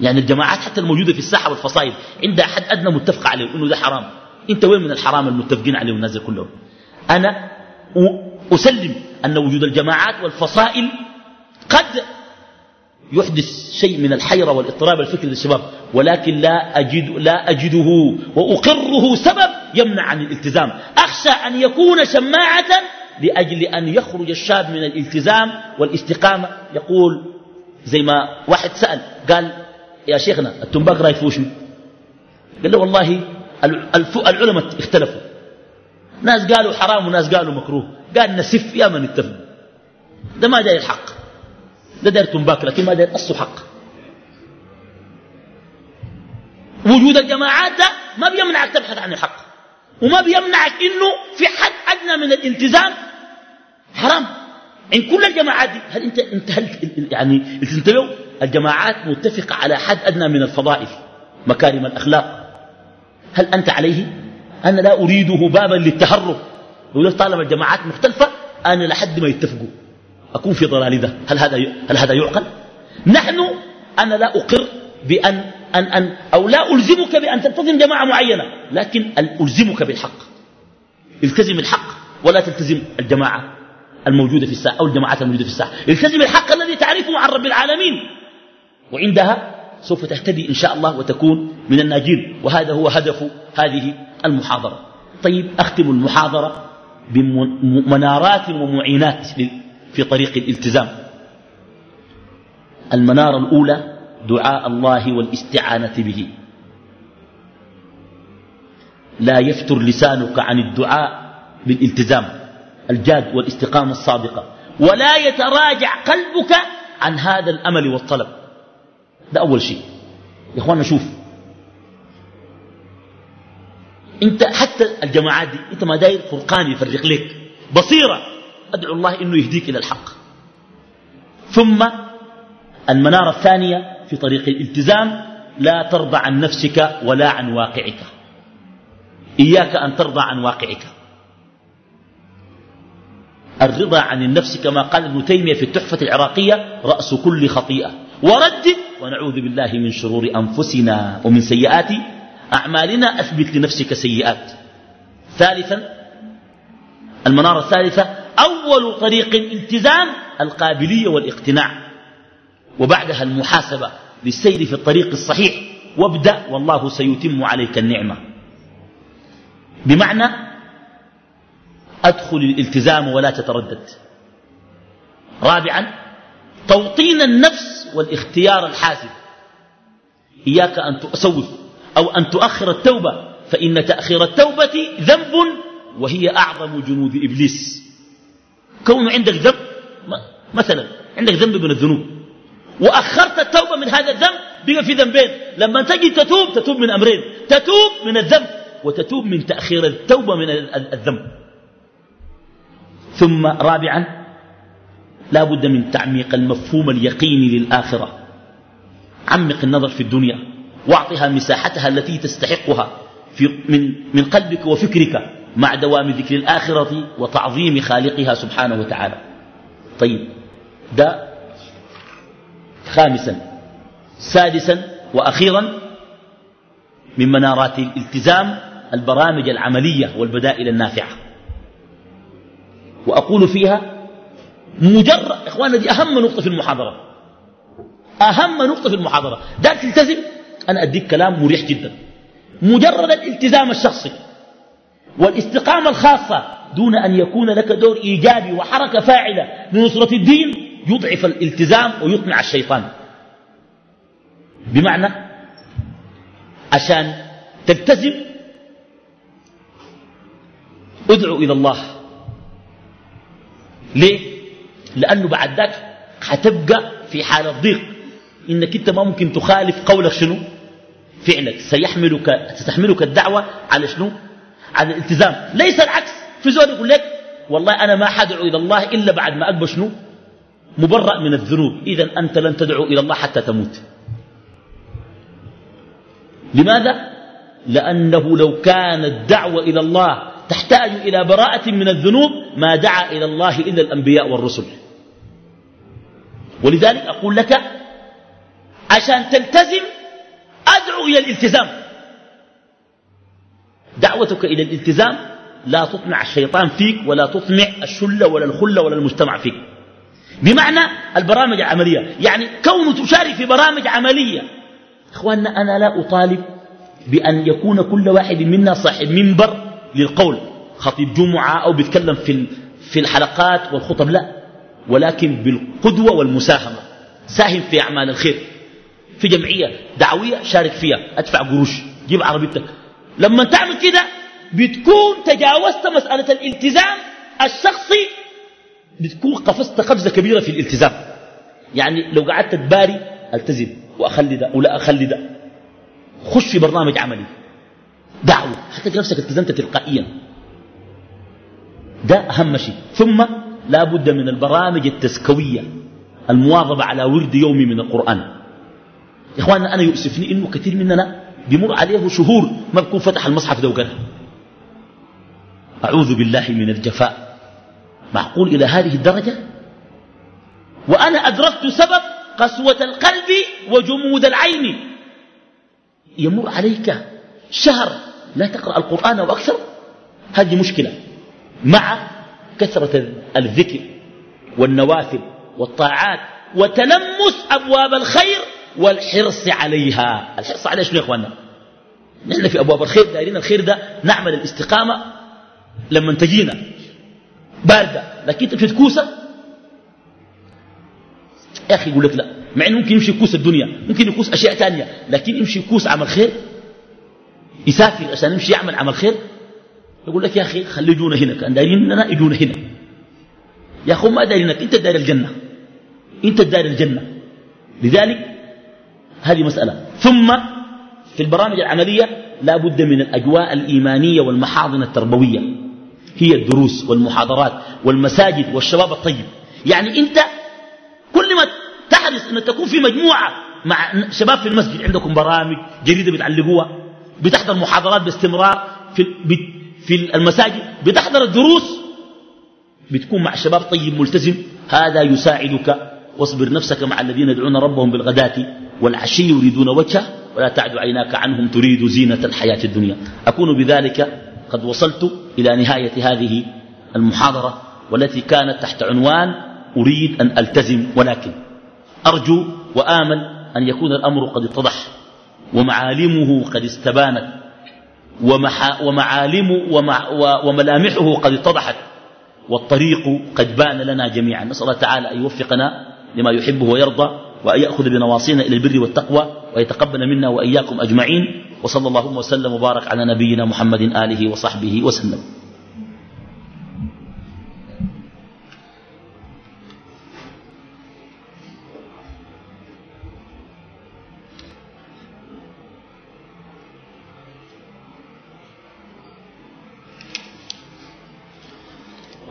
يعني الجماعات حتى الموجودة في الساحة والفصائل عندها حد أدنى متفق عليه إنه ده حرام. أنت وين من الحرام المتفقين عليه الناس كلهم؟ أنا أسلم أن وجود الجماعات والفصائل قد يحدث شيء من الحيرة والإضطراب الفكري للشباب ولكن لا, أجد لا أجده وأقره سبب يمنع عن الالتزام. أخشى أن يكون شماعة لأجل أن يخرج الشاب من الالتزام والاستقامة. يقول زي ما واحد سأل قال يا شيخنا التنباك رأيك فيه شنو قال له والله العلماء اختلفوا. ناس قالوا حرام وناس قالوا مكروه. قال نسف يا من اتفق ده ما جاي الحق ده داير تنباك لكن ما داير أصله حق. وجود الجماعات ده ما بيمنعك تبحث عن الحق. وما بيمنعك إنه في حد أدنى من الالتزام. حرام. إن كل الجماعات دي هل أنت أنت هل يعني تنتبهوا؟ الجماعات متفقة على حد أدنى من الفضائل مكارم الأخلاق. هل أنت عليه؟ أنا لا أريده بابا للتهرب. يقول طالما الجماعات مختلفة أنا لحد ما يتفقوا. أكون في ضلالي ده هل هذا هل هذا يعقل؟ نحن أنا لا أقر بان أن أن أو لا ألزمك بأن تلتزم جماعة معينة لكن ألزمك بالحق. التزم الحق ولا تلتزم الجماعة الموجودة في الساعة أو الجماعات الموجودة في الساعة التزم الحق الذي تعرفه عن رب العالمين. وعندها سوف تهتدي إن شاء الله وتكون من الناجين. وهذا هو هدف هذه المحاضرة. طيب أختم المحاضرة. بمنارات ومعينات في طريق الالتزام. المنارة الأولى دعاء الله والاستعانة به. لا يفتر لسانك عن الدعاء بالالتزام الجاد والاستقامة الصادقة. ولا يتراجع قلبك عن هذا الأمل والطلب. ده أول شيء. يا إخوانا شوف انت حتى الجماعات دي انت ما داير فرقان يفرق لك. بصيرة أدعو الله إنه يهديك إلى الحق. ثم المنارة الثانية في طريق الالتزام لا ترضى عن نفسك ولا عن واقعك. إياك أن ترضى عن واقعك. الرضا عن النفس كما قال ابن تيمية في التحفة العراقية رأس كل خطيئة. وردد ونعوذ بالله من شرور أنفسنا ومن سيئات أعمالنا أثبت لنفسك سيئات. ثالثا المنارة الثالثة أول طريق الالتزام القابلية والاقتناع. وبعدها المحاسبة للسير في الطريق الصحيح. وابدأ والله سيتم عليك النعمة. بمعنى أدخل الالتزام ولا تتردد. رابعا توطين النفس والاختيار الحاسب. إياك أن تسوف أو أن تؤخر التوبة فإن تأخير التوبة ذنب وهي أعظم جنود إبليس. كون عندك ذنب مثلا عندك ذنب من الذنوب. وأخرت التوبة من هذا الذنب بقى في ذنبين. لما تجي تتوب تتوب من أمرين. تتوب من الذنب وتتوب من تأخير التوبة من الذنب. ثم رابعا لا بد من تعميق المفهوم اليقيني للآخرة. عمق النظر في الدنيا. واعطها مساحتها التي تستحقها في من, من قلبك وفكرك مع دوام ذكر الآخرة وتعظيم خالقها سبحانه وتعالى. طيب ده خامسا. سادسا وأخيرا من منارات الالتزام البرامج العملية والبدائل النافعة. وأقول فيها مجرد إخواننا دي أهم نقطة في المحاضرة. أهم نقطة في المحاضرة. ده تلتزم أنا أديك كلام مريح جدا. مجرد الالتزام الشخصي والاستقامة الخاصة دون أن يكون لك دور إيجابي وحركة فاعلة لنصرة الدين يضعف الالتزام ويطمع الشيطان. بمعنى عشان تلتزم ادعو إلى الله. ليه؟ لأنه بعد ذاك حتبقى في حالة ضيق. إنك أنت ما ممكن تخالف قولك شنو؟ فعلك سيحملك ستحملك الدعوة على شنو؟ على الالتزام. ليس العكس. في زول يقول لك والله أنا ما حدعو إلى الله إلا بعد ما أقبل شنو؟ مبرأ من الذنوب. إذا أنت لن تدعو إلى الله حتى تموت. لماذا؟ لأنه لو كانت الدعوة إلى الله تحتاج إلى براءة من الذنوب ما دعا إلى الله إلا الأنبياء والرسل. ولذلك أقول لك عشان تلتزم أدعو إلى الالتزام. دعوتك إلى الالتزام لا تطمع الشيطان فيك ولا تطمع الشلة ولا الخلة ولا المجتمع فيك. بمعنى البرامج العملية. يعني كون تشارك في برامج عملية. إخواننا أنا لا أطالب بأن يكون كل واحد منا صاحب منبر للقول. خطيب جمعة أو بيتكلم في في الحلقات والخطب لا. ولكن بالقدوة والمساهمة. ساهم في أعمال الخير. في جمعية دعوية شارك فيها. أدفع قروش. جيب عربيتك. لما تعمل كده بتكون تجاوزت مسألة الالتزام الشخصي. بتكون قفزت قفزة كبيرة في الالتزام. يعني لو قعدت تباري ألتزم. وأخلي ده ولا أخلي ده. خش في برنامج عملي. دعوة. حتى نفسك التزمت تلقائيا. ده أهم شيء. ثم لا بد من البرامج التزكوية المواظبة على ورد يومي من القرآن. يا إخواننا أنا يؤسفني إنه كثير مننا بيمر عليه شهور ما بكون فتح المصحف ده وقرأ. أعوذ بالله من الجفاء. معقول إلى هذه الدرجة؟ وأنا أدركت سبب قسوة القلب وجمود العين. يمر عليك شهر لا تقرأ القرآن أو أكثر؟ هذه مشكلة. مع كثرة الذكر والنوافل والطاعات وتلمس أبواب الخير والحرص عليها. الحرص عليها شنو يا إخواننا؟ نحن في أبواب الخير دايرين الخير ده نعمل الاستقامة لما تجينا. باردة. لكن في كوسة؟ يا أخي يقول لك لا. مع أنه ممكن يمشي كوس الدنيا ممكن يكوس أشياء تانية لكن يمشي كوس عمل خير؟ يسافر عشان يمشي يعمل عمل خير؟ يقول لك يا أخي خلي يجونا هنا كان دايريننا يجونا هنا. يا أخو ما دايرينك أنت داير الجنة. أنت داير الجنة. لذلك هذه مسألة. ثم في البرامج العملية لا بد من الأجواء الإيمانية والمحاضن التربوية. هي الدروس والمحاضرات والمساجد والشباب الطيب. يعني أنت كل ما تحرص أن تكون في مجموعة مع شباب في المسجد عندكم برامج جديدة بتعلقوها بتحضر محاضرات باستمرار في, في المساجد بتحضر الدروس بتكون مع شباب طيب ملتزم. هذا يساعدك واصبر نفسك مع الذين يدعون ربهم بالغداة. والعشي يريدون وجهه ولا تعد عيناك عنهم تريد زينة الحياة الدنيا. أكون بذلك قد وصلت إلى نهاية هذه المحاضرة والتي كانت تحت عنوان أريد أن ألتزم ولكن. أرجو وآمل أن يكون الأمر قد اتضح ومعالمه قد استبانت ومعالم ومع وملامحه قد اتضحت والطريق قد بان لنا جميعا. نسأل الله تعالى أن يوفقنا لما يحبه ويرضى. وأن يأخذ بنواصينا إلى البر والتقوى ويتقبل منا وإياكم أجمعين وصلى اللهم وسلم وبارك على نبينا محمد آله وصحبه وسلم.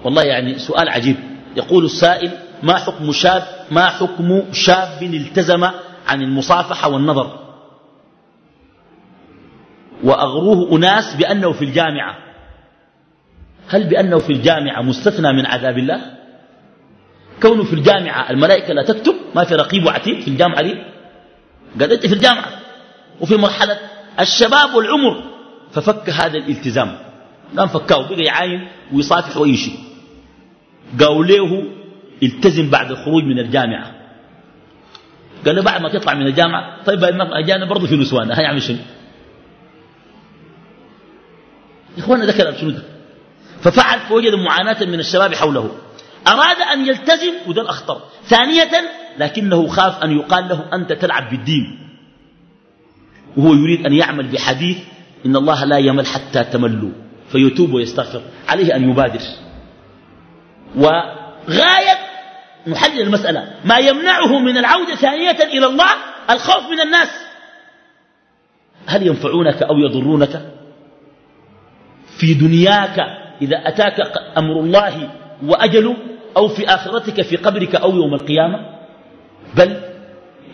والله يعني سؤال عجيب. يقول السائل ما حكم شاب ما حكم شاب التزم عن المصافحة والنظر. وأغروه أناس بأنه في الجامعة. هل بأنه في الجامعة مستثنى من عذاب الله؟ كونه في الجامعة الملائكة لا تكتب ما في رقيب وعتيد في الجامعة دي قال أنت في الجامعة. وفي مرحلة الشباب والعمر. ففك هذا الالتزام. قام فكاه بقى يعاين ويصافح أي شيء قالوا له التزم بعد الخروج من الجامعة. قال له بعد ما تطلع من الجامعة طيب ما أجانا برضه في نسوان هيعمل شنو؟ إخوانا كلام شنو؟ ده ففعل فوجد معاناة من الشباب حوله. أراد أن يلتزم وده الأخطر ثانية لكنه خاف أن يقال له أنت تلعب بالدين. وهو يريد أن يعمل بحديث إن الله لا يمل حتى تملوا. فيتوب ويستغفر. عليه أن يبادر. وغاية نحلل المسألة. ما يمنعه من العودة ثانية إلى الله الخوف من الناس. هل ينفعونك أو يضرونك؟ في دنياك إذا أتاك أمر الله وأجله أو في آخرتك في قبرك أو يوم القيامة. بل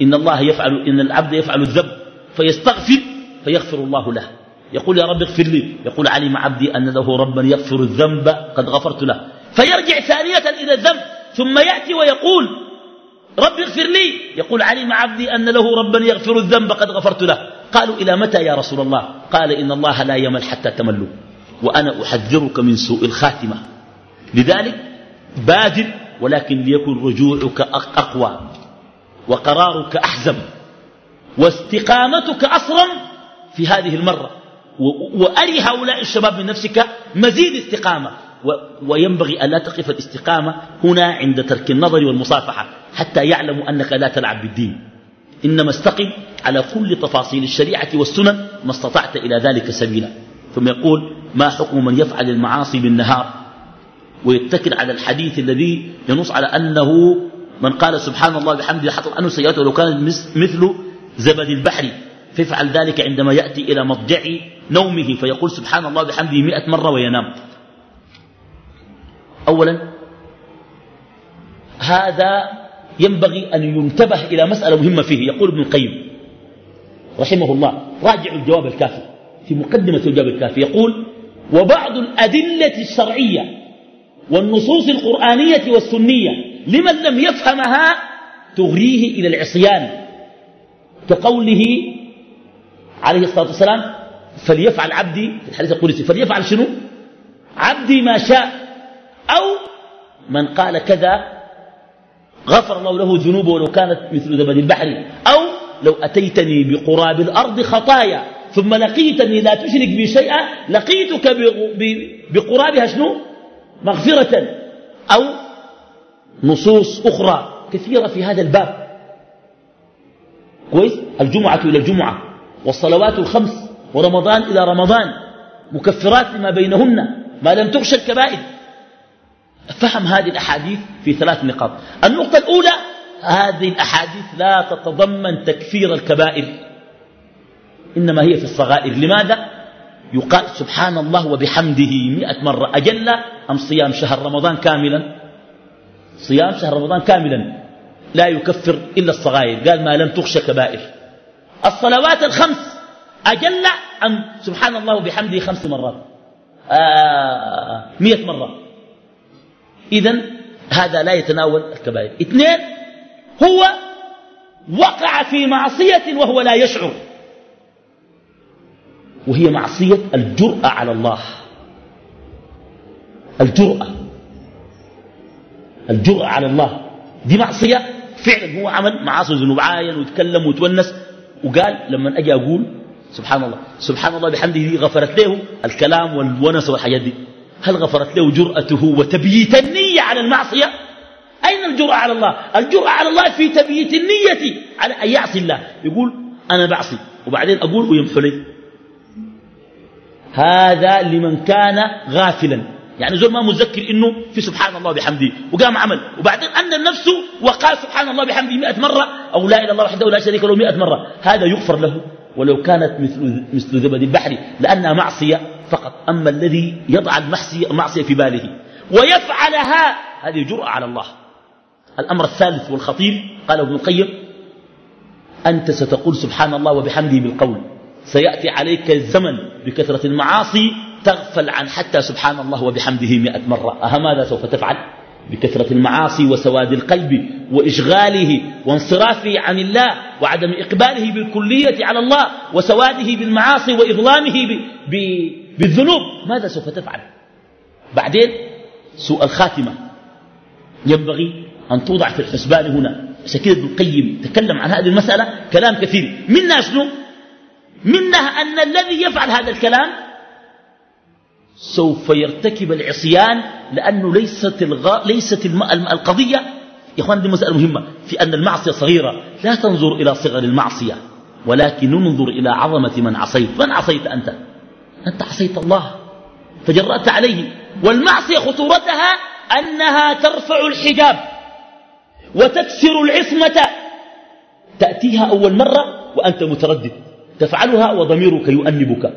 إن الله يفعل إن العبد يفعل الذنب فيستغفر فيغفر الله له. يقول يا رب اغفر لي. يقول علم عبدي أن له ربا يغفر الذنب قد غفرت له. فيرجع ثانية إلى الذنب. ثم يأتي ويقول رب اغفر لي. يقول علم عبدي أن له ربا يغفر الذنب قد غفرت له. قالوا إلى متى يا رسول الله؟ قال إن الله لا يمل حتى تملوا. وأنا أحذرك من سوء الخاتمة. لذلك بادر ولكن ليكن رجوعك أقوى. وقرارك أحزم. واستقامتك أصرم في هذه المرة. وأري هؤلاء الشباب من نفسك مزيد استقامة. وينبغي أن لا تقف الاستقامة هنا عند ترك النظر والمصافحة حتى يعلموا أنك لا تلعب بالدين. إنما استقم على كل تفاصيل الشريعة والسنن ما استطعت إلى ذلك سبيلا. ثم يقول ما حكم من يفعل المعاصي بالنهار؟ ويتكل على الحديث الذي ينص على أنه من قال سبحان الله بحمده حطت عنه سيئاته ولو كانت مثل زبد البحر. فيفعل ذلك عندما يأتي إلى مضجع نومه فيقول سبحان الله بحمده مئة مرة وينام. أولا هذا ينبغي أن ينتبه إلى مسألة مهمة فيه يقول ابن القيم رحمه الله. راجع الجواب الكافي في مقدمة الجواب الكافي. يقول وبعض الأدلة الشرعية والنصوص القرآنية والسنية لمن لم يفهمها تغريه إلى العصيان كقوله عليه الصلاة والسلام فليفعل عبدي في الحديث القدسي فليفعل شنو؟ عبدي ما شاء. أو من قال كذا غفر الله له ذنوبه ولو كانت مثل زبد البحر. أو لو أتيتني بقراب الأرض خطايا ثم لقيتني لا تشرك بي شيئا لقيتك بقرابها شنو؟ مغفرة. أو نصوص أخرى كثيرة في هذا الباب. كويس؟ الجمعة إلى الجمعة والصلوات الخمس ورمضان إلى رمضان مكفرات لما بينهن ما لم تغش الكبائر. فهم هذه الأحاديث في ثلاث نقاط. النقطة الأولى هذه الأحاديث لا تتضمن تكفير الكبائر إنما هي في الصغائر. لماذا؟ يقال سبحان الله وبحمده مئة مرة. أجل أم صيام شهر رمضان كاملا؟ صيام شهر رمضان كاملا. لا يكفر إلا الصغائر. قال ما لم تخش كبائر. الصلوات الخمس أجل أم سبحان الله وبحمده خمس مرات. آه مئة مرة. إذا هذا لا يتناول الكبائر. اثنين هو وقع في معصية وهو لا يشعر. وهي معصية الجرأة على الله. الجرأة. الجرأة على الله. دي معصية. فعلا هو عمل معاصي ذنوب عاين ويتكلم ويتونس. وقال لما أجي أقول سبحان الله سبحان الله بحمده غفرت له الكلام والونس والحاجات دي. هل غفرت له جرأته وتبييت النية على المعصية؟ أين الجرأة على الله؟ الجرأة على الله في تبييت النية على أن يعصي الله. يقول أنا بعصي وبعدين أقول ويمحو لي. هذا لمن كان غافلا. يعني زول ما متذكر إنه في سبحان الله بحمده وقام عمل. وبعدين أن نفسه وقال سبحان الله بحمده مئة مرة أو لا إله إلا الله وحده لا شريك له مئة مرة. هذا يغفر له ولو كانت مثل مثل زبد البحر لأنها معصية. فقط أما الذي يضع المعصية في باله ويفعلها هذه جرأة على الله. الأمر الثالث والخطير قال ابن القيم أنت ستقول سبحان الله وبحمده بالقول سيأتي عليك الزمن بكثرة المعاصي تغفل عن حتى سبحان الله وبحمده مئة مرة. أها ماذا سوف تفعل؟ بكثرة المعاصي وسواد القلب وإشغاله وانصرافه عن الله وعدم إقباله بالكلية على الله وسواده بالمعاصي وإظلامه بالذنوب ماذا سوف تفعل؟ بعدين سوء الخاتمة. ينبغي أن توضع في الحسبان هنا. عشان ابن القيم تكلم عن هذه المسألة كلام كثير. منها شنو؟ منها أن الذي يفعل هذا الكلام سوف يرتكب العصيان لأنه ليست, الغ... ليست الم... القضية. يا إخوان دي مسألة مهمة. في أن المعصية صغيرة. لا تنظر إلى صغر المعصية ولكن ننظر إلى عظمة من عصيت. من عصيت أنت؟ أنت عصيت الله. تجرأت عليه. والمعصية خطورتها أنها ترفع الحجاب وتكسر العصمة. تأتيها أول مرة وأنت متردد. تفعلها وضميرك يؤنبك.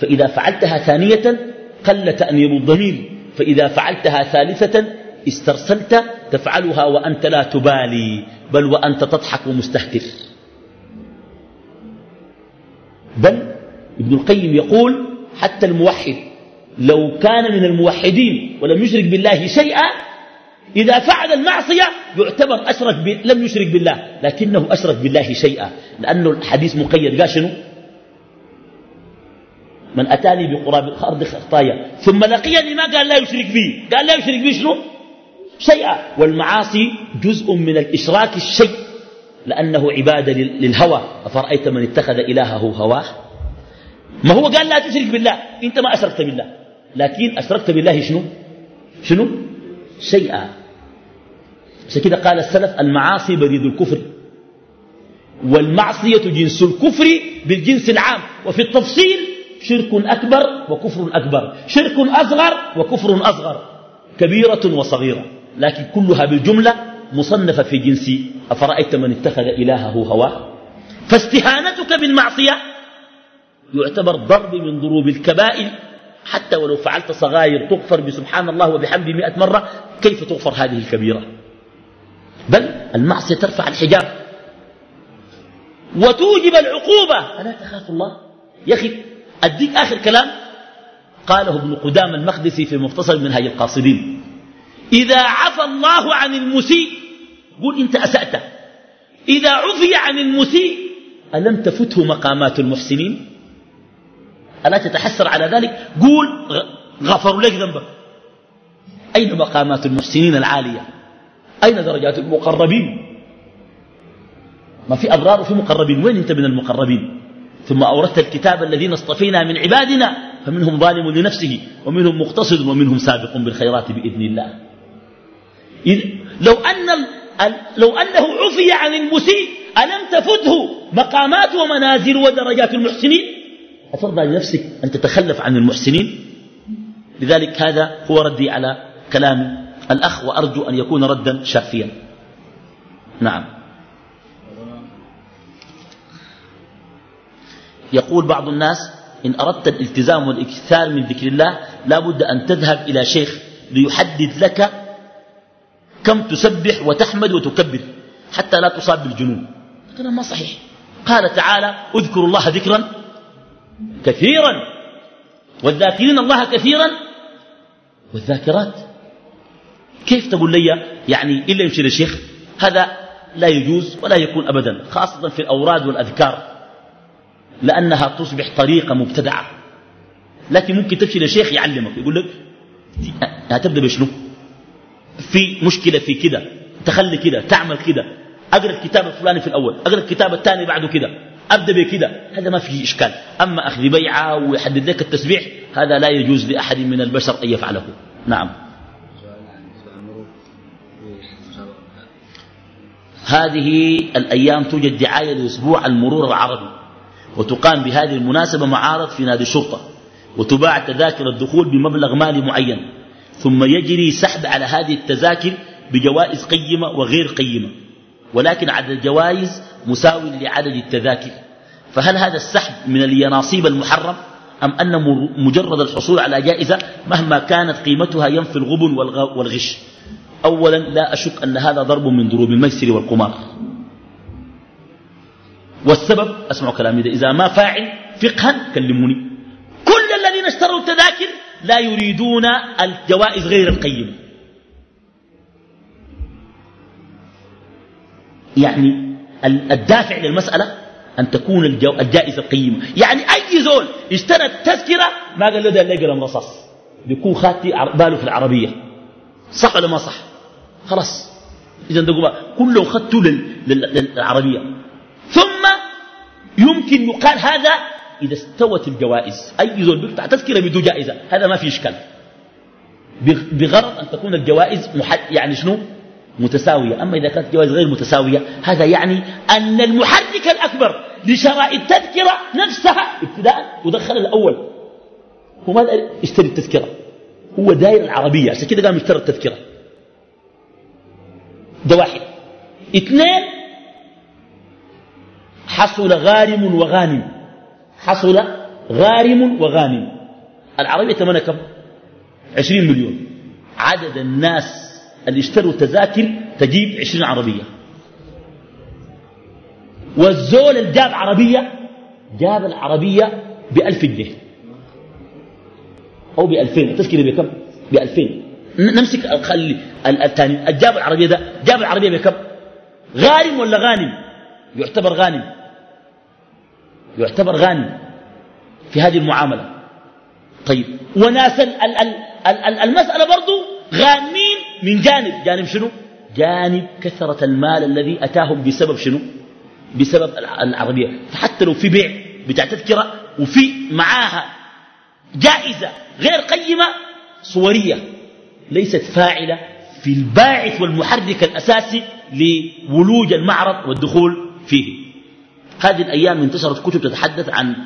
فإذا فعلتها ثانية قل تأنيب الضمير. فإذا فعلتها ثالثة استرسلت تفعلها وأنت لا تبالي بل وأنت تضحك ومستهتر بل ابن القيم يقول حتى الموحد. لو كان من الموحدين ولم يشرك بالله شيئا إذا فعل المعصية يعتبر أشرك ب... لم يشرك بالله لكنه أشرك بالله شيئا. لأنه الحديث مقيد. قال شنو؟ من أتاني بقراب الأرض خطايا ثم لقيني ما قال لا يشرك بي. قال لا يشرك بي شنو؟ شيئا. والمعاصي جزء من الإشراك الشيء لأنه عبادة للهوى. أفرأيت من اتخذ إلهه هواه؟ ما هو قال لا تشرك بالله. انت ما أشركت بالله. لكن أشركت بالله شنو؟ شنو؟ شيئا. عشان كده قال السلف المعاصي بريد الكفر. والمعصية جنس الكفر بالجنس العام. وفي التفصيل شرك أكبر وكفر أكبر. شرك أصغر وكفر أصغر. كبيرة وصغيرة. لكن كلها بالجملة مصنفة في جنس أفرأيت من اتخذ إلهه هواه؟ فاستهانتك بالمعصية يعتبر ضرب من ضروب الكبائر حتى ولو فعلت صغائر تغفر بسبحان الله وبحمده مئة مرة كيف تغفر هذه الكبيرة؟ بل المعصية ترفع الحجاب. وتوجب العقوبة. ألا تخاف الله؟ يا أخي أديك آخر كلام. قاله ابن قدام المقدسي في مختصر منهج القاصدين. إذا عفى الله عن المسيء قول أنت أسأت إذا عفي عن المسيء ألم تفته مقامات المحسنين؟ ألا تتحسر على ذلك؟ قول غفروا لك ذنبك. أين مقامات المحسنين العالية؟ أين درجات المقربين؟ ما في أبرار وفي مقربين. وين أنت من المقربين؟ ثم أوردت الكتاب الذين اصطفينا من عبادنا فمنهم ظالم لنفسه ومنهم مقتصد ومنهم سابق بالخيرات بإذن الله. لو, أن لو أنه عفي عن المسيء ألم تفته مقامات ومنازل ودرجات المحسنين؟ أترضى لنفسك أن تتخلف عن المحسنين؟ لذلك هذا هو ردي على كلام الأخ وأرجو أن يكون ردا شافيا. نعم. يقول بعض الناس إن أردت الالتزام والإكثار من ذكر الله لا بد أن تذهب إلى شيخ ليحدد لك كم تسبح وتحمد وتكبر حتى لا تصاب بالجنون. هذا ما صحيح. قال تعالى اذكروا الله ذكرا كثيرا. والذاكرين الله كثيرا. والذاكرات. كيف تقول لي يعني إلا يمشي للشيخ هذا لا يجوز ولا يكون أبدا خاصة في الأوراد والأذكار لأنها تصبح طريقة مبتدعة. لكن ممكن تمشي لشيخ يعلمك يقول لك هتبدأ بشنو؟ في مشكلة في كده تخلي كده تعمل كده أقرأ الكتاب الفلاني في الأول أقرأ الكتاب الثاني بعده كده. أبدأ بكده. هذا ما فيه إشكال. أما أخذ بيعة ويحدد لك التسبيح هذا لا يجوز لأحد من البشر أن يفعله. نعم. هذه الأيام توجد دعاية لأسبوع المرور العربي وتقام بهذه المناسبة معارض في نادي الشرطة وتباع تذاكر الدخول بمبلغ مالي معين ثم يجري سحب على هذه التذاكر بجوائز قيمة وغير قيمة. ولكن عدد الجوائز مساوي لعدد التذاكر. فهل هذا السحب من اليناصيب المحرم أم أن مجرد الحصول على جائزة مهما كانت قيمتها ينفي الغبن والغش؟ أولا لا أشك أن هذا ضرب من ضروب الميسر والقمار. والسبب اسمعوا كلامي إذا ما فاعل فقها كلموني. كل الذين اشتروا التذاكر لا يريدون الجوائز غير القيمة يعني الدافع للمسألة أن تكون الجائزة القيمة يعني أي زول اشترى التذكرة ما قال له ده يقرأ رصاص بيكون خاتي باله في العربية. صح ولا ما صح؟ خلاص. إذا كله خدته للعربية. ثم يمكن يقال هذا إذا استوت الجوائز. أي زول بيقطع تذكرة بدون جائزة هذا ما في إشكال. بغرض أن تكون الجوائز يعني شنو؟ متساوية. أما إذا كانت الجوائز غير متساوية هذا يعني أن المحرك الأكبر لشراء التذكرة نفسها ابتداء ودخل الأول. هو ما اشتري التذكرة؟ هو داير العربية. عشان كده قام يشتري التذكرة. ده واحد. اثنين حصل غارم وغانم. حصل غارم وغانم. العربية ثمنها كم؟ عشرين مليون. عدد الناس اللي اشتروا تذاكر تجيب عشرين عربية. والزول اللي جاب عربية جاب العربية بألف جنيه. أو بألفين. التذكرة بكم؟ بألفين. نمسك خلي الثاني. الجاب العربية ده جاب العربية بكم؟ غارم ولا غانم؟ يعتبر غانم. يعتبر غانم في هذه المعاملة. طيب. وناس المسألة برضو غانمين من جانب. جانب شنو؟ جانب كثرة المال الذي أتاهم بسبب شنو؟ بسبب العربية. فحتى لو في بيع بتاع تذكرة وفي معاها جائزة غير قيمة صورية ليست فاعلة في الباعث والمحرك الأساسي لولوج المعرض والدخول فيه. هذه الأيام انتشرت كتب تتحدث عن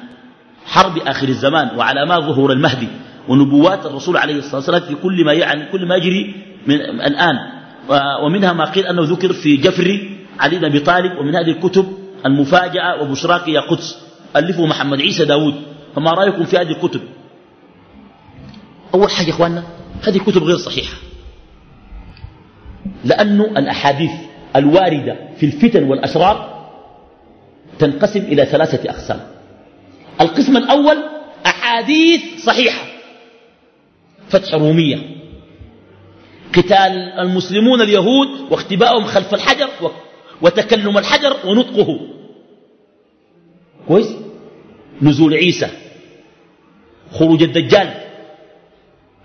حرب آخر الزمان وعلامات ظهور المهدي. ونبوات الرسول عليه الصلاة والسلام في كل ما يعني كل ما يجري من الآن. ومنها ما قيل أنه ذكر في جفري علي بن أبي طالب ومن هذه الكتب المفاجأة وبشراك يا قدس. ألفه محمد عيسى داود. فما رأيكم في هذه الكتب؟ أول حاجة يا إخواننا هذه الكتب غير صحيحة. لأن الأحاديث الواردة في الفتن والأشرار تنقسم إلى ثلاثة أقسام. القسم الأول أحاديث صحيحة. فتح رومية. قتال المسلمون اليهود واختباؤهم خلف الحجر وتكلم الحجر ونطقه. كويس؟ نزول عيسى. خروج الدجال.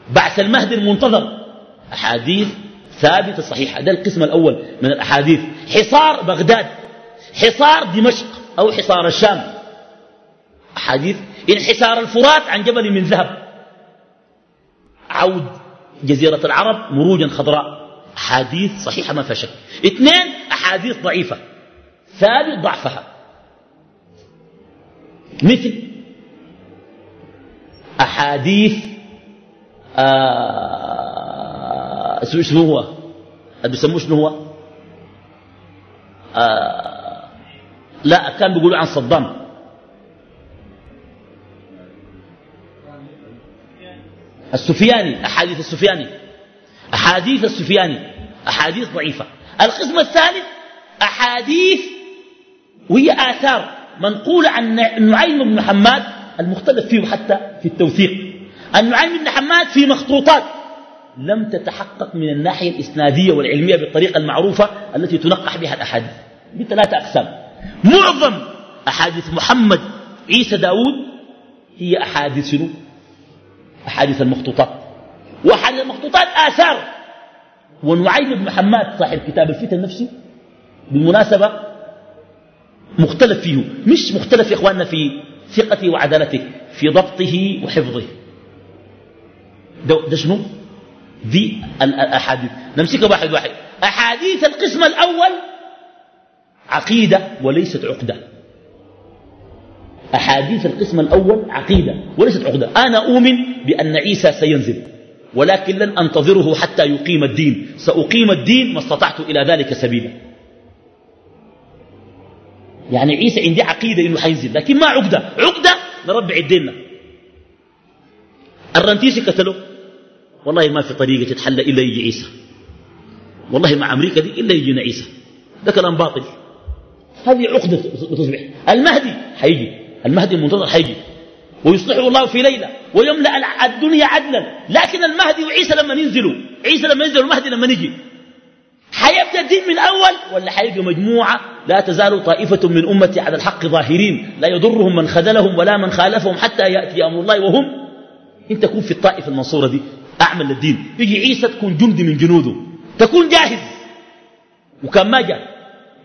بعث المهدي المنتظر. أحاديث ثابتة صحيحة. ده القسم الأول من الأحاديث. حصار بغداد. حصار دمشق أو حصار الشام. أحاديث. انحسار الفرات عن جبل من ذهب. عود جزيرة العرب مروجا خضراء. أحاديث صحيحة ما فيها شك. اثنين أحاديث ضعيفة. ثابت ضعفها. مثل أحاديث آه شنو هو؟ بيسموه شنو هو؟ آه لا كان بيقولوا عن صدام. السفياني أحاديث السفياني. أحاديث السفياني. أحاديث ضعيفة. القسم الثالث أحاديث وهي آثار منقولة عن نعيم بن حماد المختلف فيه حتى في التوثيق. النعيم بن حماد في مخطوطات لم تتحقق من الناحية الإسنادية والعلمية بالطريقة المعروفة التي تنقح بها الأحاديث بثلاثة أقسام. معظم أحاديث محمد عيسى داود هي أحاديث شنو أحاديث المخطوطات. وأحاديث المخطوطات آثار. ونعيم بن حماد صاحب كتاب الفتن نفسه بالمناسبة مختلف فيه. مش مختلف يا إخواننا في ثقته وعدالته في ضبطه وحفظه. ده, ده شنو؟ دي الأحاديث. نمسكها واحد واحد. أحاديث القسم الأول عقيدة وليست عقدة. أحاديث القسم الأول عقيدة وليست عقدة. أنا أؤمن بأن عيسى سينزل ولكن لن أنتظره حتى يقيم الدين. سأقيم الدين ما استطعت إلى ذلك سبيلا. يعني عيسى عندي عقيدة إنه حينزل لكن ما عقدة. عقدة نربع الدين الرنتيسي قتله. والله ما في طريقة تتحل إلا يجي عيسى. والله مع أمريكا دي إلا يجينا عيسى. ده كلام باطل. هذه عقدة تصبح. المهدي حيجي. المهدي المنتظر حيجي ويصلحه الله في ليلة ويملأ الدنيا عدلا. لكن المهدي وعيسى لما ينزلوا عيسى لما ينزل المهدي لما نجي. حيبدأ الدين من الأول ولا حيبقى مجموعة لا تزال طائفة من أمتي على الحق ظاهرين لا يضرهم من خذلهم ولا من خالفهم حتى يأتي أمر الله وهم. انت تكون في الطائفة المنصورة دي أعمل للدين. يجي عيسى تكون جندي من جنوده. تكون جاهز. وكان ما جاء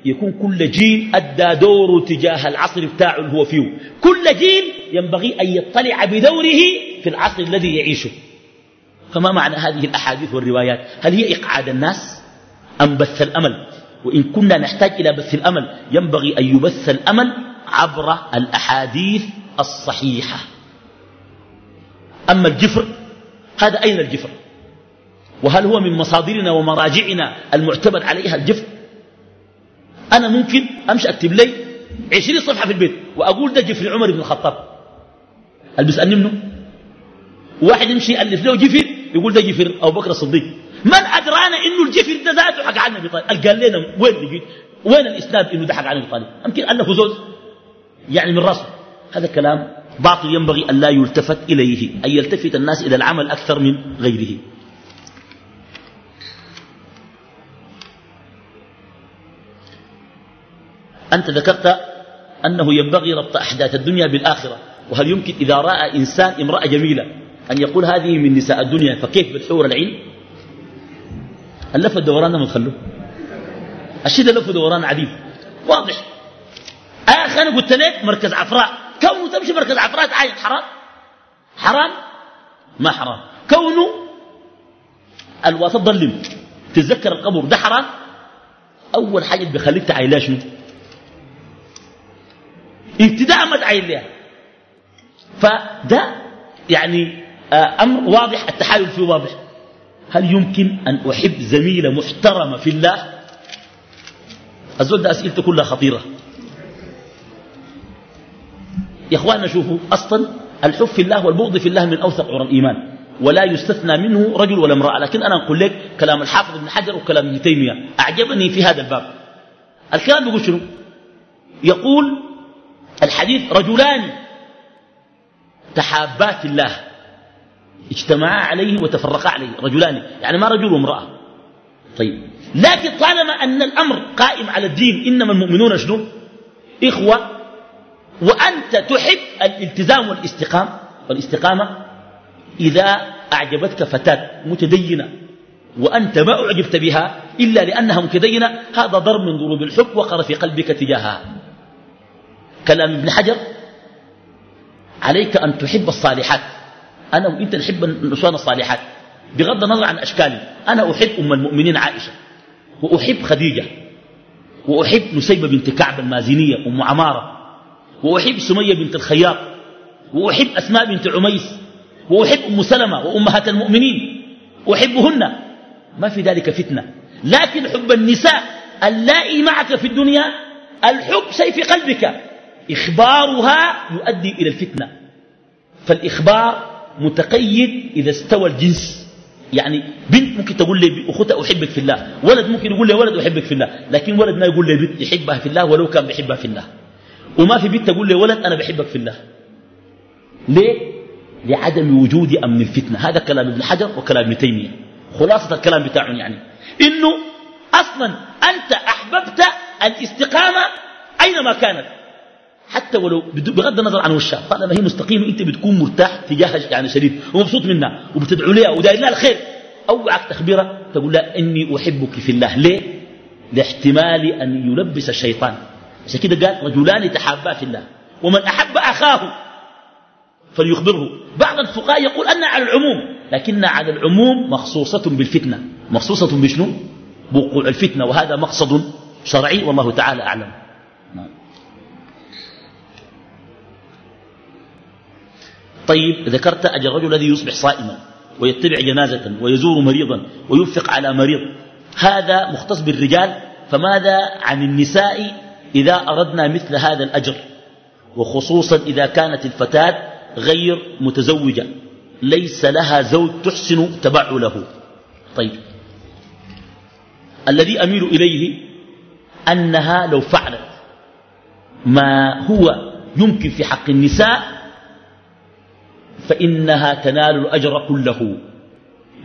يكون كل جيل أدى دوره تجاه العصر بتاعه اللي هو فيه. كل جيل ينبغي أن يطلع بدوره في العصر الذي يعيشه. فما معنى هذه الأحاديث والروايات؟ هل هي إقعاد الناس أم بث الأمل؟ وإن كنا نحتاج إلى بث الأمل ينبغي أن يبث الأمل عبر الأحاديث الصحيحة. أما الجفر هذا أين الجفر؟ وهل هو من مصادرنا ومراجعنا المعتمد عليها الجفر؟ أنا ممكن أمشي أكتب لي عشرين صفحة في البيت وأقول ده جفر عمر بن الخطاب. ألبس أني منه واحد يمشي يألف له جفر يقول ده جفر أبو بكر الصديق. من أدرانا إنه الجفر ده ذاته حق عن أبي طالب قال لنا وين لقيت وين الإسناد إنه ده حق عن أبي طالب يمكن ألفه زوز يعني من راسه. هذا كلام باطل ينبغي أن لا يلتفت إليه أن يلتفت الناس إلى العمل أكثر من غيره. أنت ذكرت أنه ينبغي ربط أحداث الدنيا بالآخرة وهل يمكن إذا رأى إنسان امرأة جميلة أن يقول هذه من نساء الدنيا فكيف بالحور العين؟ اللف الدوران ما تخلوه الشيء ده لف دوران عديد. واضح. آخر أنا قلت لك مركز عفراء. كونه تمشي مركز عفراء عاين حرام؟ حرام؟ ما حرام. كونه الواسط ظلم. تتذكر القبر ده حرام؟ أول حاجة بيخليك تعايلها شنو؟ ابتداء ما تعاين لها فده يعني آه، أمر واضح التحايل فيه واضح. هل يمكن أن أحب زميلة محترمة في الله؟ الزول ده أسئلته كلها خطيرة. يا إخواننا شوفوا أصلا الحب في الله والبغض في الله من اوثق عرى الإيمان ولا يستثنى منه رجل ولا امرأة. لكن أنا أقول لك كلام الحافظ ابن حجر وكلام ابن تيمية أعجبني في هذا الباب. الكلام بيقول شنو؟ يقول الحديث رجلان. تحابا في الله. اجتمعا عليه وتفرقا عليه. رجلان. يعني ما رجل وامرأة. طيب. لكن طالما أن الأمر قائم على الدين إنما المؤمنون شنو؟ إخوة. وأنت تحب الالتزام والاستقامة والاستقامة إذا أعجبتك فتاة متدينة. وأنت ما أعجبت بها إلا لأنها متدينة. هذا ضرب من ضروب الحب وقر في قلبك تجاهها. كلام ابن حجر عليك أن تحب الصالحات. أنا وإنت نحب النسوان الصالحات. بغض النظر عن أشكالي أنا أحب أم المؤمنين عائشة وأحب خديجة وأحب نسيبة بنت كعب المازنية أم عمارة وأحب سمية بنت الخياط وأحب أسماء بنت عميس وأحب أم سلمة وأمهات المؤمنين. أحبهن. ما في ذلك فتنة. لكن حب النساء اللائي معك في الدنيا الحب شيء في قلبك. إخبارها يؤدي إلى الفتنة. فالإخبار متقيد إذا استوى الجنس. يعني بنت ممكن تقول لي أختها أحبك في الله. ولد ممكن يقول لي ولد أحبك في الله. لكن ولد ما يقول لي بنت يحبها في الله ولو كان بيحبها في الله. وما في بنت تقول لي ولد أنا بحبك في الله. ليه؟ لعدم وجود أمن الفتنة. هذا كلام ابن حجر وكلام ابن تيمية. خلاصة الكلام بتاعهم يعني. إنه أصلا أنت أحببت الاستقامة أينما كانت. حتى ولو بغض النظر عن وشها. طالما هي مستقيمة أنت بتكون مرتاح تجاهها يعني شديد. ومبسوط منها وبتدعو لها وداير لها الخير. أوعك تخبرها تقول لها إني أحبك في الله. ليه؟ لاحتمال أن يلبس الشيطان. عشان كده قال رجلان تحابا في الله. ومن أحب أخاه فليخبره. بعض الفقهاء يقول أن على العموم لكن على العموم مخصوصة بالفتنة. مخصوصة بشنو؟ بوقوع الفتنة. وهذا مقصد شرعي والله تعالى أعلم. طيب ذكرت أجل الرجل الذي يصبح صائما ويتبع جنازة ويزور مريضا وينفق على مريض. هذا مختص بالرجال فماذا عن النساء إذا أردنا مثل هذا الأجر؟ وخصوصا إذا كانت الفتاة غير متزوجة ليس لها زوج تحسن تبعله. طيب. الذي أميل إليه أنها لو فعلت ما هو يمكن في حق النساء فإنها تنال الأجر كله.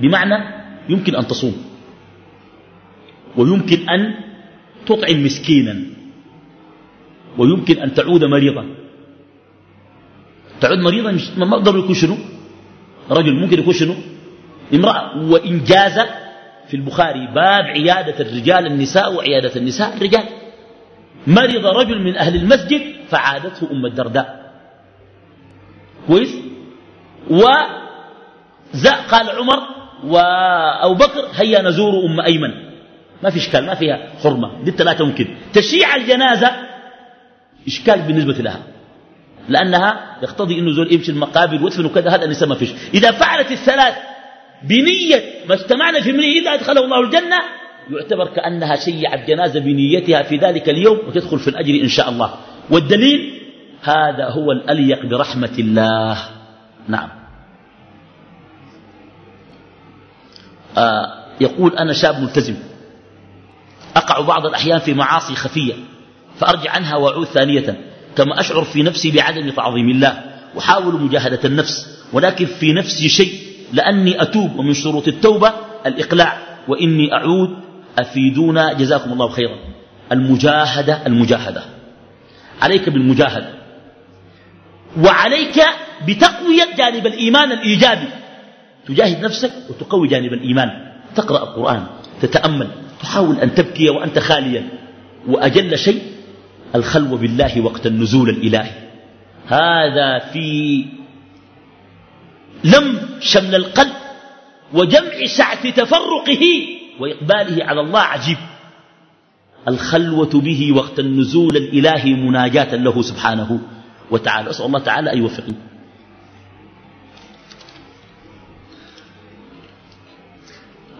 بمعنى يمكن أن تصوم. ويمكن أن تطعم مسكينا. ويمكن أن تعود مريضا. تعود مريضا ما أقدر يكون شنو؟ رجل ممكن يكون شنو؟ امرأة. وإن جاز في البخاري باب عيادة الرجال النساء وعيادة النساء الرجال. مرض رجل من أهل المسجد فعادته أم الدرداء. كويس؟ قال عمر وأبو بكر هيا نزور أم أيمن. ما في إشكال ما فيها حرمة دي الثلاثة ممكن. تشيع الجنازة إشكال بالنسبة لها لأنها يقتضي أنه زول يمشي المقابر ويدفن وكذا هذا النساء ما فيش. إذا فعلت الثلاث بنية ما اجتمعنا في منية إذا أدخله الله الجنة يعتبر كأنها شيعت جنازة بنيتها في ذلك اليوم وتدخل في الأجر إن شاء الله. والدليل هذا هو الأليق برحمة الله. نعم. آه يقول أنا شاب ملتزم. أقع بعض الأحيان في معاصي خفية فأرجع عنها وأعود ثانية. كما أشعر في نفسي بعدم تعظيم الله أحاول مجاهدة النفس ولكن في نفسي شيء لأني أتوب ومن شروط التوبة الإقلاع. وإني أعود أفيدونا جزاكم الله خيرا. المجاهدة المجاهدة. عليك بالمجاهدة. وعليك بتقوية جانب الإيمان الإيجابي. تجاهد نفسك وتقوي جانب الإيمان. تقرأ القرآن تتأمل تحاول أن تبكي وأنت خاليا. وأجل شيء الخلوة بالله وقت النزول الإلهي. هذا في لم شمل القلب وجمع سعة تفرقه وإقباله على الله عجيب. الخلوة به وقت النزول الإلهي مناجاة له سبحانه وتعالى. أسأل الله تعالى أن يوفقني.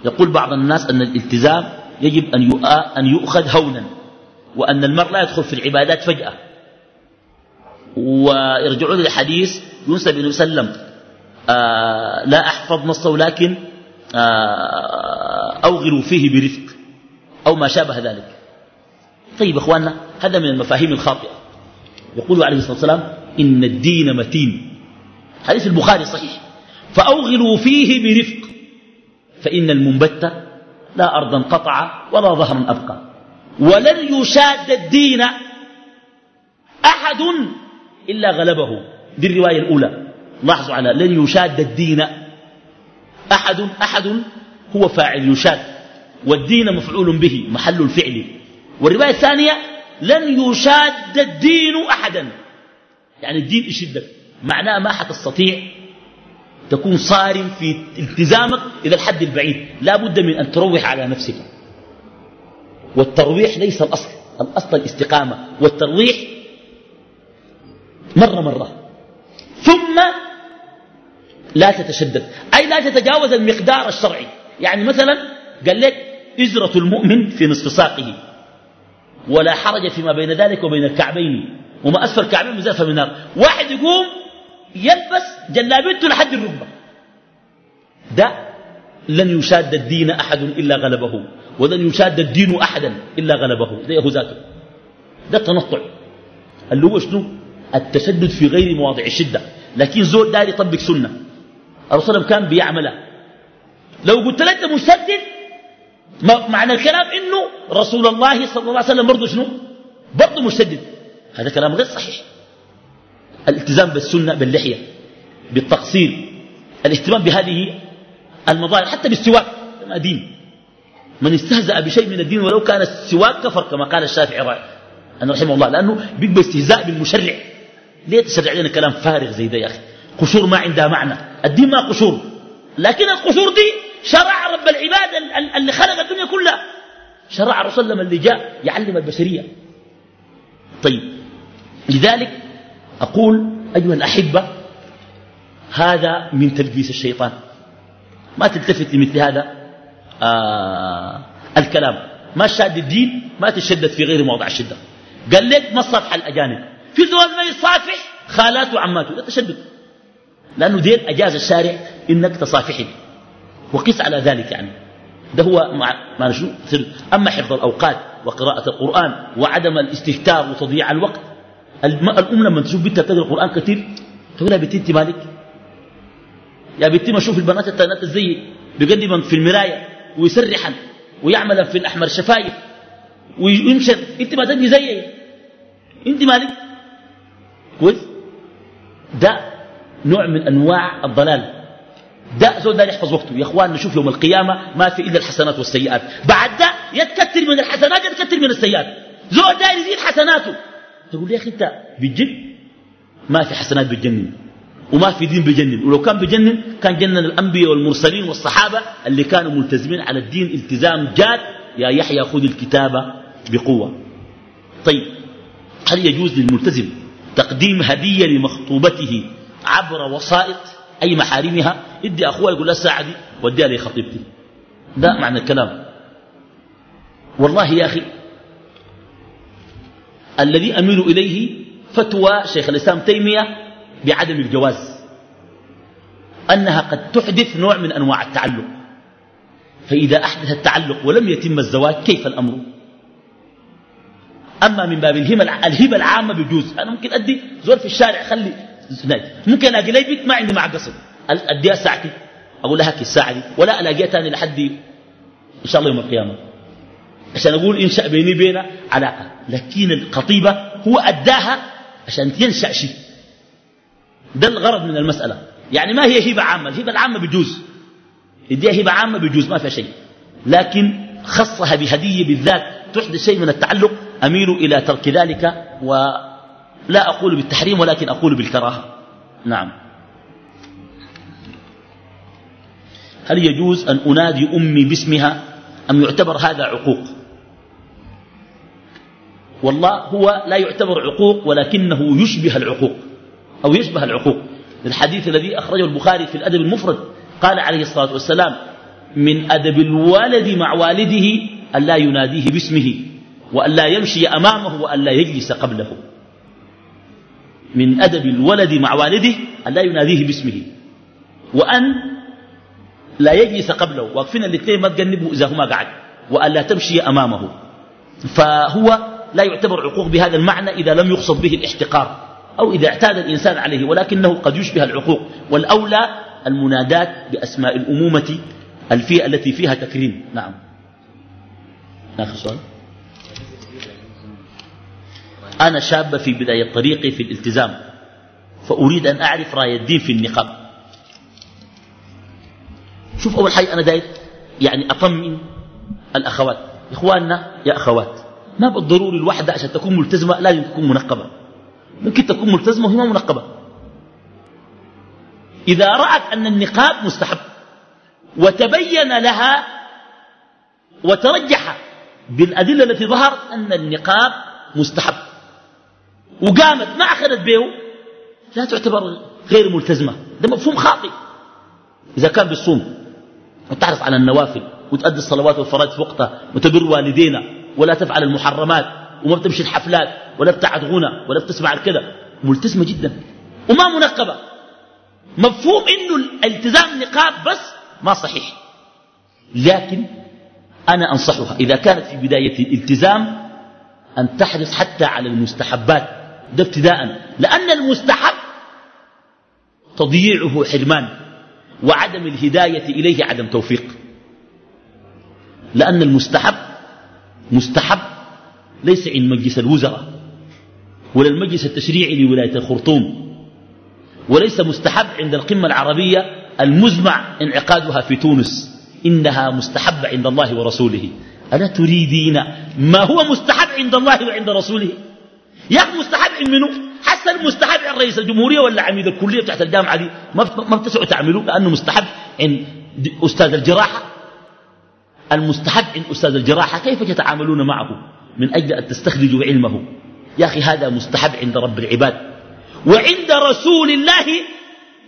يقول بعض الناس أن الالتزام يجب أن يؤخذ هونا وأن المرء لا يدخل في العبادات فجأة. ويرجعون للحديث ينسى بن وسلم آه لا أحفظ نصه لكن آه أوغلوا فيه برفق أو ما شابه ذلك. طيب أخواننا هذا من المفاهيم الخاطئة. يقول عليه الصلاة والسلام إن الدين متين. حديث البخاري صحيح. فأوغلوا فيه برفق. فإن المنبت لا أرضا قطع ولا ظهرا أبقى. ولن يشاد الدين أحد إلا غلبه. دي الرواية الأولى. لاحظوا على لن يشاد الدين أحد أحد هو فاعل يشاد والدين مفعول به محل الفعل. والرواية الثانية لن يشاد الدين أحدا. يعني الدين يشدك. معناه ما حتستطيع تكون صارم في التزامك إلى الحد البعيد. لا بد من أن تروح على نفسك. والترويح ليس الأصل. الأصل الاستقامة. والترويح مرة مرة. ثم لا تتشدد. أي لا تتجاوز المقدار الشرعي. يعني مثلا قال لك إزرة المؤمن في نصف ساقه. ولا حرج فيما بين ذلك وبين الكعبين. وما أسفل الكعبين مزافة من النار. واحد يقوم يلبس جلابيته لحد الركبة ده لن يشاد الدين أحد إلا غلبه ولن يشاد الدين أحدا إلا غلبه. ده هو ذاته ده التنطع اللي هو شنو؟ التشدد في غير مواضع الشدة. لكن زول داري يطبق سنة. الرسول كان بيعملها. لو قلت لك مشدد معنى الكلام إنه رسول الله صلى الله عليه وسلم برضه شنو؟ برضه مشدد. هذا كلام غير صحيح. الالتزام بالسنة باللحية بالتقصير الاهتمام بهذه المظاهر حتى بالسواك دين. من استهزأ بشيء من الدين ولو كان السواك كفر كما قال الشافعي أنا رحمه الله لأنه بيبقى استهزاء بالمشرع. ليه تشرع لنا كلام فارغ زي ده يا أخي؟ قشور ما عندها معنى. الدين ما قشور لكن القشور دي شرع رب العباد اللي خلق الدنيا كلها. شرع رسول الله اللي جاء يعلم البشرية. طيب لذلك أقول أيها الأحبة هذا من تلبيس الشيطان. ما تلتفت لمثل هذا آه الكلام. ما شاد الدين ما تشدد في غير موضع الشدة. قال لك ما الصفح الأجانب. في زول ما يصافح خالاته وعماته لا تشدد. لأنه دين أجاز الشارع إنك تصافحه وقس على ذلك يعني. ده هو ما شو أما حفظ الأوقات وقراءة القرآن وعدم الاستهتار وتضييع الوقت الأم لما تشوف بنتها تقرأ القرآن كثير تقول لها بنتي انت مالك؟ يا بنتي ما شوف البنات التانات الزي بيقدم في المراية ويسرحا ويعمل في الأحمر شفايف ويمشي. أنت ما تجي زيي. أنت مالك؟ كويس؟ ده نوع من أنواع الضلال. ده زول ده يحفظ وقته. يا إخوان نشوف يوم القيامة ما في إلا الحسنات والسيئات. بعد ده يتكتر من الحسنات يتكتر من السيئات. زول ده يزيد حسناته. تقول يا أخي أنت بتجن ما في حسنات بتجنن وما في دين بجنن ولو كان بجنن كان جنن الأنبياء والمرسلين والصحابة اللي كانوا ملتزمين على الدين التزام جاد. يا يحيى خذ الكتابة بقوة. طيب هل يجوز للملتزم تقديم هدية لمخطوبته عبر وسائط أي محارمها؟ ادي أخوها يقول لها الساعة دي وديها لي خطيبتي ده معنى الكلام. والله يا أخي الذي أميل إليه فتوى شيخ الإسلام تيمية بعدم الجواز أنها قد تحدث نوع من أنواع التعلق. فإذا أحدث التعلق ولم يتم الزواج كيف الأمر؟ أما من باب الهبة العامة بجوز. أنا ممكن أدي زول في الشارع خلي ممكن ألاقي لي بيت ما عندي مع قصد أديها ساعتي أقول لها كي الساعة دي. ولا ألاقيها تاني لحد إن شاء الله يوم القيامة. عشان أقول إنشاء بيني بينها علاقة. لكن الخطيبة هو أداها عشان ينشأ شيء. ده الغرض من المسألة. يعني ما هي هبة عامة. الهبة العامة بجوز. يديها هبة عامة بجوز ما فيها شيء. لكن خصها بهدية بالذات تحدث شيء من التعلق أميل إلى ترك ذلك ولا أقول بالتحريم ولكن أقول بالكراهة. نعم. هل يجوز أن أنادي أمي باسمها أم يعتبر هذا عقوق؟ والله هو لا يعتبر عقوق ولكنه يشبه العقوق أو يشبه العقوق. الحديث الذي أخرجه البخاري في الأدب المفرد قال عليه الصلاة والسلام من أدب الوالد مع والده أن لا يناديه باسمه وأن لا يمشي أمامه وأن لا يجلس قبله. من أدب الولد مع والده أن لا يناديه باسمه وأن لا يجلس قبله. واقفين الاثنين ما تجنبه إذا هما قعد وأن لا تمشي أمامه. فهو لا يعتبر عقوق بهذا المعنى إذا لم يقصد به الاحتقار أو إذا اعتاد الإنسان عليه ولكنه قد يشبه العقوق. والأولى المنادات بأسماء الأمومة الفئة التي فيها تكريم. نعم. آخر سؤال. أنا شاب في بداية طريقي في الالتزام فأريد أن أعرف راية الدين في النقاب. شوف أول حاجة أنا داير يعني أطمن الأخوات. إخواننا يا أخوات. ما بالضروري الوحدة عشان تكون ملتزمة لازم تكون منقبة. ممكن تكون ملتزمة وهي ما منقبة. إذا رأت أن النقاب مستحب وتبين لها وترجح بالأدلة التي ظهرت أن النقاب مستحب. وقامت ما أخذت به لا تعتبر غير ملتزمة. ده مفهوم خاطئ. إذا كان بالصوم وتعرف على النوافل وتؤدي الصلوات والفرائض في وقتها وتبر والدينا. ولا تفعل المحرمات وما بتمشي الحفلات ولا بتعد غنى ولا بتسمع الكذا ملتزمة جدا. وما منقبة. مفهوم إنه الالتزام نقاب بس ما صحيح. لكن أنا أنصحها إذا كانت في بداية الالتزام أن تحرص حتى على المستحبات. ده ابتداء لأن المستحب تضييعه حرمان وعدم الهداية إليه عدم توفيق. لأن المستحب مستحب ليس عند مجلس الوزراء ولا المجلس التشريعي لولاية الخرطوم وليس مستحب عند القمة العربية المزمع انعقادها في تونس إنها مستحبة عند الله ورسوله. ألا تريدين ما هو مستحب عند الله وعند رسوله؟ يا أخي مستحب عند منه حسن مستحب عند رئيس الجمهورية ولا عميد الكلية تحت الجامعة دي؟ ما بتسعوا تعملوا؟ لأنه مستحب عند أستاذ الجراحة المستحب عند أستاذ الجراحة كيف تتعاملون معه؟ من أجل أن تستخرجوا علمه. يا أخي هذا مستحب عند رب العباد. وعند رسول الله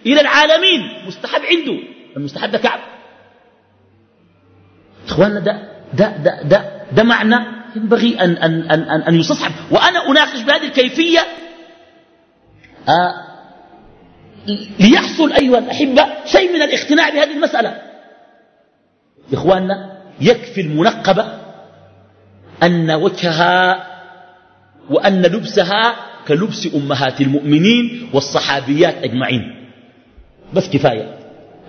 إلى العالمين. مستحب عنده. المستحب ده كعب. إخواننا ده ده ده ده, ده معنى ينبغي أن, أن, أن, أن, أن يستصحب وأنا أناقش بهذه الكيفية آه ليحصل أيها الأحبة شيء من الاقتناع بهذه المسألة. إخواننا يكفي المنقبة أن وجهها وأن لبسها كلبس أمهات المؤمنين والصحابيات أجمعين. بس كفاية.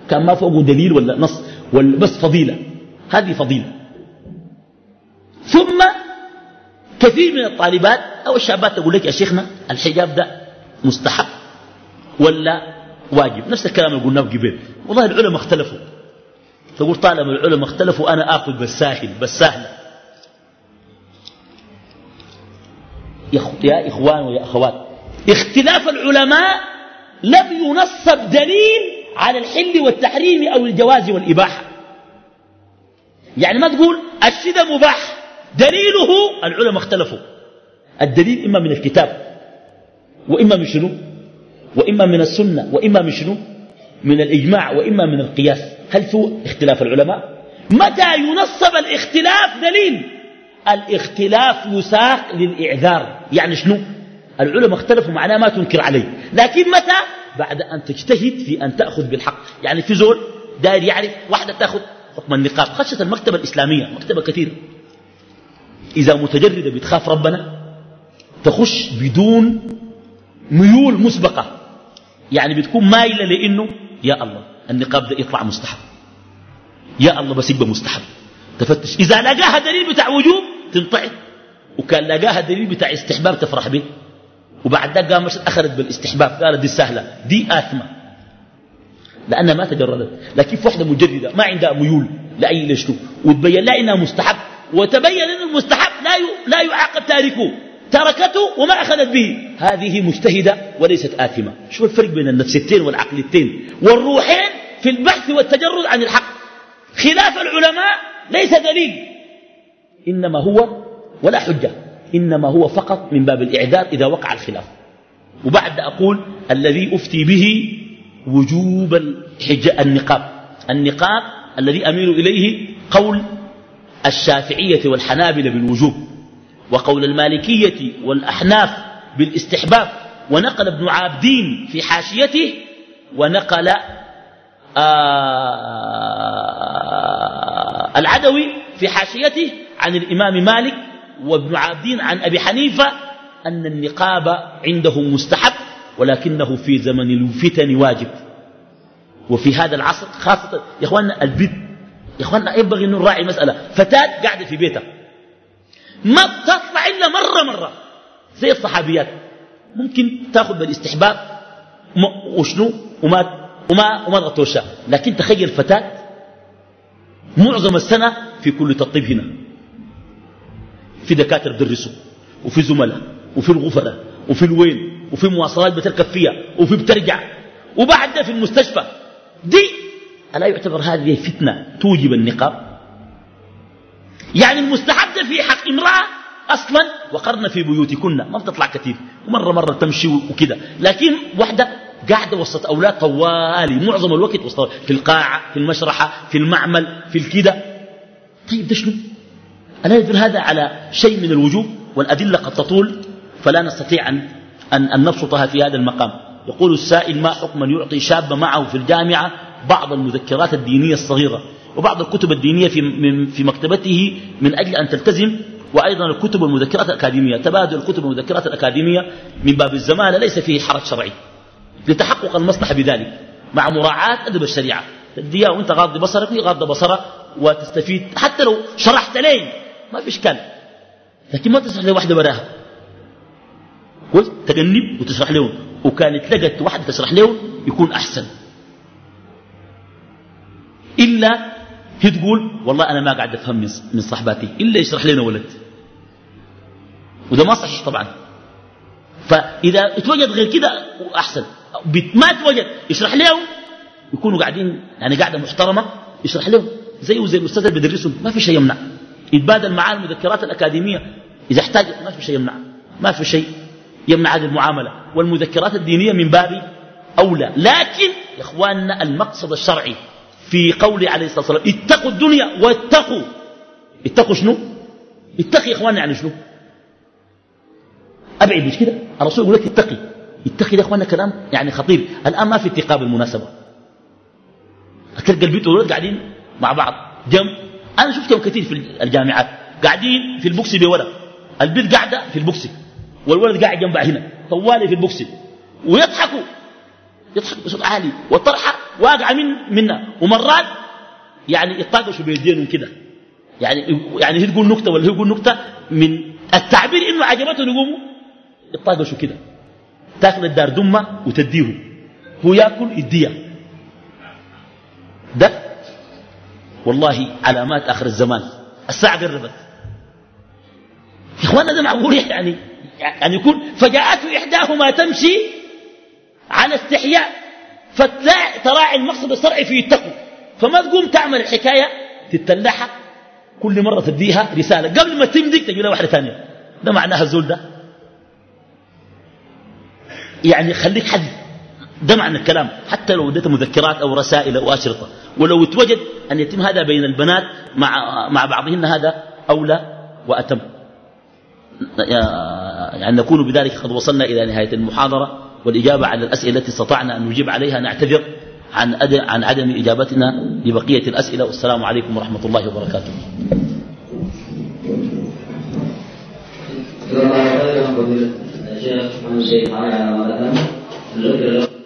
كان ما فوقه دليل ولا نص ولا بس فضيلة. هذه فضيلة. ثم كثير من الطالبات أو الشابات تقول لك يا شيخنا الحجاب ده مستحب ولا واجب؟ نفس الكلام اللي قلناه قبل. والله العلماء اختلفوا. تقول طالما العلماء اختلفوا أنا آخذ بالساهل بالسهل يا إخوان ويا أخوات اختلاف العلماء لم ينصب دليل على الحل والتحريم أو الجواز والإباحة. يعني ما تقول الشيء مباح دليله العلماء اختلفوا. الدليل إما من الكتاب وإما من شنو؟ وإما من السنة وإما من شنو؟ من الإجماع وإما من القياس. هل في اختلاف العلماء؟ متى ينصب الاختلاف دليل؟ الاختلاف يساق للإعذار. يعني شنو؟ العلماء اختلفوا معناه ما تنكر عليه. لكن متى؟ بعد أن تجتهد في أن تأخذ بالحق. يعني في زول داير يعرف واحدة تأخذ حكم النقاب خشت المكتبة الإسلامية مكتبة كثيرة. إذا متجردة بتخاف ربنا تخش بدون ميول مسبقة. يعني بتكون مايلة لأنه يا الله. النقاب ده يطلع مستحب. يا الله بس يبقى مستحب. تفتش. إذا لقاها دليل بتاع وجوب تنطعن وكان لقاها دليل بتاع استحباب تفرح به. وبعد ذلك قامت أخذت بالاستحباب. قالت دي سهلة. دي آثمة. لأنها ما تجردت. لكن في واحدة مجردة. ما عندها ميول. لأي لشنو وتبين لها إنها مستحب. وتبين أن المستحب لا لا يعاقب تاركه. تركته وما أخذت به. هذه مجتهدة وليست آثمة. شو الفرق بين النفسيتين والعقليتين. والروحين في البحث والتجرد عن الحق. خلاف العلماء ليس دليل. إنما هو ولا حجة. إنما هو فقط من باب الإعداد إذا وقع الخلاف. وبعد أقول الذي أفتي به وجوب النقاب. النقاب الذي أميل إليه قول الشافعية والحنابلة بالوجوب وقول المالكية والأحناف بالاستحباب ونقل ابن عابدين في حاشيته ونقل العدوي في حاشيته عن الإمام مالك وابن عابدين عن أبي حنيفة أن النقاب عنده مستحب ولكنه في زمن الفتن واجب. وفي هذا العصر خاصة يا إخواننا البيت. يا إخواننا ينبغي أن نراعي مسألة فتاة قاعدة في بيتها. ما بتطلع إلا مرة مرة. زي الصحابيات. ممكن تأخذ بالاستحباب. وشنو؟ وما وما تغطوشها لكن تخيل فتاة معظم السنة في كل تطيب هنا. في دكاترة بدرسوا وفي زملاء وفي الغفرة وفي الوين وفي مواصلات بتركب فيها وفي بترجع. وبعد في المستشفى. دي ألا يعتبر هذه فتنة توجب النقاب؟ يعني المستحب في حق امرأة أصلا وقرن في بيوتكن. ما بتطلع كثير. ومرة مرة تمشي وكذا لكن واحدة قاعدة وسط أولاد طوالي معظم الوقت وسط في القاعة في المشرحة في المعمل في الكذا طيب ده شنو؟ ألا يدل هذا على شيء من الوجوب والأدلة قد تطول؟ فلا نستطيع أن, أن, أن نبسطها في هذا المقام. يقول السائل ما حكم من يعطي شاب معه في الجامعة بعض المذكرات الدينية الصغيرة؟ وبعض الكتب الدينية في, في مكتبته من أجل أن تلتزم وأيضا الكتب والمذكرات الأكاديمية. تبادل الكتب والمذكرات الأكاديمية من باب الزمالة ليس فيه حرج شرعي. لتحقق المصلحة بذلك مع مراعاة أدب الشريعة. تديها وأنت غاض بصرك غاض بصره وتستفيد. حتى لو شرحت لين ما في اشكال لكن ما تشرح لي واحدة براها. كويس تجنب وتشرح لهم. وكانت لقت واحدة تشرح لهم يكون أحسن. إلا هي تقول والله أنا ما قاعد أفهم من صحباتي. إلا يشرح لنا ولد. وده ما صحيح طبعا. فإذا اتوجد غير كده أحسن. ما اتوجد يشرح لهم. يكونوا قاعدين يعني قاعدة محترمة. يشرح لهم. زيه زي الأستاذ اللي بيدرسهم. ما في شيء يمنع. يتبادل معاه المذكرات الأكاديمية. إذا احتاج ما في شيء يمنع. ما في شيء يمنع هذه المعاملة. والمذكرات الدينية من باب أولى. لكن يا إخواننا المقصد الشرعي في قوله عليه الصلاة والسلام اتقوا الدنيا واتقوا. اتقوا شنو؟ اتقي يا إخواننا يعني شنو؟ أبعد مش كده؟ الرسول يقول لك اتقي. اتقي يا إخواننا كلام يعني خطير. الآن ما في اتقاء بالمناسبة تلقى البيت والولد قاعدين مع بعض. جنب. أنا شفتهم كثير في الجامعات قاعدين في البوكس بورق البنت قاعدة في البوكس والولد قاعد جنبها هنا. طوالي في البوكس ويضحكوا. يضحك بصوت عالي. والطرحة واقعة من منا. ومرات يعني يطاقشوا بيدينهم كده. يعني يعني هي تقول نكتة ولا هي تقول نكتة من التعبير إنه عجبته يقوموا يطاقشوا كده. تاكل الدار دمة وتديه هو يأكل يديها ده والله علامات آخر الزمان. الساعة قربت. يا اخوانا ده معقول يعني؟ يعني يكون فجاءته إحداهما تمشي على استحياء فتراعي المقصد الشرعي في التقوى فما تقوم تعمل الحكاية تتلحى كل مرة تديها رسالة. قبل ما تمدك تجي لها واحدة ثانية. ده معناها الزول ده. يعني خليك حذر ده معنى الكلام. حتى لو اديت مذكرات أو رسائل أو أشرطة. ولو توجد أن يتم هذا بين البنات مع, مع بعضهن هذا أولى وأتم. يعني نكون بذلك قد وصلنا إلى نهاية المحاضرة. والإجابة على الأسئلة التي استطعنا أن نجيب عليها نعتذر عن عن عدم إجابتنا لبقية الأسئلة. والسلام عليكم ورحمة الله وبركاته. الشيخ محمد الشيخ على